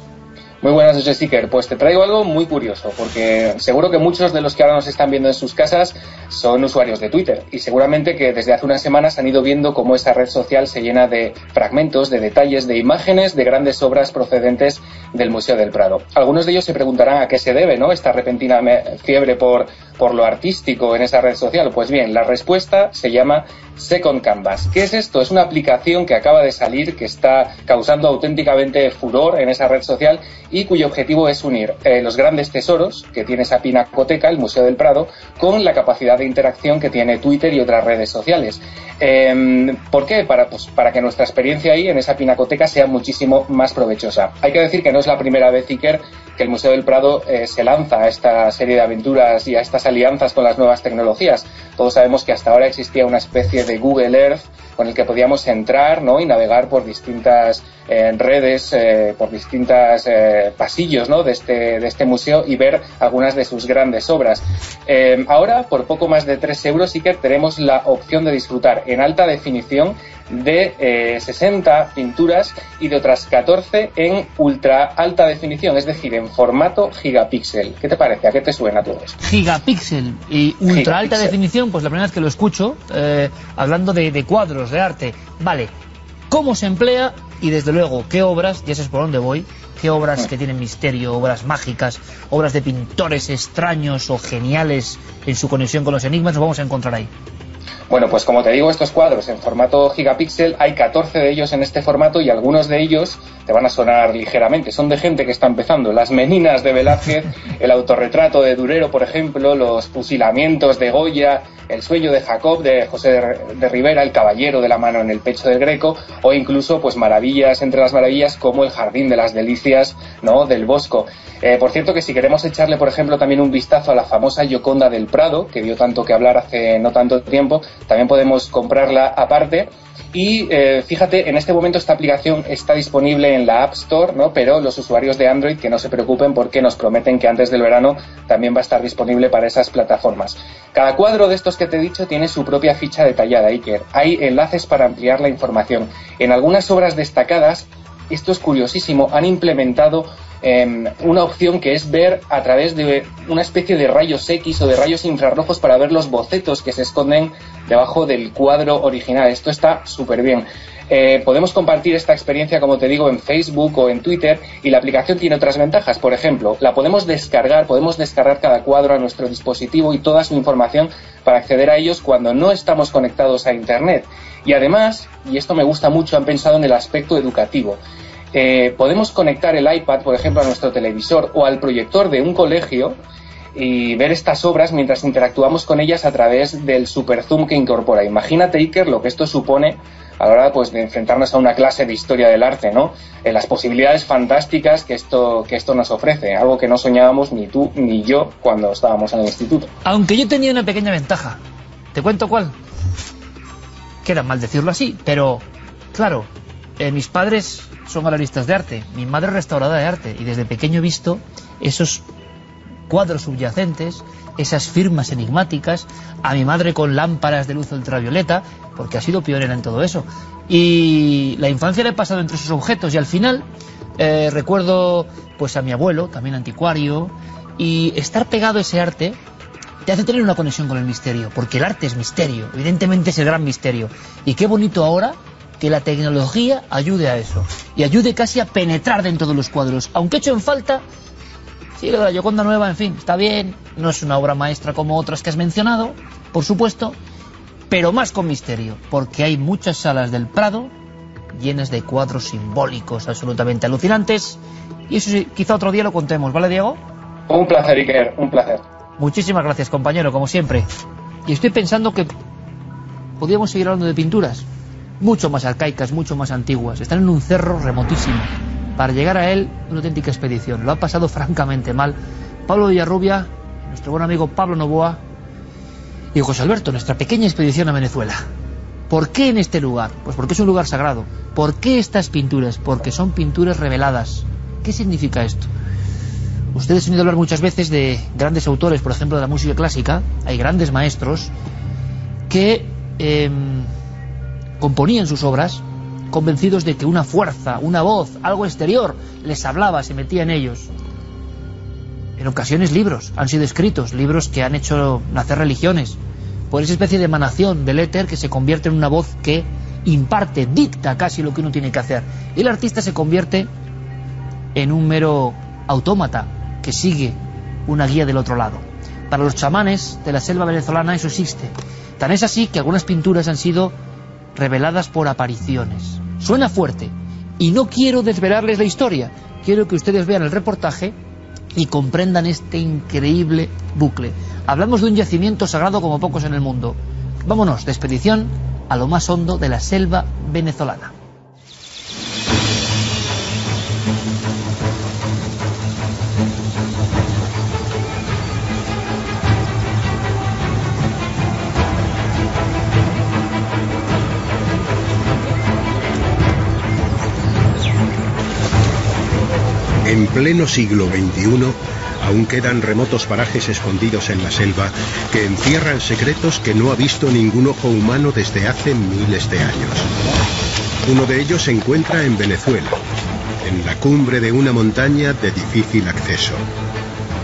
Muy buenas noches, Iker. Pues te traigo algo muy curioso, porque seguro que muchos de los que ahora nos están viendo en sus casas son usuarios de Twitter y seguramente que desde hace unas semanas han ido viendo cómo esa red social se llena de fragmentos, de detalles, de imágenes de grandes obras procedentes del Museo del Prado. Algunos de ellos se preguntarán a qué se debe, ¿no? Esta repentina fiebre por, por lo artístico en esa red social. Pues bien, la respuesta se llama Second Canvas. ¿Qué es esto? Es una aplicación que acaba de salir, que está causando auténticamente furor en esa red social y cuyo objetivo es unir eh, los grandes tesoros que tiene esa pinacoteca, el Museo del Prado, con la capacidad de interacción que tiene Twitter y otras redes sociales. Eh, ¿Por qué? Para, pues, para que nuestra experiencia ahí en esa pinacoteca sea muchísimo más provechosa. Hay que decir que no es la primera vez, Iker, que el Museo del Prado eh, se lanza a esta serie de aventuras y a estas alianzas con las nuevas tecnologías. Todos sabemos que hasta ahora existía una especie de Google Earth con el que podíamos entrar ¿no? y navegar por distintas eh, redes, eh, por distintos pasillos ¿no? de, este, de este museo y ver algunas de sus grandes obras. Eh, ahora, por poco más de 3 euros, sí que tenemos la opción de disfrutar en alta definición de eh, 60 pinturas y de otras 14 en ultra alta definición, es decir, en formato gigapíxel. ¿Qué te parece? ¿A qué te suena todo esto? Gigapíxel y ultra alta definición, pues la primera vez que lo escucho, eh, hablando de, de cuadros, de arte. Vale, ¿cómo se emplea? Y desde luego, ¿qué obras? Ya sabes por dónde voy. ¿Qué obras que tienen misterio, obras mágicas, obras de pintores extraños o geniales en su conexión con los enigmas nos vamos a encontrar ahí? Bueno, pues como te digo, estos cuadros en formato gigapíxel, hay 14 de ellos en este formato y algunos de ellos te van a sonar ligeramente. Son de gente que está empezando. Las meninas de Velázquez, el autorretrato de Durero, por ejemplo, los fusilamientos de Goya, el sueño de Jacob de José de, de Rivera, el caballero de la mano en el pecho del Greco, o incluso pues maravillas entre las maravillas como el jardín de las delicias, ¿no? del Bosco. Eh, por cierto que si queremos echarle, por ejemplo, también un vistazo a la famosa Gioconda del Prado, que dio tanto que hablar hace no tanto tiempo, también podemos comprarla aparte. Y eh, fíjate, en este momento esta aplicación está disponible en la App Store, ¿no? pero los usuarios de Android que no se preocupen porque nos prometen que antes del verano también va a estar disponible para esas plataformas. Cada cuadro de estos que te he dicho tiene su propia ficha detallada, Iker. Hay enlaces para ampliar la información. En algunas obras destacadas, esto es curiosísimo, han implementado em, una opción que es ver a través de una especie de rayos X o de rayos infrarrojos para ver los bocetos que se esconden debajo del cuadro original. Esto está súper bien. Eh, podemos compartir esta experiencia, como te digo, en Facebook o en Twitter y la aplicación tiene otras ventajas. Por ejemplo, la podemos descargar, podemos descargar cada cuadro a nuestro dispositivo y toda su información para acceder a ellos cuando no estamos conectados a Internet. Y además, y esto me gusta mucho, han pensado en el aspecto educativo. Eh, podemos conectar el iPad, por ejemplo, a nuestro televisor o al proyector de un colegio y ver estas obras mientras interactuamos con ellas a través del super zoom que incorpora. Imagínate, Iker, lo que esto supone a la hora pues, de enfrentarnos a una clase de historia del arte, ¿no? En las posibilidades fantásticas que esto, que esto nos ofrece, algo que no soñábamos ni tú ni yo cuando estábamos en el instituto. Aunque yo tenía una pequeña ventaja. ¿Te cuento cuál? Queda mal decirlo así, pero claro, eh, mis padres son galeristas de arte, mi madre es restauradora de arte, y desde pequeño he visto esos cuadros subyacentes, esas firmas enigmáticas, a mi madre con lámparas de luz ultravioleta, porque ha sido pionera en todo eso. Y la infancia le he pasado entre esos objetos y al final eh, recuerdo pues a mi abuelo, también anticuario, y estar pegado a ese arte te hace tener una conexión con el misterio, porque el arte es misterio, evidentemente es el gran misterio. Y qué bonito ahora que la tecnología ayude a eso, y ayude casi a penetrar dentro de los cuadros, aunque hecho en falta Sí, lo de la Yoconda Nueva, en fin, está bien, no es una obra maestra como otras que has mencionado, por supuesto, pero más con misterio, porque hay muchas salas del Prado llenas de cuadros simbólicos absolutamente alucinantes, y eso sí, quizá otro día lo contemos, ¿vale, Diego? Un placer, Iker, un placer. Muchísimas gracias, compañero, como siempre. Y estoy pensando que podríamos seguir hablando de pinturas, mucho más arcaicas, mucho más antiguas. Están en un cerro remotísimo. Para llegar a él, una auténtica expedición. Lo ha pasado francamente mal. Pablo Villarrubia, nuestro buen amigo Pablo Novoa y José Alberto, nuestra pequeña expedición a Venezuela. ¿Por qué en este lugar? Pues porque es un lugar sagrado. ¿Por qué estas pinturas? Porque son pinturas reveladas. ¿Qué significa esto? Ustedes han oído hablar muchas veces de grandes autores, por ejemplo, de la música clásica. Hay grandes maestros que em, componían sus obras convencidos de que una fuerza, una voz, algo exterior les hablaba, se metía en ellos. En ocasiones libros han sido escritos, libros que han hecho nacer religiones, por esa especie de emanación del éter que se convierte en una voz que imparte, dicta casi lo que uno tiene que hacer. Y el artista se convierte en un mero autómata que sigue una guía del otro lado. Para los chamanes de la selva venezolana eso existe. Tan es así que algunas pinturas han sido reveladas por apariciones. Suena fuerte y no quiero desvelarles la historia, quiero que ustedes vean el reportaje y comprendan este increíble bucle. Hablamos de un yacimiento sagrado como pocos en el mundo. Vámonos de expedición a lo más hondo de la selva venezolana. Pleno siglo XXI, aún quedan remotos parajes escondidos en la selva que encierran secretos que no ha visto ningún ojo humano desde hace miles de años. Uno de ellos se encuentra en Venezuela, en la cumbre de una montaña de difícil acceso.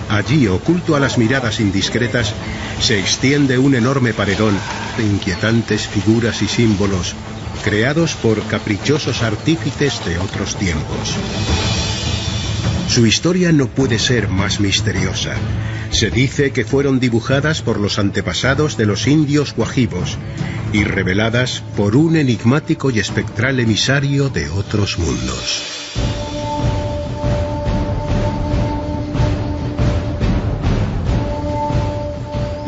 Allí, oculto a las miradas indiscretas, se extiende un enorme paredón de inquietantes figuras y símbolos creados por caprichosos artífices de otros tiempos. Su historia no puede ser más misteriosa. Se dice que fueron dibujadas por los antepasados de los indios guajibos y reveladas por un enigmático y espectral emisario de otros mundos.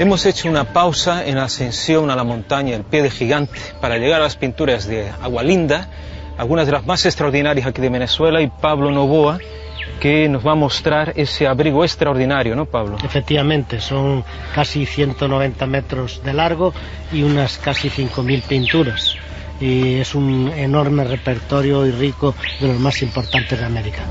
Hemos hecho una pausa en la ascensión a la montaña, el pie de gigante, para llegar a las pinturas de Agualinda, algunas de las más extraordinarias aquí de Venezuela, y Pablo Novoa, que nos va a mostrar ese abrigo extraordinario, ¿no, Pablo? Efectivamente, son casi 190 metros de largo y unas casi 5.000 pinturas. Y es un enorme repertorio y rico de los más importantes de América.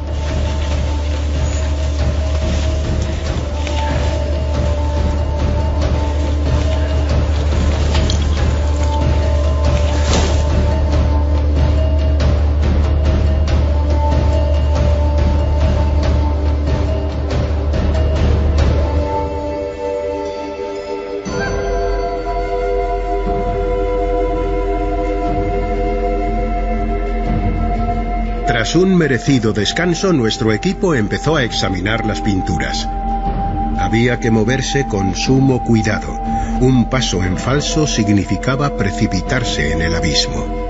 Un merecido descanso, nuestro equipo empezó a examinar las pinturas. Había que moverse con sumo cuidado. Un paso en falso significaba precipitarse en el abismo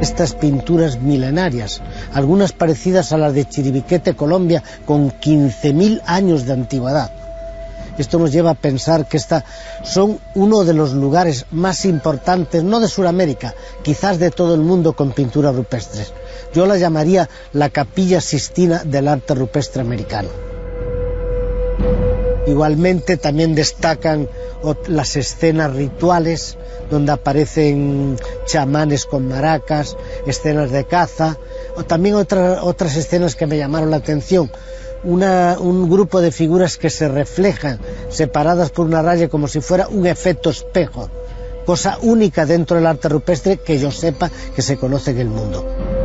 estas pinturas milenarias, algunas parecidas a las de Chiribiquete, Colombia, con 15.000 años de antigüedad. Esto nos lleva a pensar que esta son uno de los lugares más importantes, no de Sudamérica, quizás de todo el mundo con pinturas rupestres. Yo la llamaría la capilla sistina del arte rupestre americano. Igualmente también destacan las escenas rituales donde aparecen chamanes con maracas, escenas de caza, o también otras escenas que me llamaron la atención. un grupo de figuras que se reflejan, separadas por una raya como si fuera un efecto espejo, cosa única dentro del arte rupestre que yo sepa que se conoce en el mundo.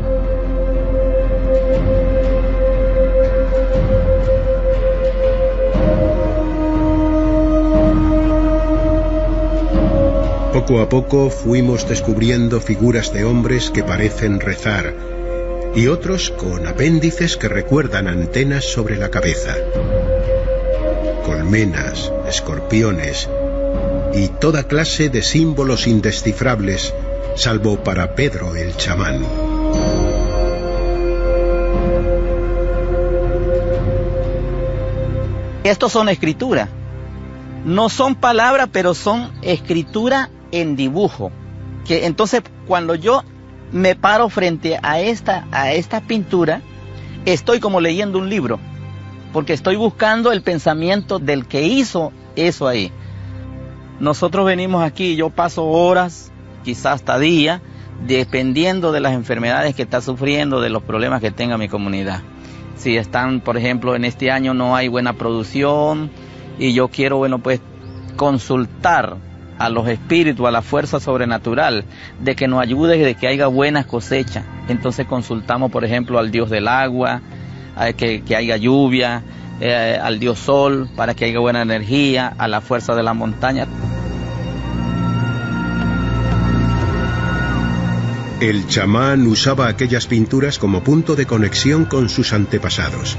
Poco a poco fuimos descubriendo figuras de hombres que parecen rezar y otros con apéndices que recuerdan antenas sobre la cabeza. Colmenas, escorpiones y toda clase de símbolos indescifrables, salvo para Pedro el chamán. Estos son escritura. No son palabras, pero son escritura en dibujo. Que entonces cuando yo me paro frente a esta, a esta pintura, estoy como leyendo un libro, porque estoy buscando el pensamiento del que hizo eso ahí. Nosotros venimos aquí, yo paso horas, quizás hasta días, dependiendo de las enfermedades que está sufriendo, de los problemas que tenga mi comunidad. Si están, por ejemplo, en este año no hay buena producción y yo quiero, bueno, pues consultar a los espíritus, a la fuerza sobrenatural, de que nos ayude, de que haya buenas cosechas. Entonces consultamos, por ejemplo, al Dios del agua, que, que haya lluvia, eh, al Dios Sol, para que haya buena energía, a la fuerza de la montaña. El chamán usaba aquellas pinturas como punto de conexión con sus antepasados,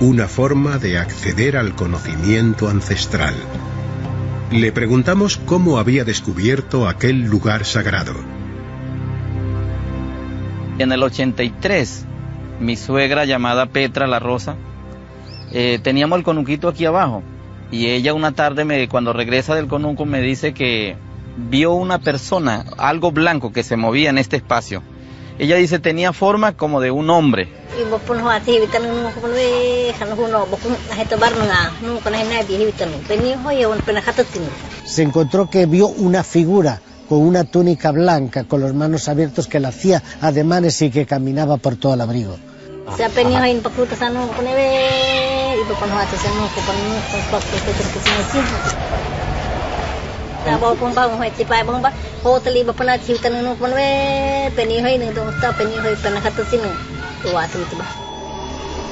una forma de acceder al conocimiento ancestral. Le preguntamos cómo había descubierto aquel lugar sagrado. En el 83, mi suegra llamada Petra La Rosa, eh, teníamos el conuquito aquí abajo y ella una tarde cuando regresa del conuco me dice que vio una persona, algo blanco que se movía en este espacio ella dice tenía forma como de un hombre. Se encontró que vio una figura con una túnica blanca, con los manos abiertos, que le hacía ademanes y que caminaba por todo el abrigo.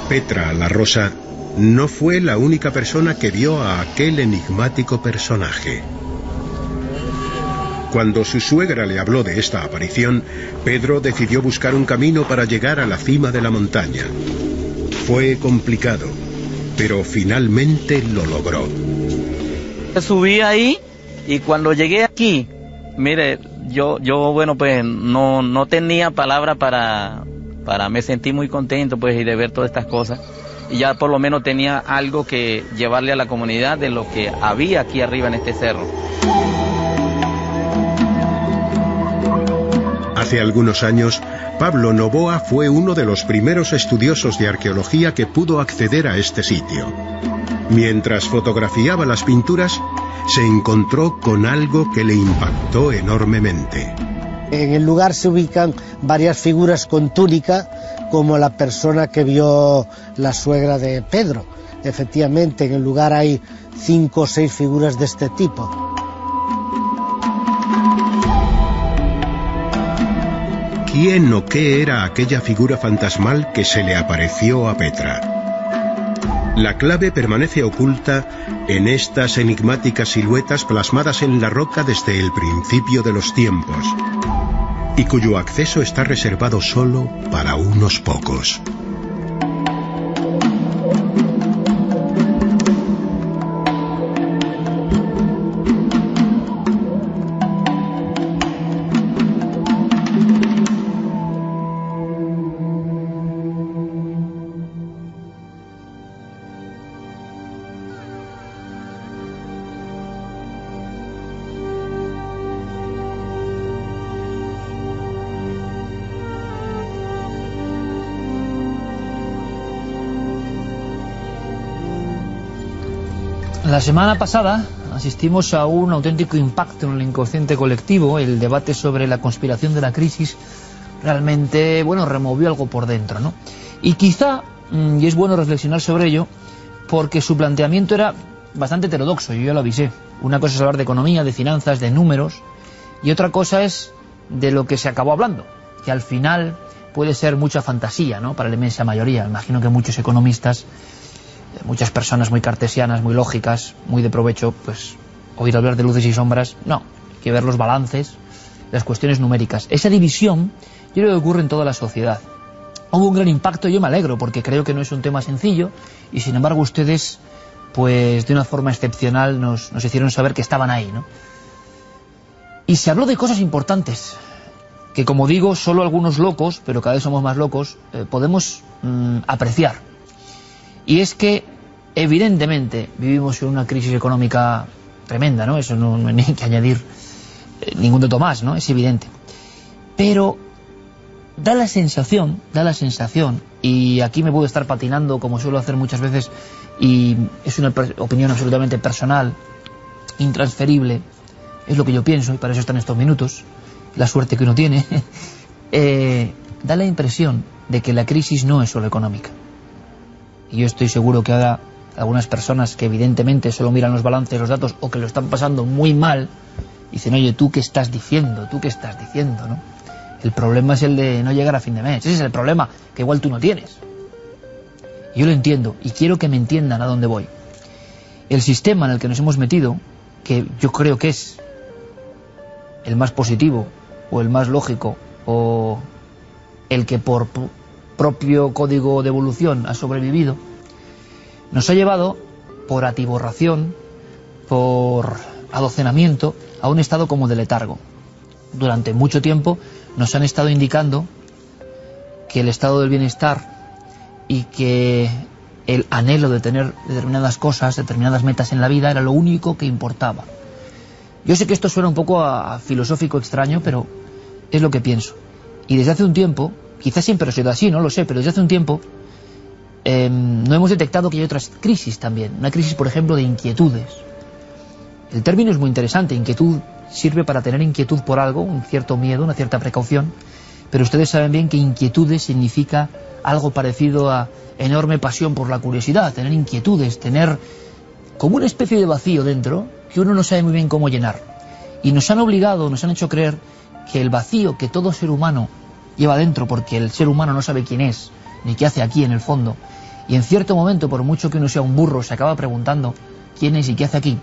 Petra la Rosa no fue la única persona que vio a aquel enigmático personaje. Cuando su suegra le habló de esta aparición, Pedro decidió buscar un camino para llegar a la cima de la montaña. Fue complicado, pero finalmente lo logró. Subí ahí y cuando llegué aquí, mire, yo, yo bueno, pues no, no tenía palabra para, para, me sentí muy contento pues y de ver todas estas cosas. Y ya por lo menos tenía algo que llevarle a la comunidad de lo que había aquí arriba en este cerro. Hace algunos años, Pablo Novoa fue uno de los primeros estudiosos de arqueología que pudo acceder a este sitio. Mientras fotografiaba las pinturas, se encontró con algo que le impactó enormemente. En el lugar se ubican varias figuras con túnica, como la persona que vio la suegra de Pedro. Efectivamente, en el lugar hay cinco o seis figuras de este tipo. ¿Quién o qué era aquella figura fantasmal que se le apareció a Petra? La clave permanece oculta en estas enigmáticas siluetas plasmadas en la roca desde el principio de los tiempos. y cuyo acceso está reservado solo para unos pocos. La semana pasada asistimos a un auténtico impacto en el inconsciente colectivo. El debate sobre la conspiración de la crisis realmente, bueno, removió algo por dentro, ¿no? Y quizá, mm, y es bueno reflexionar sobre ello, porque su planteamiento era bastante heterodoxo, yo ya lo avisé. Una cosa es hablar de economía, de finanzas, de números, y otra cosa es de lo que se acabó hablando, que al final puede ser mucha fantasía, ¿no?, para la inmensa mayoría. Imagino que muchos economistas muchas personas muy cartesianas, muy lógicas, muy de provecho, pues oír hablar de luces y sombras, no, hay que ver los balances, las cuestiones numéricas. Esa división yo creo que ocurre en toda la sociedad. Hubo un gran impacto, yo me alegro, porque creo que no es un tema sencillo, y sin embargo ustedes, pues de una forma excepcional, nos, nos hicieron saber que estaban ahí, ¿no? Y se habló de cosas importantes, que como digo, solo algunos locos, pero cada vez somos más locos, eh, podemos mm, apreciar. Y es que, evidentemente, vivimos en una crisis económica tremenda, ¿no? Eso no, no hay que añadir eh, ningún dato más, ¿no? Es evidente. Pero da la sensación, da la sensación, y aquí me puedo estar patinando como suelo hacer muchas veces, y es una opinión absolutamente personal, intransferible, es lo que yo pienso, y para eso están estos minutos, la suerte que uno tiene, eh, da la impresión de que la crisis no es solo económica y yo estoy seguro que ahora algunas personas que evidentemente solo miran los balances, los datos, o que lo están pasando muy mal, dicen, oye, ¿tú qué estás diciendo? ¿Tú qué estás diciendo? ¿no? El problema es el de no llegar a fin de mes. Ese es el problema, que igual tú no tienes. Yo lo entiendo, y quiero que me entiendan a dónde voy. El sistema en el que nos hemos metido, que yo creo que es el más positivo, o el más lógico, o el que por propio código de evolución ha sobrevivido, nos ha llevado por atiborración, por adocenamiento, a un estado como de letargo. Durante mucho tiempo nos han estado indicando que el estado del bienestar y que el anhelo de tener determinadas cosas, determinadas metas en la vida era lo único que importaba. Yo sé que esto suena un poco a, filosófico extraño, pero es lo que pienso. Y desde hace un tiempo quizás siempre ha sido así, no lo sé, pero desde hace un tiempo eh, no hemos detectado que hay otras crisis también. Una crisis, por ejemplo, de inquietudes. El término es muy interesante, inquietud sirve para tener inquietud por algo, un cierto miedo, una cierta precaución, pero ustedes saben bien que inquietudes significa algo parecido a enorme pasión por la curiosidad, tener inquietudes, tener como una especie de vacío dentro que uno no sabe muy bien cómo llenar. Y nos han obligado, nos han hecho creer que el vacío que todo ser humano lleva dentro porque el ser humano no sabe quién es, ni qué hace aquí en el fondo. Y en cierto momento, por mucho que uno sea un burro, se acaba preguntando quién es y qué hace aquí.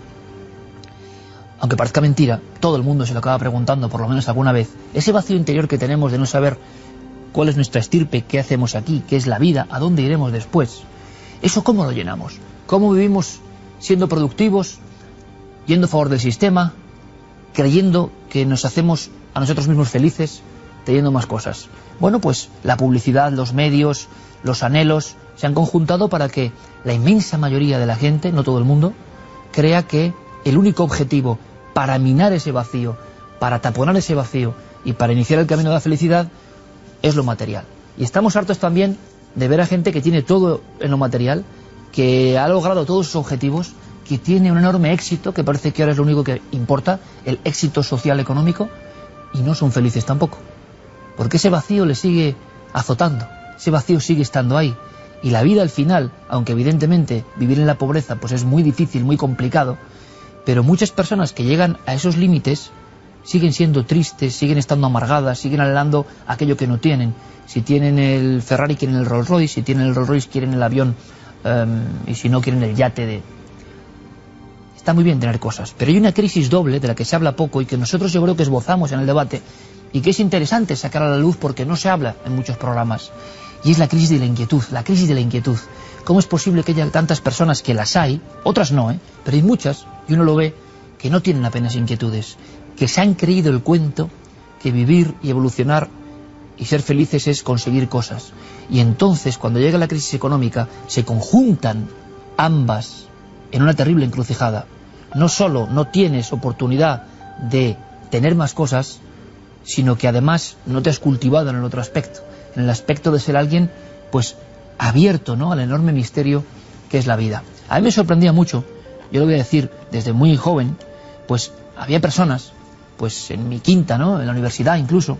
Aunque parezca mentira, todo el mundo se lo acaba preguntando por lo menos alguna vez. Ese vacío interior que tenemos de no saber cuál es nuestra estirpe, qué hacemos aquí, qué es la vida, a dónde iremos después. ¿Eso cómo lo llenamos? ¿Cómo vivimos siendo productivos, yendo a favor del sistema, creyendo que nos hacemos a nosotros mismos felices, teniendo más cosas. Bueno, pues la publicidad, los medios, los anhelos se han conjuntado para que la inmensa mayoría de la gente, no todo el mundo, crea que el único objetivo para minar ese vacío, para taponar ese vacío y para iniciar el camino de la felicidad es lo material. Y estamos hartos también de ver a gente que tiene todo en lo material, que ha logrado todos sus objetivos, que tiene un enorme éxito, que parece que ahora es lo único que importa, el éxito social económico, y no son felices tampoco porque ese vacío le sigue azotando, ese vacío sigue estando ahí. Y la vida al final, aunque evidentemente vivir en la pobreza pues es muy difícil, muy complicado, pero muchas personas que llegan a esos límites siguen siendo tristes, siguen estando amargadas, siguen anhelando aquello que no tienen. Si tienen el Ferrari quieren el Rolls Royce, si tienen el Rolls Royce quieren el avión em, y si no quieren el yate de... Está muy bien tener cosas, pero hay una crisis doble de la que se habla poco y que nosotros yo creo que esbozamos en el debate y que es interesante sacar a la luz porque no se habla en muchos programas. Y es la crisis de la inquietud, la crisis de la inquietud. ¿Cómo es posible que haya tantas personas que las hay, otras no, ¿eh? pero hay muchas, y uno lo ve, que no tienen apenas inquietudes, que se han creído el cuento que vivir y evolucionar y ser felices es conseguir cosas. Y entonces, cuando llega la crisis económica, se conjuntan ambas en una terrible encrucijada. No solo no tienes oportunidad de tener más cosas, sino que además no te has cultivado en el otro aspecto, en el aspecto de ser alguien, pues, abierto, ¿no?, al enorme misterio que es la vida. A mí me sorprendía mucho, yo lo voy a decir, desde muy joven, pues había personas, pues en mi quinta, ¿no?, en la universidad incluso,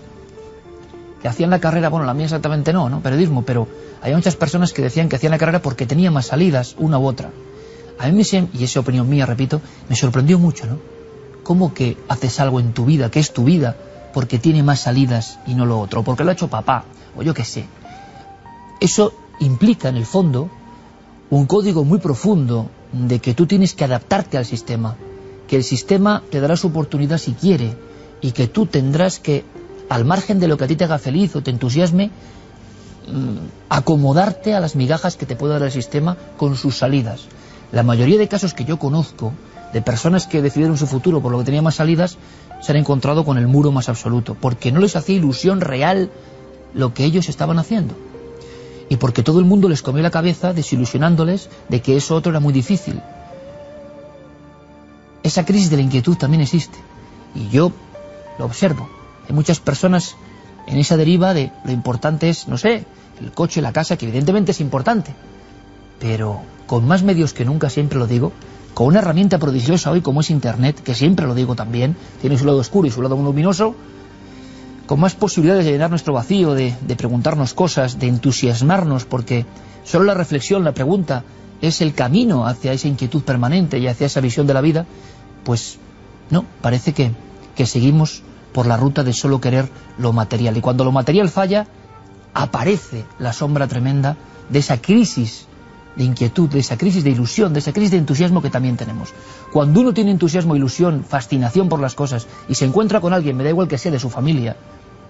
que hacían la carrera, bueno, la mía exactamente no, ¿no?, periodismo, pero hay muchas personas que decían que hacían la carrera porque tenía más salidas, una u otra. A mí me, y esa opinión mía, repito, me sorprendió mucho, ¿no? ¿Cómo que haces algo en tu vida, que es tu vida, porque tiene más salidas y no lo otro, porque lo ha hecho papá, o yo qué sé. Eso implica, en el fondo, un código muy profundo de que tú tienes que adaptarte al sistema, que el sistema te dará su oportunidad si quiere, y que tú tendrás que, al margen de lo que a ti te haga feliz o te entusiasme, mm, acomodarte a las migajas que te puede dar el sistema con sus salidas. La mayoría de casos que yo conozco, de personas que decidieron su futuro por lo que tenía más salidas, se han encontrado con el muro más absoluto, porque no les hacía ilusión real lo que ellos estaban haciendo. Y porque todo el mundo les comió la cabeza desilusionándoles de que eso otro era muy difícil. Esa crisis de la inquietud también existe. Y yo lo observo. Hay muchas personas en esa deriva de lo importante es, no sé, el coche, la casa, que evidentemente es importante. Pero con más medios que nunca, siempre lo digo, con una herramienta prodigiosa hoy como es Internet, que siempre lo digo también, tiene su lado oscuro y su lado luminoso, con más posibilidades de llenar nuestro vacío, de, preguntarnos cosas, de entusiasmarnos, porque solo la reflexión, la pregunta, es el camino hacia esa inquietud permanente y hacia esa visión de la vida, pues no, parece que, que seguimos por la ruta de solo querer lo material. Y cuando lo material falla, aparece la sombra tremenda de esa crisis de inquietud, de esa crisis de ilusión, de esa crisis de entusiasmo que también tenemos. Cuando uno tiene entusiasmo, ilusión, fascinación por las cosas y se encuentra con alguien, me da igual que sea de su familia,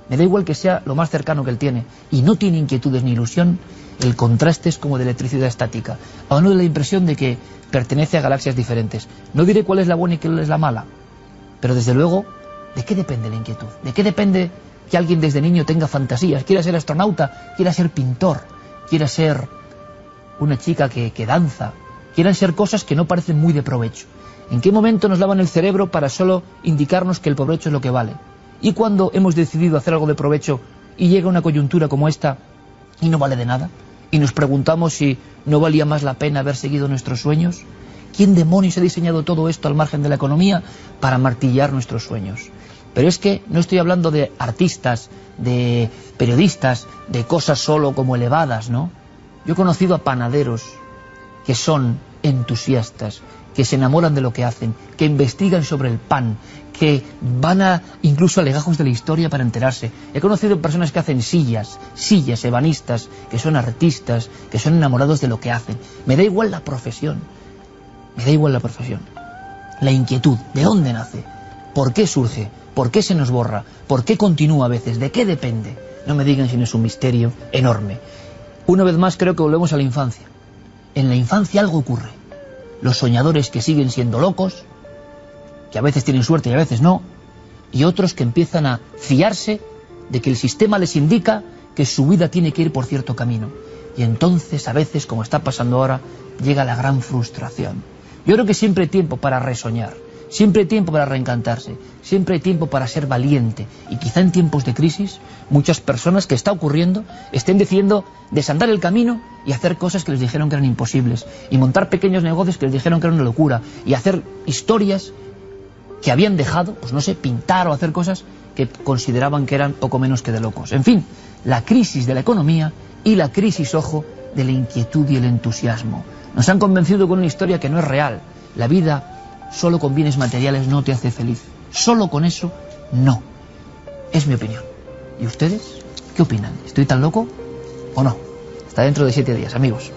me da igual que sea lo más cercano que él tiene, y no tiene inquietudes ni ilusión, el contraste es como de electricidad estática. A uno da la impresión de que pertenece a galaxias diferentes. No diré cuál es la buena y cuál es la mala, pero desde luego, ¿de qué depende la inquietud? ¿De qué depende que alguien desde niño tenga fantasías, quiera ser astronauta, quiera ser pintor, quiera ser una chica que, que danza, quieran ser cosas que no parecen muy de provecho. ¿En qué momento nos lavan el cerebro para solo indicarnos que el provecho es lo que vale? ¿Y cuando hemos decidido hacer algo de provecho y llega una coyuntura como esta y no vale de nada? Y nos preguntamos si no valía más la pena haber seguido nuestros sueños. ¿Quién demonios ha diseñado todo esto al margen de la economía para martillar nuestros sueños? Pero es que no estoy hablando de artistas, de periodistas, de cosas solo como elevadas, ¿no? Yo he conocido a panaderos que son entusiastas, que se enamoran de lo que hacen, que investigan sobre el pan, que van a incluso a legajos de la historia para enterarse. He conocido personas que hacen sillas, sillas ebanistas, que son artistas, que son enamorados de lo que hacen. Me da igual la profesión, me da igual la profesión. La inquietud, ¿de dónde nace? ¿Por qué surge? ¿Por qué se nos borra? ¿Por qué continúa a veces? ¿De qué depende? No me digan si no es un misterio enorme. Una vez más creo que volvemos a la infancia. En la infancia algo ocurre. Los soñadores que siguen siendo locos, que a veces tienen suerte y a veces no, y otros que empiezan a fiarse de que el sistema les indica que su vida tiene que ir por cierto camino. Y entonces, a veces, como está pasando ahora, llega la gran frustración. Yo creo que siempre hay tiempo para resoñar, siempre hay tiempo para reencantarse, siempre hay tiempo para ser valiente. Y quizá en tiempos de crisis, muchas personas que está ocurriendo estén decidiendo desandar el camino y hacer cosas que les dijeron que eran imposibles. Y montar pequeños negocios que les dijeron que era una locura. Y hacer historias que habían dejado, pues no sé, pintar o hacer cosas que consideraban que eran poco menos que de locos. En fin, la crisis de la economía y la crisis, ojo, de la inquietud y el entusiasmo. Nos han convencido con una historia que no es real. La vida solo con bienes materiales no te hace feliz. Solo con eso, no. Es mi opinión. ¿Y ustedes? ¿Qué opinan? ¿Estoy tan loco o no? Hasta dentro de siete días, amigos.